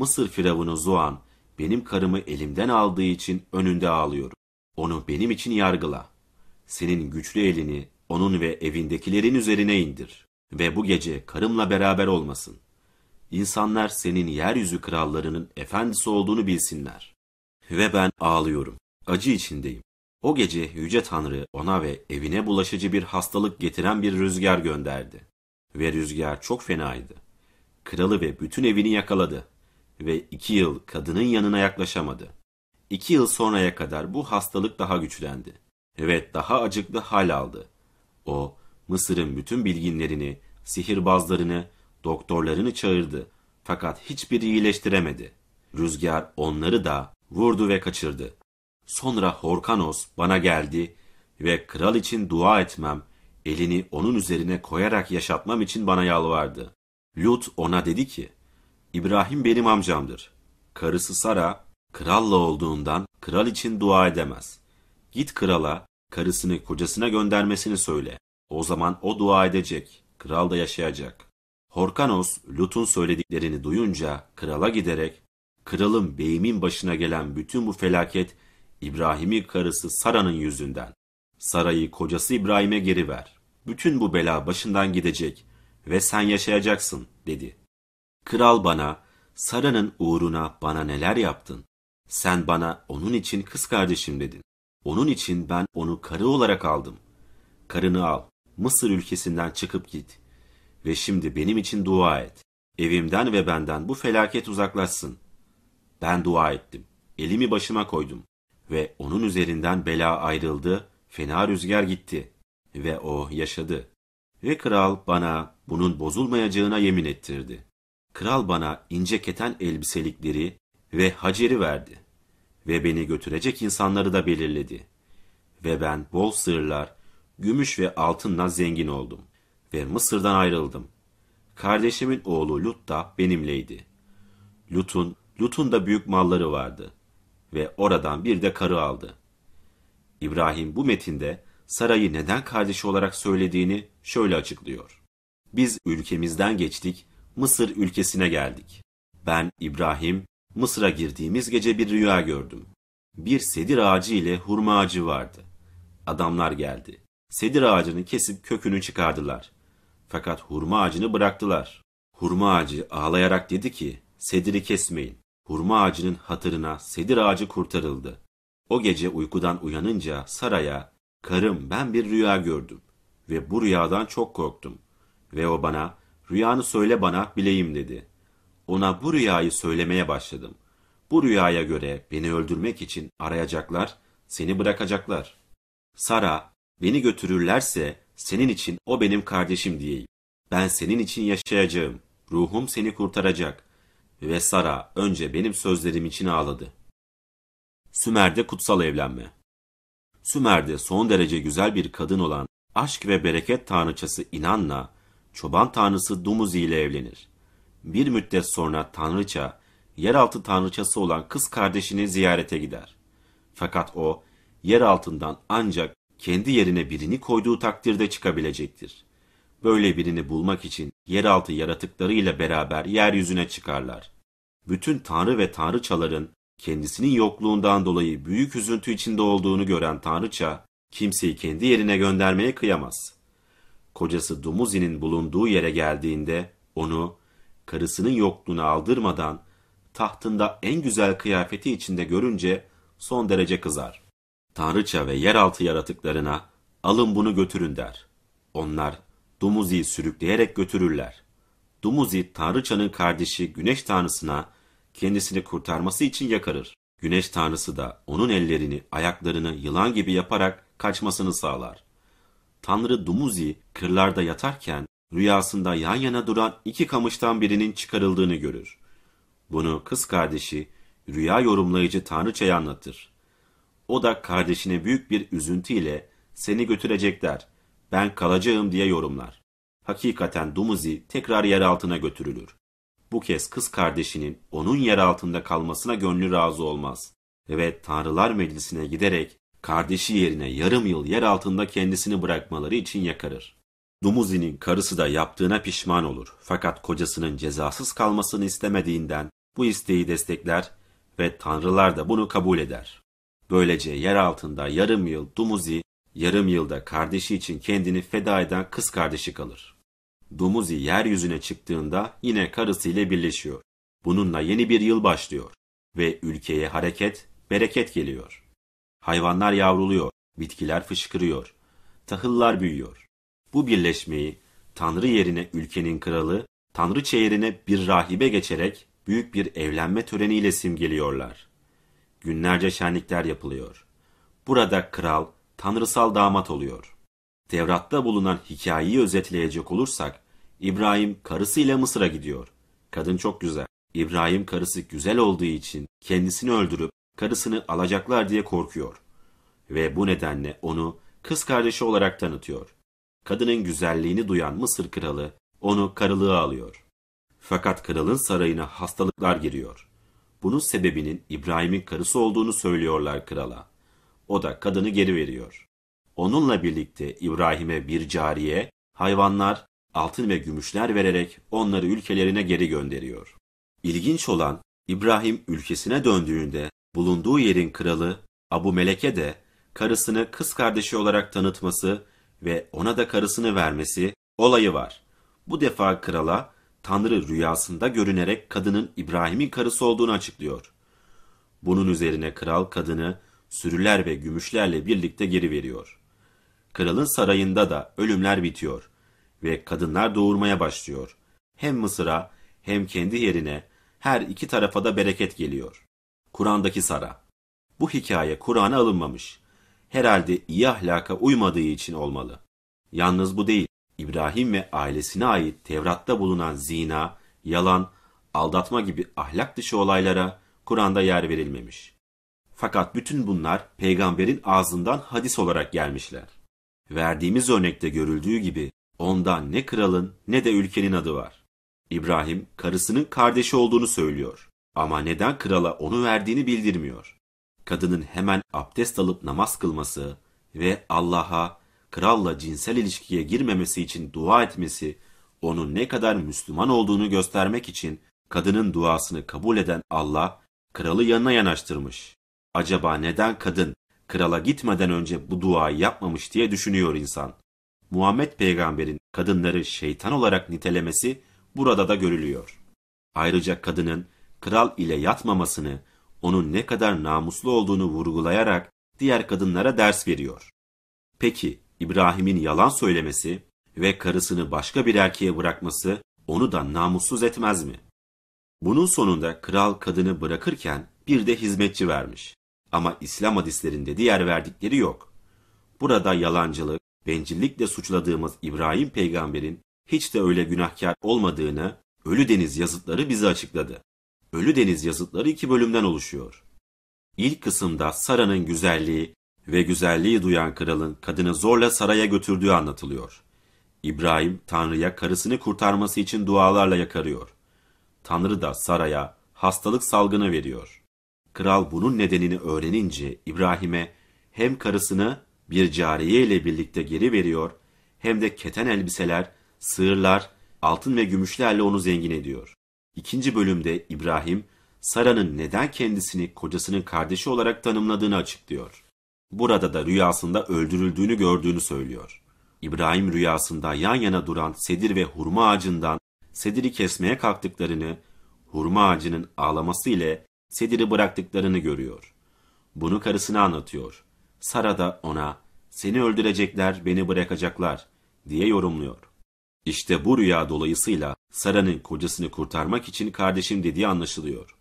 Mısır firavunu Zuan benim karımı elimden aldığı için önünde ağlıyorum. Onu benim için yargıla. Senin güçlü elini onun ve evindekilerin üzerine indir ve bu gece karımla beraber olmasın. İnsanlar senin yeryüzü krallarının efendisi olduğunu bilsinler. Ve ben ağlıyorum. Acı içindeyim. O gece Yüce Tanrı ona ve evine bulaşıcı bir hastalık getiren bir rüzgar gönderdi. Ve rüzgar çok fenaydı. Kralı ve bütün evini yakaladı ve iki yıl kadının yanına yaklaşamadı. İki yıl sonraya kadar bu hastalık daha güçlendi. Evet daha acıklı hal aldı. O Mısır'ın bütün bilginlerini, sihirbazlarını, doktorlarını çağırdı. Fakat hiçbiri iyileştiremedi. Rüzgar onları da vurdu ve kaçırdı. Sonra Horkanos bana geldi ve kral için dua etmem, elini onun üzerine koyarak yaşatmam için bana yalvardı. Lut ona dedi ki, İbrahim benim amcamdır. Karısı Sara, kralla olduğundan kral için dua edemez. Git krala, karısını kocasına göndermesini söyle. O zaman o dua edecek, kral da yaşayacak. Horkanos, Lut'un söylediklerini duyunca krala giderek, Kralım beyimin başına gelen bütün bu felaket İbrahim'in karısı Sara'nın yüzünden. Sarayı kocası İbrahim'e geri ver. Bütün bu bela başından gidecek ve sen yaşayacaksın dedi. Kral bana, Sara'nın uğruna bana neler yaptın? Sen bana onun için kız kardeşim dedin. Onun için ben onu karı olarak aldım. Karını al, Mısır ülkesinden çıkıp git. Ve şimdi benim için dua et. Evimden ve benden bu felaket uzaklaşsın. Ben dua ettim. Elimi başıma koydum. Ve onun üzerinden bela ayrıldı, fena rüzgar gitti. Ve o yaşadı. Ve kral bana bunun bozulmayacağına yemin ettirdi. Kral bana ince keten elbiselikleri ve haceri verdi. Ve beni götürecek insanları da belirledi. Ve ben bol sığırlar, gümüş ve altınla zengin oldum. Ve Mısır'dan ayrıldım. Kardeşimin oğlu Lut da benimleydi. Lut'un, Lut'un da büyük malları vardı. Ve oradan bir de karı aldı. İbrahim bu metinde Saray'ı neden kardeşi olarak söylediğini şöyle açıklıyor. Biz ülkemizden geçtik, Mısır ülkesine geldik. Ben İbrahim, Mısır'a girdiğimiz gece bir rüya gördüm. Bir sedir ağacı ile hurma ağacı vardı. Adamlar geldi. Sedir ağacını kesip kökünü çıkardılar. Fakat hurma ağacını bıraktılar. Hurma ağacı ağlayarak dedi ki, sediri kesmeyin. Hurma ağacının hatırına sedir ağacı kurtarıldı. O gece uykudan uyanınca saraya, karım ben bir rüya gördüm ve bu rüyadan çok korktum. Ve o bana, rüyanı söyle bana bileyim dedi. Ona bu rüyayı söylemeye başladım. Bu rüyaya göre beni öldürmek için arayacaklar, seni bırakacaklar. Sara, beni götürürlerse senin için o benim kardeşim diyeyim. Ben senin için yaşayacağım. Ruhum seni kurtaracak. Ve Sara önce benim sözlerim için ağladı. Sümer'de kutsal evlenme. Sümer'de son derece güzel bir kadın olan aşk ve bereket tanrıçası İnan'la çoban tanrısı Dumuzi ile evlenir. Bir müddet sonra tanrıça, yeraltı tanrıçası olan kız kardeşini ziyarete gider. Fakat o, yer altından ancak kendi yerine birini koyduğu takdirde çıkabilecektir. Böyle birini bulmak için yeraltı yaratıklarıyla beraber yeryüzüne çıkarlar. Bütün tanrı ve tanrıçaların kendisinin yokluğundan dolayı büyük üzüntü içinde olduğunu gören tanrıça, kimseyi kendi yerine göndermeye kıyamaz. Kocası Dumuzi'nin bulunduğu yere geldiğinde onu, karısının yokluğunu aldırmadan, tahtında en güzel kıyafeti içinde görünce son derece kızar. Tanrıça ve yeraltı yaratıklarına alın bunu götürün der. Onlar Dumuzi'yi sürükleyerek götürürler. Dumuzi Tanrıçanın kardeşi Güneş Tanrısına kendisini kurtarması için yakarır. Güneş Tanrısı da onun ellerini, ayaklarını yılan gibi yaparak kaçmasını sağlar. Tanrı Dumuzi kırlarda yatarken rüyasında yan yana duran iki kamıştan birinin çıkarıldığını görür. Bunu kız kardeşi rüya yorumlayıcı Tanrıça'ya anlatır. O da kardeşine büyük bir üzüntüyle seni götürecekler, ben kalacağım diye yorumlar. Hakikaten Dumuzi tekrar yer altına götürülür. Bu kez kız kardeşinin onun yer altında kalmasına gönlü razı olmaz. Ve Tanrılar Meclisi'ne giderek kardeşi yerine yarım yıl yer altında kendisini bırakmaları için yakarır. Dumuzi'nin karısı da yaptığına pişman olur. Fakat kocasının cezasız kalmasını istemediğinden bu isteği destekler ve tanrılar da bunu kabul eder. Böylece yer altında yarım yıl Dumuzi, yarım yılda kardeşi için kendini feda eden kız kardeşi kalır. Dumuzi yeryüzüne çıktığında yine karısıyla birleşiyor. Bununla yeni bir yıl başlıyor ve ülkeye hareket, bereket geliyor. Hayvanlar yavruluyor, bitkiler fışkırıyor, tahıllar büyüyor. Bu birleşmeyi Tanrı yerine ülkenin kralı, Tanrıça yerine bir rahibe geçerek büyük bir evlenme töreniyle simgeliyorlar. Günlerce şenlikler yapılıyor. Burada kral, tanrısal damat oluyor. Tevrat'ta bulunan hikayeyi özetleyecek olursak, İbrahim karısıyla Mısır'a gidiyor. Kadın çok güzel. İbrahim karısı güzel olduğu için kendisini öldürüp karısını alacaklar diye korkuyor. Ve bu nedenle onu kız kardeşi olarak tanıtıyor. Kadının güzelliğini duyan Mısır kralı onu karılığa alıyor. Fakat kralın sarayına hastalıklar giriyor. Bunun sebebinin İbrahim'in karısı olduğunu söylüyorlar krala. O da kadını geri veriyor. Onunla birlikte İbrahim'e bir cariye, hayvanlar, altın ve gümüşler vererek onları ülkelerine geri gönderiyor. İlginç olan İbrahim ülkesine döndüğünde bulunduğu yerin kralı Abu Melek'e de karısını kız kardeşi olarak tanıtması ve ona da karısını vermesi olayı var. Bu defa krala Tanrı rüyasında görünerek kadının İbrahim'in karısı olduğunu açıklıyor. Bunun üzerine kral kadını sürüler ve gümüşlerle birlikte geri veriyor. Kralın sarayında da ölümler bitiyor ve kadınlar doğurmaya başlıyor. Hem Mısır'a hem kendi yerine her iki tarafa da bereket geliyor. Kur'an'daki Sara. Bu hikaye Kur'an'a alınmamış. Herhalde iyi ahlaka uymadığı için olmalı. Yalnız bu değil. İbrahim ve ailesine ait Tevrat'ta bulunan zina, yalan, aldatma gibi ahlak dışı olaylara Kur'an'da yer verilmemiş. Fakat bütün bunlar peygamberin ağzından hadis olarak gelmişler. Verdiğimiz örnekte görüldüğü gibi ondan ne kralın ne de ülkenin adı var. İbrahim karısının kardeşi olduğunu söylüyor ama neden krala onu verdiğini bildirmiyor. Kadının hemen abdest alıp namaz kılması ve Allah'a kralla cinsel ilişkiye girmemesi için dua etmesi, onun ne kadar Müslüman olduğunu göstermek için kadının duasını kabul eden Allah, kralı yanına yanaştırmış. Acaba neden kadın krala gitmeden önce bu duayı yapmamış diye düşünüyor insan. Muhammed peygamberin kadınları şeytan olarak nitelemesi burada da görülüyor. Ayrıca kadının kral ile yatmamasını, onun ne kadar namuslu olduğunu vurgulayarak diğer kadınlara ders veriyor. Peki İbrahim'in yalan söylemesi ve karısını başka bir erkeğe bırakması onu da namussuz etmez mi? Bunun sonunda kral kadını bırakırken bir de hizmetçi vermiş. Ama İslam hadislerinde diğer verdikleri yok. Burada yalancılık, bencillikle suçladığımız İbrahim peygamberin hiç de öyle günahkar olmadığını Ölü Deniz yazıtları bize açıkladı. Ölü Deniz yazıtları iki bölümden oluşuyor. İlk kısımda Sara'nın güzelliği ve güzelliği duyan kralın kadını zorla saraya götürdüğü anlatılıyor. İbrahim Tanrı'ya karısını kurtarması için dualarla yakarıyor. Tanrı da Sara'ya hastalık salgını veriyor. Kral bunun nedenini öğrenince İbrahim'e hem karısını bir cariye ile birlikte geri veriyor hem de keten elbiseler, sığırlar, altın ve gümüşlerle onu zengin ediyor. İkinci bölümde İbrahim, Sara'nın neden kendisini kocasının kardeşi olarak tanımladığını açıklıyor. Burada da rüyasında öldürüldüğünü gördüğünü söylüyor. İbrahim rüyasında yan yana duran sedir ve hurma ağacından sediri kesmeye kalktıklarını, hurma ağacının ağlaması ile sediri bıraktıklarını görüyor. Bunu karısına anlatıyor. Sara da ona, seni öldürecekler, beni bırakacaklar diye yorumluyor. İşte bu rüya dolayısıyla Sara'nın kocasını kurtarmak için kardeşim dediği anlaşılıyor.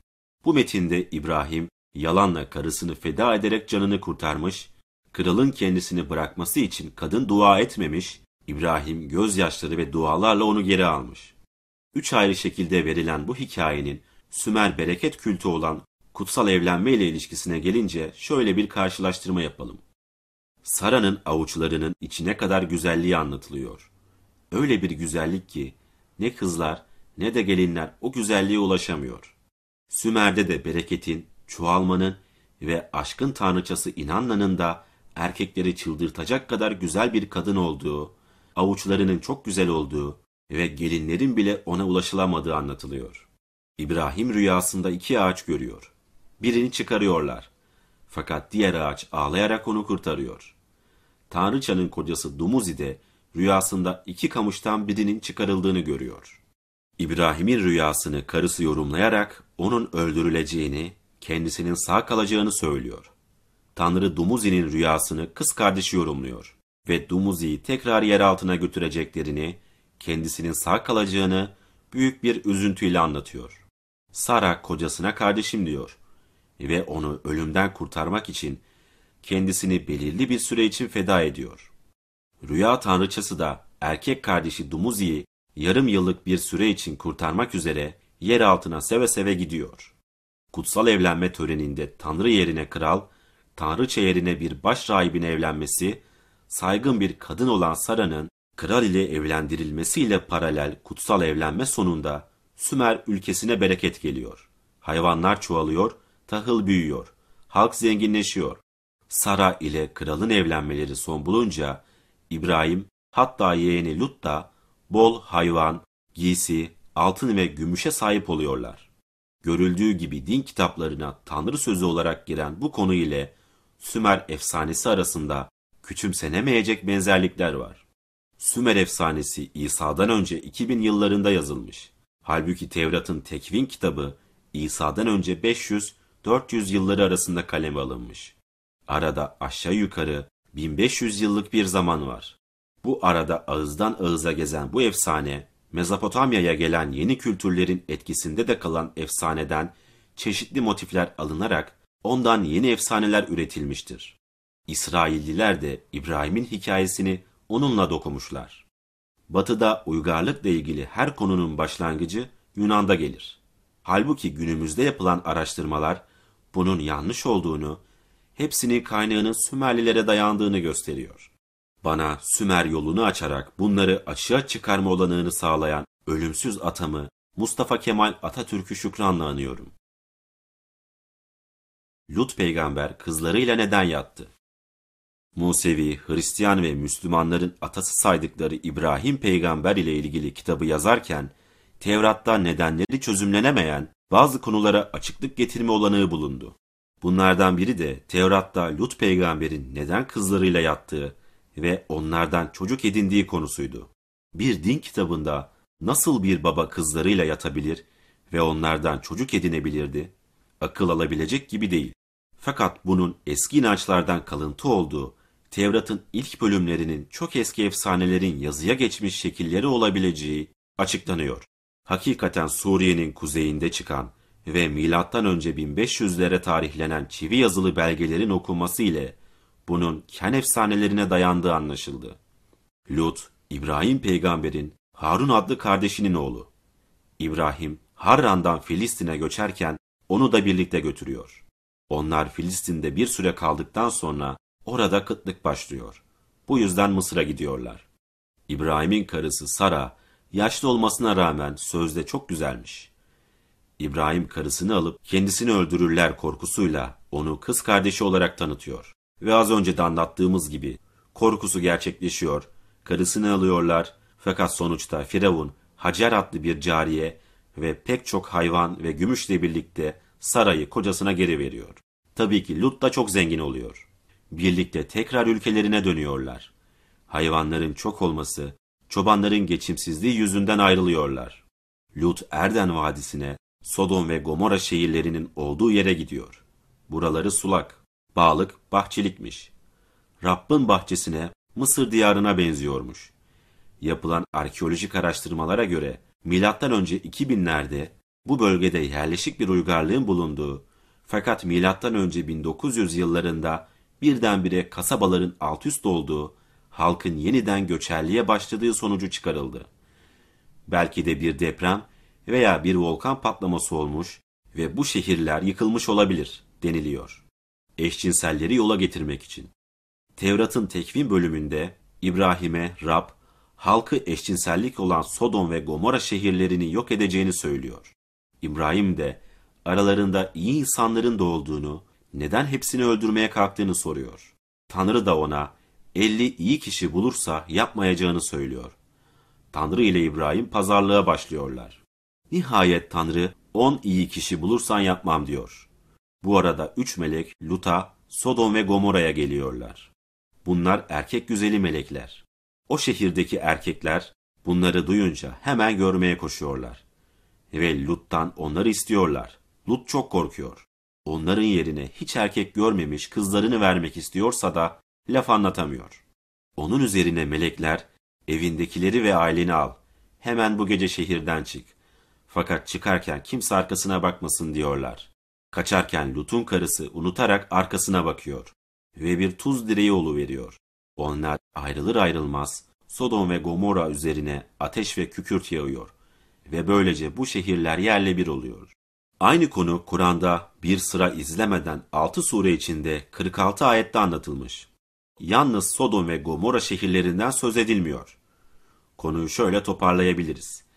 Bu metinde İbrahim yalanla karısını feda ederek canını kurtarmış, kralın kendisini bırakması için kadın dua etmemiş, İbrahim gözyaşları ve dualarla onu geri almış. Üç ayrı şekilde verilen bu hikayenin Sümer bereket kültü olan kutsal evlenme ile ilişkisine gelince şöyle bir karşılaştırma yapalım. Sara'nın avuçlarının içine kadar güzelliği anlatılıyor. Öyle bir güzellik ki ne kızlar ne de gelinler o güzelliğe ulaşamıyor. Sümer'de de bereketin, çoğalmanın ve aşkın tanrıçası İnanna'nın da erkekleri çıldırtacak kadar güzel bir kadın olduğu, avuçlarının çok güzel olduğu ve gelinlerin bile ona ulaşılamadığı anlatılıyor. İbrahim rüyasında iki ağaç görüyor. Birini çıkarıyorlar. Fakat diğer ağaç ağlayarak onu kurtarıyor. Tanrıçanın kocası Dumuzi de rüyasında iki kamıştan birinin çıkarıldığını görüyor. İbrahim'in rüyasını karısı yorumlayarak onun öldürüleceğini, kendisinin sağ kalacağını söylüyor. Tanrı Dumuzi'nin rüyasını kız kardeşi yorumluyor ve Dumuzi'yi tekrar yer altına götüreceklerini, kendisinin sağ kalacağını büyük bir üzüntüyle anlatıyor. Sara kocasına kardeşim diyor ve onu ölümden kurtarmak için kendisini belirli bir süre için feda ediyor. Rüya tanrıçası da erkek kardeşi Dumuzi'yi yarım yıllık bir süre için kurtarmak üzere yer altına seve seve gidiyor. Kutsal evlenme töreninde tanrı yerine kral, tanrıça yerine bir baş rahibin evlenmesi, saygın bir kadın olan Sara'nın kral ile evlendirilmesiyle paralel kutsal evlenme sonunda Sümer ülkesine bereket geliyor. Hayvanlar çoğalıyor, tahıl büyüyor, halk zenginleşiyor. Sara ile kralın evlenmeleri son bulunca İbrahim hatta yeğeni Lut da bol hayvan, giysi, altın ve gümüşe sahip oluyorlar. Görüldüğü gibi din kitaplarına Tanrı sözü olarak giren bu konu ile Sümer efsanesi arasında küçümsenemeyecek benzerlikler var. Sümer efsanesi İsa'dan önce 2000 yıllarında yazılmış. Halbuki Tevrat'ın tekvin kitabı İsa'dan önce 500-400 yılları arasında kaleme alınmış. Arada aşağı yukarı 1500 yıllık bir zaman var. Bu arada ağızdan ağıza gezen bu efsane, Mezopotamya'ya gelen yeni kültürlerin etkisinde de kalan efsaneden çeşitli motifler alınarak ondan yeni efsaneler üretilmiştir. İsrailliler de İbrahim'in hikayesini onunla dokumuşlar. Batı'da uygarlıkla ilgili her konunun başlangıcı Yunan'da gelir. Halbuki günümüzde yapılan araştırmalar bunun yanlış olduğunu, hepsinin kaynağının Sümerlilere dayandığını gösteriyor. Bana Sümer yolunu açarak bunları açığa çıkarma olanağını sağlayan ölümsüz atamı Mustafa Kemal Atatürk'ü şükranla anıyorum. Lut peygamber kızlarıyla neden yattı? Musevi, Hristiyan ve Müslümanların atası saydıkları İbrahim peygamber ile ilgili kitabı yazarken, Tevrat'ta nedenleri çözümlenemeyen bazı konulara açıklık getirme olanağı bulundu. Bunlardan biri de Tevrat'ta Lut peygamberin neden kızlarıyla yattığı ve onlardan çocuk edindiği konusuydu. Bir din kitabında nasıl bir baba kızlarıyla yatabilir ve onlardan çocuk edinebilirdi? Akıl alabilecek gibi değil. Fakat bunun eski inançlardan kalıntı olduğu, Tevrat'ın ilk bölümlerinin çok eski efsanelerin yazıya geçmiş şekilleri olabileceği açıklanıyor. Hakikaten Suriye'nin kuzeyinde çıkan ve önce 1500'lere tarihlenen çivi yazılı belgelerin okunması ile bunun ken efsanelerine dayandığı anlaşıldı. Lut, İbrahim peygamberin Harun adlı kardeşinin oğlu. İbrahim, Harran'dan Filistin'e göçerken onu da birlikte götürüyor. Onlar Filistin'de bir süre kaldıktan sonra orada kıtlık başlıyor. Bu yüzden Mısır'a gidiyorlar. İbrahim'in karısı Sara, yaşlı olmasına rağmen sözde çok güzelmiş. İbrahim karısını alıp kendisini öldürürler korkusuyla onu kız kardeşi olarak tanıtıyor. Ve az önce de anlattığımız gibi korkusu gerçekleşiyor, karısını alıyorlar fakat sonuçta Firavun, Hacer adlı bir cariye ve pek çok hayvan ve gümüşle birlikte sarayı kocasına geri veriyor. Tabii ki Lut da çok zengin oluyor. Birlikte tekrar ülkelerine dönüyorlar. Hayvanların çok olması, çobanların geçimsizliği yüzünden ayrılıyorlar. Lut Erden Vadisi'ne, Sodom ve Gomorra şehirlerinin olduğu yere gidiyor. Buraları sulak, bağlık, bahçelikmiş. Rabbin bahçesine, Mısır diyarına benziyormuş. Yapılan arkeolojik araştırmalara göre önce 2000'lerde bu bölgede yerleşik bir uygarlığın bulunduğu fakat önce 1900 yıllarında birdenbire kasabaların alt üst olduğu, halkın yeniden göçerliğe başladığı sonucu çıkarıldı. Belki de bir deprem veya bir volkan patlaması olmuş ve bu şehirler yıkılmış olabilir deniliyor. Eşcinselleri yola getirmek için. Tevrat'ın tekvin bölümünde İbrahim'e Rab, halkı eşcinsellik olan Sodom ve Gomorra şehirlerini yok edeceğini söylüyor. İbrahim de aralarında iyi insanların da olduğunu, neden hepsini öldürmeye kalktığını soruyor. Tanrı da ona 50 iyi kişi bulursa yapmayacağını söylüyor. Tanrı ile İbrahim pazarlığa başlıyorlar. Nihayet Tanrı 10 iyi kişi bulursan yapmam diyor. Bu arada üç melek Lut'a, Sodom ve Gomorra'ya geliyorlar. Bunlar erkek güzeli melekler. O şehirdeki erkekler bunları duyunca hemen görmeye koşuyorlar. Ve Lut'tan onları istiyorlar. Lut çok korkuyor. Onların yerine hiç erkek görmemiş kızlarını vermek istiyorsa da laf anlatamıyor. Onun üzerine melekler evindekileri ve aileni al. Hemen bu gece şehirden çık. Fakat çıkarken kimse arkasına bakmasın diyorlar. Kaçarken Lut'un karısı unutarak arkasına bakıyor ve bir tuz direği veriyor. Onlar ayrılır ayrılmaz Sodom ve Gomorra üzerine ateş ve kükürt yağıyor ve böylece bu şehirler yerle bir oluyor. Aynı konu Kur'an'da bir sıra izlemeden 6 sure içinde 46 ayette anlatılmış. Yalnız Sodom ve Gomorra şehirlerinden söz edilmiyor. Konuyu şöyle toparlayabiliriz.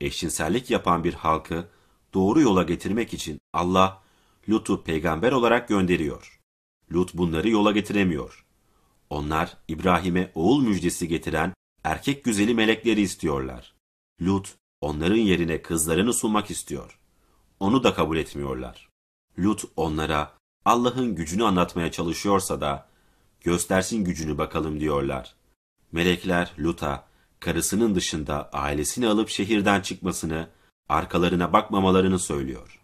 Eşcinsellik yapan bir halkı doğru yola getirmek için Allah Lut'u peygamber olarak gönderiyor. Lut bunları yola getiremiyor. Onlar İbrahim'e oğul müjdesi getiren erkek güzeli melekleri istiyorlar. Lut onların yerine kızlarını sunmak istiyor. onu da kabul etmiyorlar. Lut onlara Allah'ın gücünü anlatmaya çalışıyorsa da göstersin gücünü bakalım diyorlar. Melekler Lut'a karısının dışında ailesini alıp şehirden çıkmasını, arkalarına bakmamalarını söylüyor.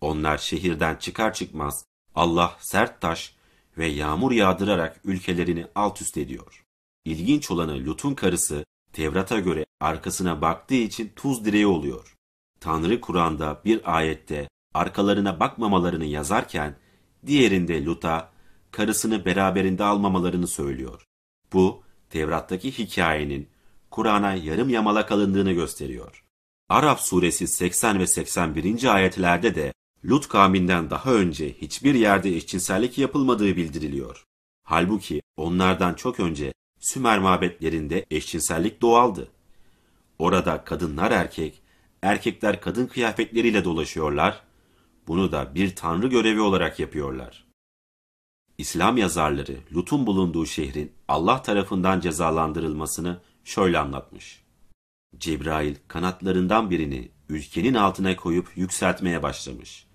Onlar şehirden çıkar çıkmaz Allah sert taş ve yağmur yağdırarak ülkelerini alt üst ediyor. İlginç olanı Lut'un karısı Tevrat'a göre arkasına baktığı için tuz direği oluyor. Tanrı Kur'an'da bir ayette arkalarına bakmamalarını yazarken diğerinde Lut'a karısını beraberinde almamalarını söylüyor. Bu Tevrat'taki hikayenin Kur'an'a yarım yamalak alındığını gösteriyor. Arap suresi 80 ve 81. ayetlerde de Lut kavminden daha önce hiçbir yerde eşcinsellik yapılmadığı bildiriliyor. Halbuki onlardan çok önce Sümer mabetlerinde eşcinsellik doğaldı. Orada kadınlar erkek, erkekler kadın kıyafetleriyle dolaşıyorlar, bunu da bir tanrı görevi olarak yapıyorlar. İslam yazarları Lut'un bulunduğu şehrin Allah tarafından cezalandırılmasını şöyle anlatmış. Cebrail kanatlarından birini ülkenin altına koyup yükseltmeye başlamış.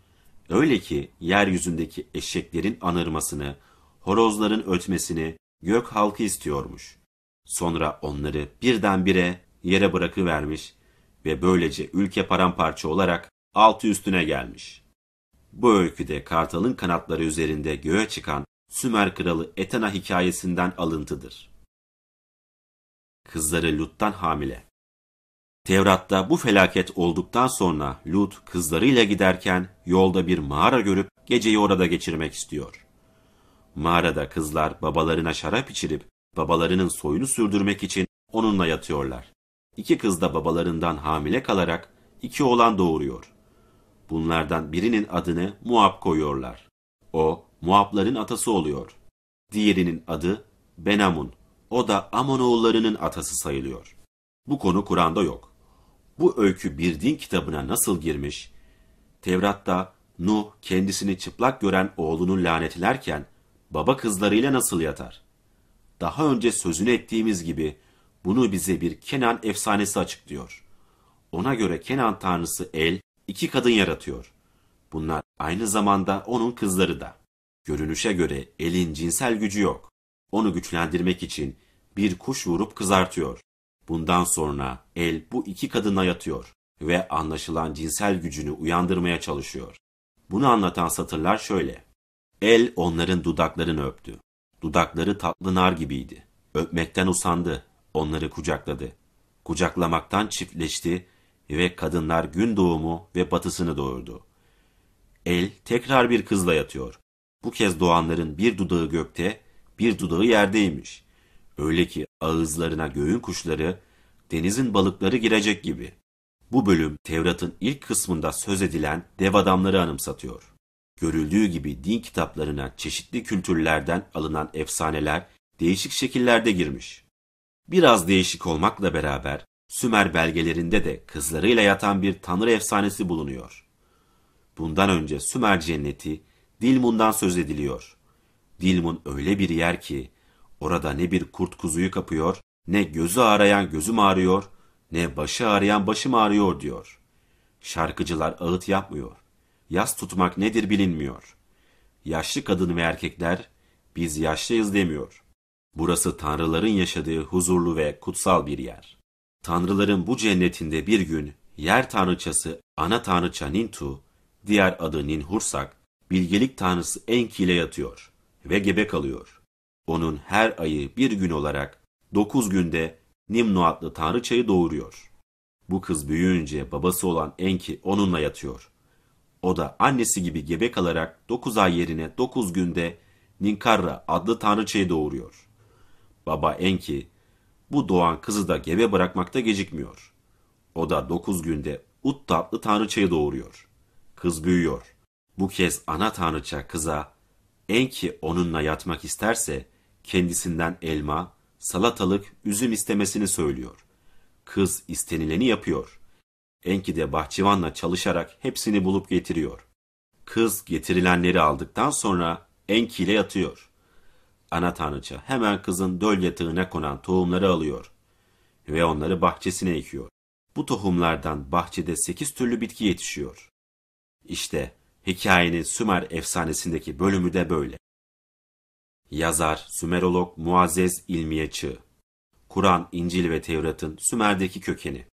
Öyle ki yeryüzündeki eşeklerin anırmasını, horozların ötmesini gök halkı istiyormuş. Sonra onları birdenbire yere bırakıvermiş ve böylece ülke paramparça olarak altı üstüne gelmiş. Bu öyküde kartalın kanatları üzerinde göğe çıkan Sümer kralı Etena hikayesinden alıntıdır. Kızları Lut'tan hamile. Tevrat'ta bu felaket olduktan sonra Lut kızlarıyla giderken yolda bir mağara görüp geceyi orada geçirmek istiyor. Mağarada kızlar babalarına şarap içirip babalarının soyunu sürdürmek için onunla yatıyorlar. İki kız da babalarından hamile kalarak iki oğlan doğuruyor. Bunlardan birinin adını Muab koyuyorlar. O Muabların atası oluyor. Diğerinin adı Benamun. O da Amon oğullarının atası sayılıyor. Bu konu Kur'an'da yok. Bu öykü bir din kitabına nasıl girmiş? Tevrat'ta Nuh kendisini çıplak gören oğlunu lanetlerken baba kızlarıyla nasıl yatar? Daha önce sözünü ettiğimiz gibi bunu bize bir Kenan efsanesi açıklıyor. Ona göre Kenan tanrısı El iki kadın yaratıyor. Bunlar aynı zamanda onun kızları da. Görünüşe göre El'in cinsel gücü yok. Onu güçlendirmek için bir kuş vurup kızartıyor. Bundan sonra El bu iki kadına yatıyor ve anlaşılan cinsel gücünü uyandırmaya çalışıyor. Bunu anlatan satırlar şöyle. El onların dudaklarını öptü. Dudakları tatlı nar gibiydi. Öpmekten usandı. Onları kucakladı. Kucaklamaktan çiftleşti ve kadınlar gün doğumu ve batısını doğurdu. El tekrar bir kızla yatıyor. Bu kez doğanların bir dudağı gökte, bir dudağı yerdeymiş. Öyle ki ağızlarına göğün kuşları, denizin balıkları girecek gibi. Bu bölüm Tevrat'ın ilk kısmında söz edilen dev adamları anımsatıyor. Görüldüğü gibi din kitaplarına çeşitli kültürlerden alınan efsaneler değişik şekillerde girmiş. Biraz değişik olmakla beraber Sümer belgelerinde de kızlarıyla yatan bir tanrı efsanesi bulunuyor. Bundan önce Sümer cenneti Dilmun'dan söz ediliyor. Dilmun öyle bir yer ki orada ne bir kurt kuzuyu kapıyor, ne gözü ağrayan gözüm ağrıyor, ne başı ağrıyan başım ağrıyor diyor. Şarkıcılar ağıt yapmıyor. Yas tutmak nedir bilinmiyor. Yaşlı kadın ve erkekler biz yaşlıyız demiyor. Burası tanrıların yaşadığı huzurlu ve kutsal bir yer. Tanrıların bu cennetinde bir gün yer tanrıçası ana tanrıça Nintu, diğer adı Ninhursak, bilgelik tanrısı Enki ile yatıyor ve gebe kalıyor. Onun her ayı bir gün olarak dokuz günde Nimnu adlı tanrıçayı doğuruyor. Bu kız büyüyünce babası olan Enki onunla yatıyor. O da annesi gibi gebe kalarak dokuz ay yerine dokuz günde Ninkarra adlı tanrıçayı doğuruyor. Baba Enki bu doğan kızı da gebe bırakmakta gecikmiyor. O da dokuz günde Ut adlı tanrıçayı doğuruyor. Kız büyüyor. Bu kez ana tanrıça kıza Enki onunla yatmak isterse kendisinden elma, salatalık, üzüm istemesini söylüyor. Kız istenileni yapıyor. Enki de bahçıvanla çalışarak hepsini bulup getiriyor. Kız getirilenleri aldıktan sonra Enki ile yatıyor. Ana tanrıça hemen kızın döl yatağına konan tohumları alıyor ve onları bahçesine ekiyor. Bu tohumlardan bahçede sekiz türlü bitki yetişiyor. İşte hikayenin Sümer efsanesindeki bölümü de böyle. Yazar, Sümerolog Muazzez İlmiye Çığ. Kur'an, İncil ve Tevrat'ın Sümer'deki kökeni